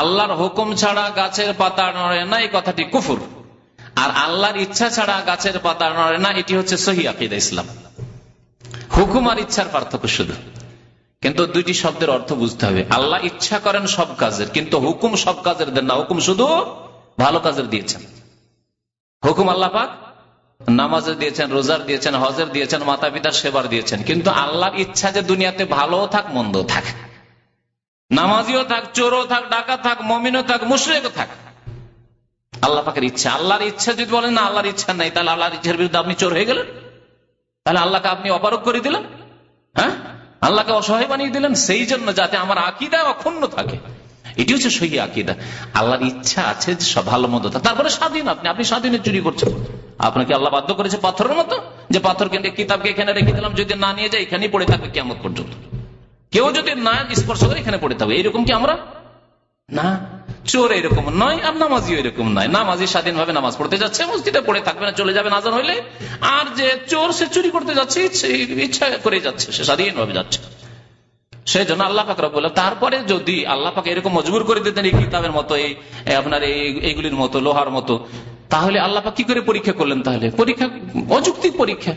আল্লাহর হুকুম ছাড়া গাছের পাতা নড়ে না, এই কথাটি কুফুর। আর আল্লাহর ইচ্ছা ছাড়া গাছের পাতা নড়ে না, এটি হচ্ছে সহি আকিদা ইসলাম। হুকুম আর ইচ্ছার পার্থক্য শুধু। কিন্তু দুইটি শব্দের অর্থ বুঝতে হবে। আল্লাহ ইচ্ছা করেন সব কাজের, কিন্তু হুকুম সব কাজের দেন না। হুকুম শুধু ভালো কাজের দিয়েছেন। হুকুম আল্লাহ পাক নামাজের দিয়েছেন, রোজার দিয়েছেন, হজের দিয়েছেন মাতা পিতার সেবার দিয়েছেন। কিন্তু আল্লাহর ইচ্ছা যে দুনিয়াতে ভালো থাক মন্দ থাক। নামাজিও থাক, চোরও থাক ডাকা থাক, মমিনও থাক, মুশ্রেকও থাক। আল্লাহ পাকের ইচ্ছা। আল্লাহর ইচ্ছা যদি বলেন, না, আল্লাহর ইচ্ছা নাই, তাহলে আল্লাহর ইচ্ছার বিরুদ্ধে আপনি চোর হয়ে গেলেন। তাহলে আল্লাহকে আপনি অপারক করে দিলেন। হ্যাঁ? আল্লাহকে অসহায় বানিয়ে দিলেন। সেই জন্য যাতে আমার আকিদা অক্ষুণ্ণ থাকে। এটি হচ্ছে সহি আকিদা। আল্লাহর ইচ্ছা আছে যে সব ভালো মন্দ তারপরে স্বাধীন আপনি। আপনি স্বাধীনে চুরি করছেন। আপনাকে আল্লাহ বাধ্য করেছে পাথরের মতো। যে পাথর কেন্দ্রে কিতাবকে এখানে রেখে দিলাম, যদি না নিয়ে যায় এখানেই পড়ে থাকবে কেমন পর্যন্ত। কেউ যদি না স্পর্শ করে এখানে পড়ে থাকবে। এইরকম কি আমরা? না। চোর এরকম নয় আর নামাজিও এরকম নয়। নামাজি স্বাধীন ভাবে নামাজ পড়তে যাচ্ছে, মসজিদে পড়ে থাকবে না, চলে যাবে নাজান হইলে। আর যে চোর সে চুরি করতে যাচ্ছে ইচ্ছা করে যাচ্ছে, সে স্বাধীন ভাবে যাচ্ছে। সেই জন্য আল্লাহ পাক বলে তারপরে যদি আল্লাহ পাক এরকম মজবুর করে দিতেন এই কিতাবের মতো, এই আপনার এইগুলির মতো, লোহার মতো, তাহলে আল্লাহ পাক কি করে পরীক্ষা করলেন তাহলে? পরীক্ষা, অযুক্তিক পরীক্ষা।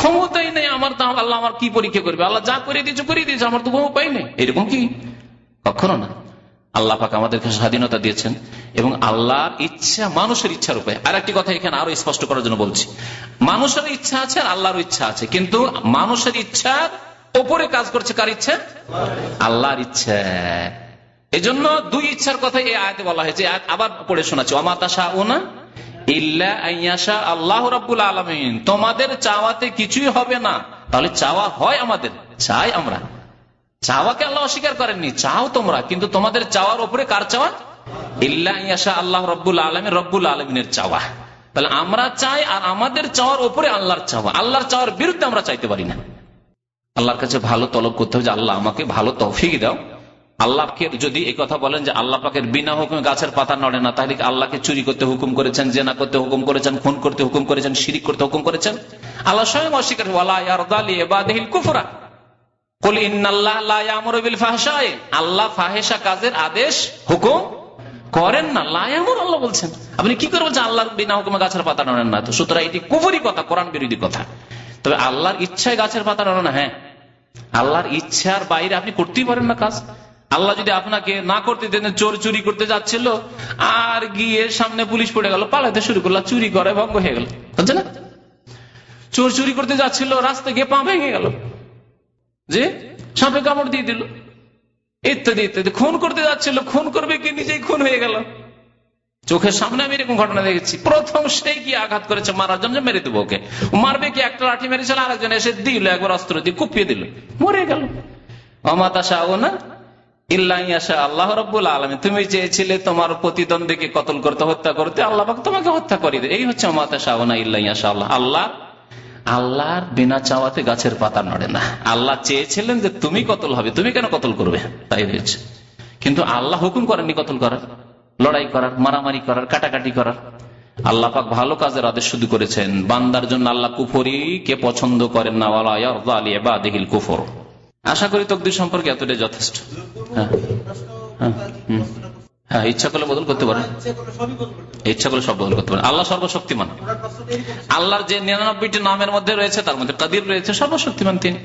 ক্ষমতাই নেই আমার তো আল্লাহ আমার কি পরীক্ষা করবে? আল্লাহ যা করে দিয়েছে করে দিয়েছে, আমার তো কোনো উপায় নেই। এরকম কি? কখনো না। আল্লাহ পাক আমাদেরকে স্বাধীনতা দিয়েছেন এবং আল্লাহর ইচ্ছা মানুষের ইচ্ছার উপায় আর একটি কথা এখানে আরও স্পষ্ট করার জন্য বলছি। মানুষের ইচ্ছা আছে আর আল্লাহর ইচ্ছা আছে, কিন্তু মানুষের ইচ্ছার ওপরে কাজ করছে কার ইচ্ছা? আল্লাহর ইচ্ছা। এই জন্য দুই ইচ্ছার কথা এই আয়তে বলা হয়েছে। আবার পড়ে শোনাচ্ছি। অমাতা শাহ না আল্লাহ রাবুল আলমিন। তোমাদের চাওয়াতে কিছুই হবে না। তাহলে চাওয়া হয় আমাদের। চাই আমরা। চাওয়াকে আল্লাহ অস্বীকার করেননি। চাও তোমরা। কিন্তু তোমাদের চাওয়ার উপরে কার চাওয়া? ইল্লা আল্লাহ রব্বুল আলমী রব্বুল আলমিনের চাওয়া। তাহলে আমরা চাই আর আমাদের চাওয়ার উপরে আল্লাহর চাওয়া। আল্লাহর চাওয়ার বিরুদ্ধে আমরা চাইতে পারি না। আল্লাহর কাছে ভালো তলব করতে হবে যে আল্লাহ আমাকে ভালো তৌফিক দাও। আল্লাহকে যদি এই কথা বলেন যে আল্লাহ পাকের বিনা হুকুমে গাছের পাতা নড়ে না, তাহলে আল্লাহকে চুরি করতে হুকুম করেছেন, জেনা করতে হুকুম করেছেন, খুন করতে হুকুম করেছেন, শিরিক করতে হুকুম করেছেন? আল্লাহ স্বয়ং অস্বীকার কুফরা। আল্লাহ ফাহেসা কাজের আদেশ, হুকুম করেন না। লায়ামর আল্লাহ বলছেন। আপনি কি করে বলছেন আল্লাহর বিনা হুকুমে গাছের পাতা নড়েন না? তো সুতরাং এটি কুফরি কথা, কোরআন বিরোধী কথা। তবে আল্লাহর ইচ্ছায় গাছের পাতা নড়ে না হ্যাঁ। আল্লাহর ইচ্ছার বাইরে আপনি করতেই পারেন না কাজ। আল্লাহ যদি আপনাকে না করতে দেন, চোর চুরি করতে যাচ্ছিল, আর গিয়ে সামনে পুলিশ পড়ে গেল, পালাতে শুরু করল চুরি করে, ভঙ্গ হয়ে গেল। বুঝছে না? চোর চুরি করতে যাচ্ছিল, রাস্তা গিয়ে পা ভেঙে গেল। যে? সাপে কামড় দিয়ে দিল। ইত্যাদি ইত্যাদি। খুন করতে যাচ্ছিল, খুন করবে কি? নিজেই খুন হয়ে গেল। চোখের সামনে আমি এরকম ঘটনা দেখেছি। প্রথম সেই কি আঘাত করেছে, মারার জন্য মেরে দেবো ওকে। মারবে কি, একটা লাঠি মেরেছিল, আরেকজন এসে দিল, একবার অস্ত্র দিয়ে কুপিয়ে দিল। মরে গেল। অমাতা শাহ না? চাওয়াতে গাছের পাতা নড়ে না। আল্লাহ চেয়েছিলেন যে তুমি কতল হবে, তুমি কেন কতল করবে? তাই হয়েছে। কিন্তু আল্লাহ হুকুম করেননি কতল করার। লড়াই করার, মারামারি করার, কাটাকাটি করার। আল্লাহ পাক ভালো কাজের আদেশ শুধু করেছেন। বান্দার জন্য আল্লাহ কুফরি কে পছন্দ করেন না কুফর। আশা করি তকদির সম্পর্কে এতটাই যথেষ্ট। হ্যাঁ হ্যাঁ হ্যাঁ ইচ্ছা করলে বদল করতে পারে ইচ্ছা করলে সব বদল করতে পারে আল্লাহ সর্বশক্তিমান। আল্লাহর যে নিরানব্বইটি নামের মধ্যে রয়েছে, তার মধ্যে কাদির রয়েছে, সর্বশক্তিমান তিনি।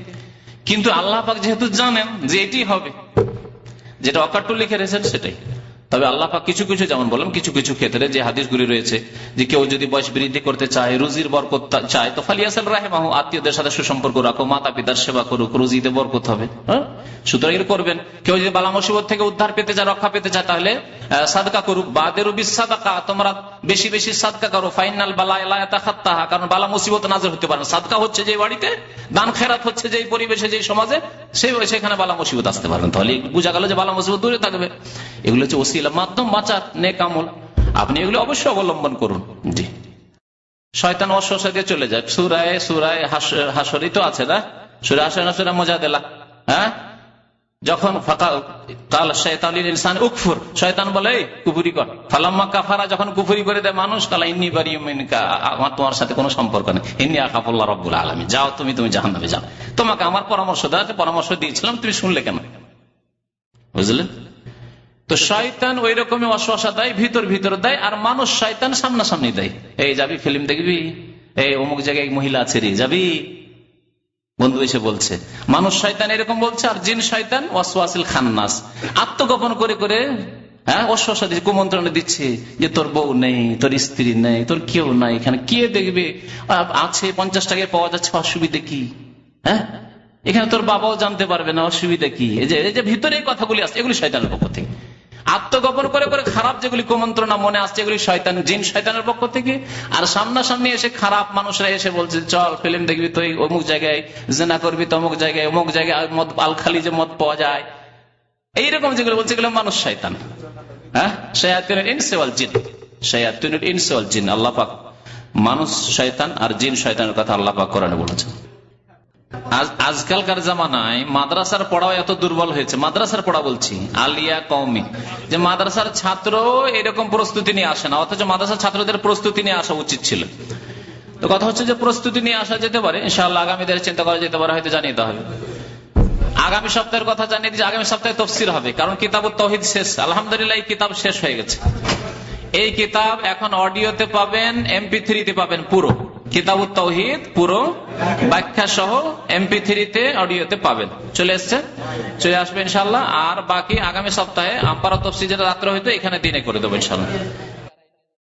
কিন্তু আল্লাহ পাক যেহেতু জানেন যে এটি হবে, যেটা অকাট্টু লিখে রয়েছেন সেটাই। তবে আল্লাহ কিছু কিছু যেমন বললাম কিছু কিছু ক্ষেত্রে যে হাদিসগুলি রয়েছে, যে কেউ যদি বয়স বৃদ্ধি করতে চায়, রুজির বরকত চায়, তো ফালিয়াসাল রাহেমাহ, আত্মীয়দের সাথে সুসম্পর্ক রাখো মাতা পিতার সেবা করুক রুজিতে বরকত হবে। হ্যাঁ? সুতরাং করবেন। কেউ যদি বালা মুসিবত থেকে উদ্ধার পেতে চায়, রক্ষা পেতে চায়, তাহলে সাদকা করুক। বাদেরও বিসাদাকা তোমরা বেশি বেশি সাদকা করো। ফাইনাল বালা এলাহা কারণ বালা মুসিবত নাজর হতে পারে সাদকা হচ্ছে যে বাড়িতে, দান খেরাত হচ্ছে যে পরিবেশে যে সমাজে, সেই সেখানে বালা মুসিবত আসতে পারবেন তাহলে বোঝা গেল যে বালা মুসিবত দূরে থাকবে। এগুলো হচ্ছে ওসিলা, মাধ্যম বাঁচার নে কামল আপনি এগুলো অবশ্যই অবলম্বন করুন। জি। শয়তান অশ্বাসা দিয়ে চলে যায়। সুরায় সুরায় হাসরি তো আছে না? সুরা আসে না মজা দেলা হ্যাঁ? যখন কাল শয়তান ইনসান উকফুর। শয়তান বলে কুফুরি কর। ফালাম্মা কাফারা যখন কুফুরি করে দেয়, মানুষ, কালা ইন্নি বাড়ি আমার তোমার সাথে কোনো সম্পর্ক নেই। ইন্নি আকাফুল্লাহ রব্বুল আলমী যাও তুমি তুমি জাহান নামে যাও। তোমাকে আমার পরামর্শ দেওয়া পরামর্শ দিয়েছিলাম, তুমি শুনলে কেন? বুঝলে? তো শয়তান ওই রকমই অশ্বাসা দেয়, ভিতর ভিতর দেয়, আর মানুষ শয়তান সামনাসামনি দেয়। এই যাবি, ফিল্ম দেখবি? এই, অমুক জায়গায় মহিলা আছে রে, যাবি? বন্ধু এসে বলছে, মানুষ শয়তান এরকম বলছে, আর জিন শয়তান ওয়াসওয়াসিল খান্নাস। আত্মগোপন করে করে হ্যাঁ অশ্বাসা দিচ্ছে, কুমন্ত্রণা দিচ্ছে যে, তোর বউ নেই, তোর স্ত্রী নেই, তোর কেউ নাই, এখানে কে দেখবে? আছে, পঞ্চাশ টাকায় পাওয়া যাচ্ছে, অসুবিধে কি? হ্যাঁ এখানে তোর বাবাও জানতে পারবে না, অসুবিধা কি? এই যে এই যে ভিতরে কথাগুলি আসছে, এগুলি শয়তানের পক্ষ থেকে। আত্মগোপন করে করে খারাপ যেগুলি কুমন্ত্রণা মনে আসছে, এগুলি শয়তান, জিন শয়তানের পক্ষ থেকে। আর সামনাসামনি এসে খারাপ মানুষরা এসে বলছে, চল ফিল্ম দেখবি তুই, অমুক জায়গায় জেনা করবি, তমুক জায়গায়, অমুক জায়গায় মদ আলখালি যে মদ পাওয়া যায়। এইরকম যেগুলো বলছে, এগুলো মানুষ শয়তান। হ্যাঁ? ইনসেওয়াল জিন। সয়াতিনের ইনসেওয়াল জিন, আল্লাহ পাক। মানুষ শয়তান আর জিন শয়তানের কথা আল্লাহ পাক করানো বলেছেন। আজকালকার জামানায় মাদ্রাসার পড়াও এত দুর্বল হয়েছে। মাদ্রাসার পড়া বলছি, আলিয়া কৌমি যে মাদ্রাসার ছাত্র এরকম প্রস্তুতি নিয়ে আসে না, অথচ মাদ্রাসার ছাত্রদের প্রস্তুতি নিয়ে আসা উচিত ছিল। তো কথা হচ্ছে যে প্রস্তুতি নিয়ে আসা যেতে পারে, ইনশাআল্লাহ আগামীদের চিন্তা করা যেতে পারে, হয়তো জানিয়ে হবে। আগামী সপ্তাহের কথা জানিয়ে দিচ্ছি, আগামী সপ্তাহে তফসির হবে, কারণ কিতাব তহিদ শেষ। আলহামদুলিল্লাহ, এই কিতাব শেষ হয়ে গেছে। এই কিতাব এখন অডিওতে পাবেন, এমপি থ্রিতে পাবেন পুরো। কিতাব তৌহিদ, পুরো ব্যাখ্যা সহ এমপি থ্রিতে অডিওতে পাবেন। চলে এসছে। চলে আসবে ইনশাল্লাহ আর বাকি আগামী সপ্তাহে আম্পারা তফসি যেটা রাত্রে হয়তো এখানে দিনে করে দেবো ইনশাল্লাহ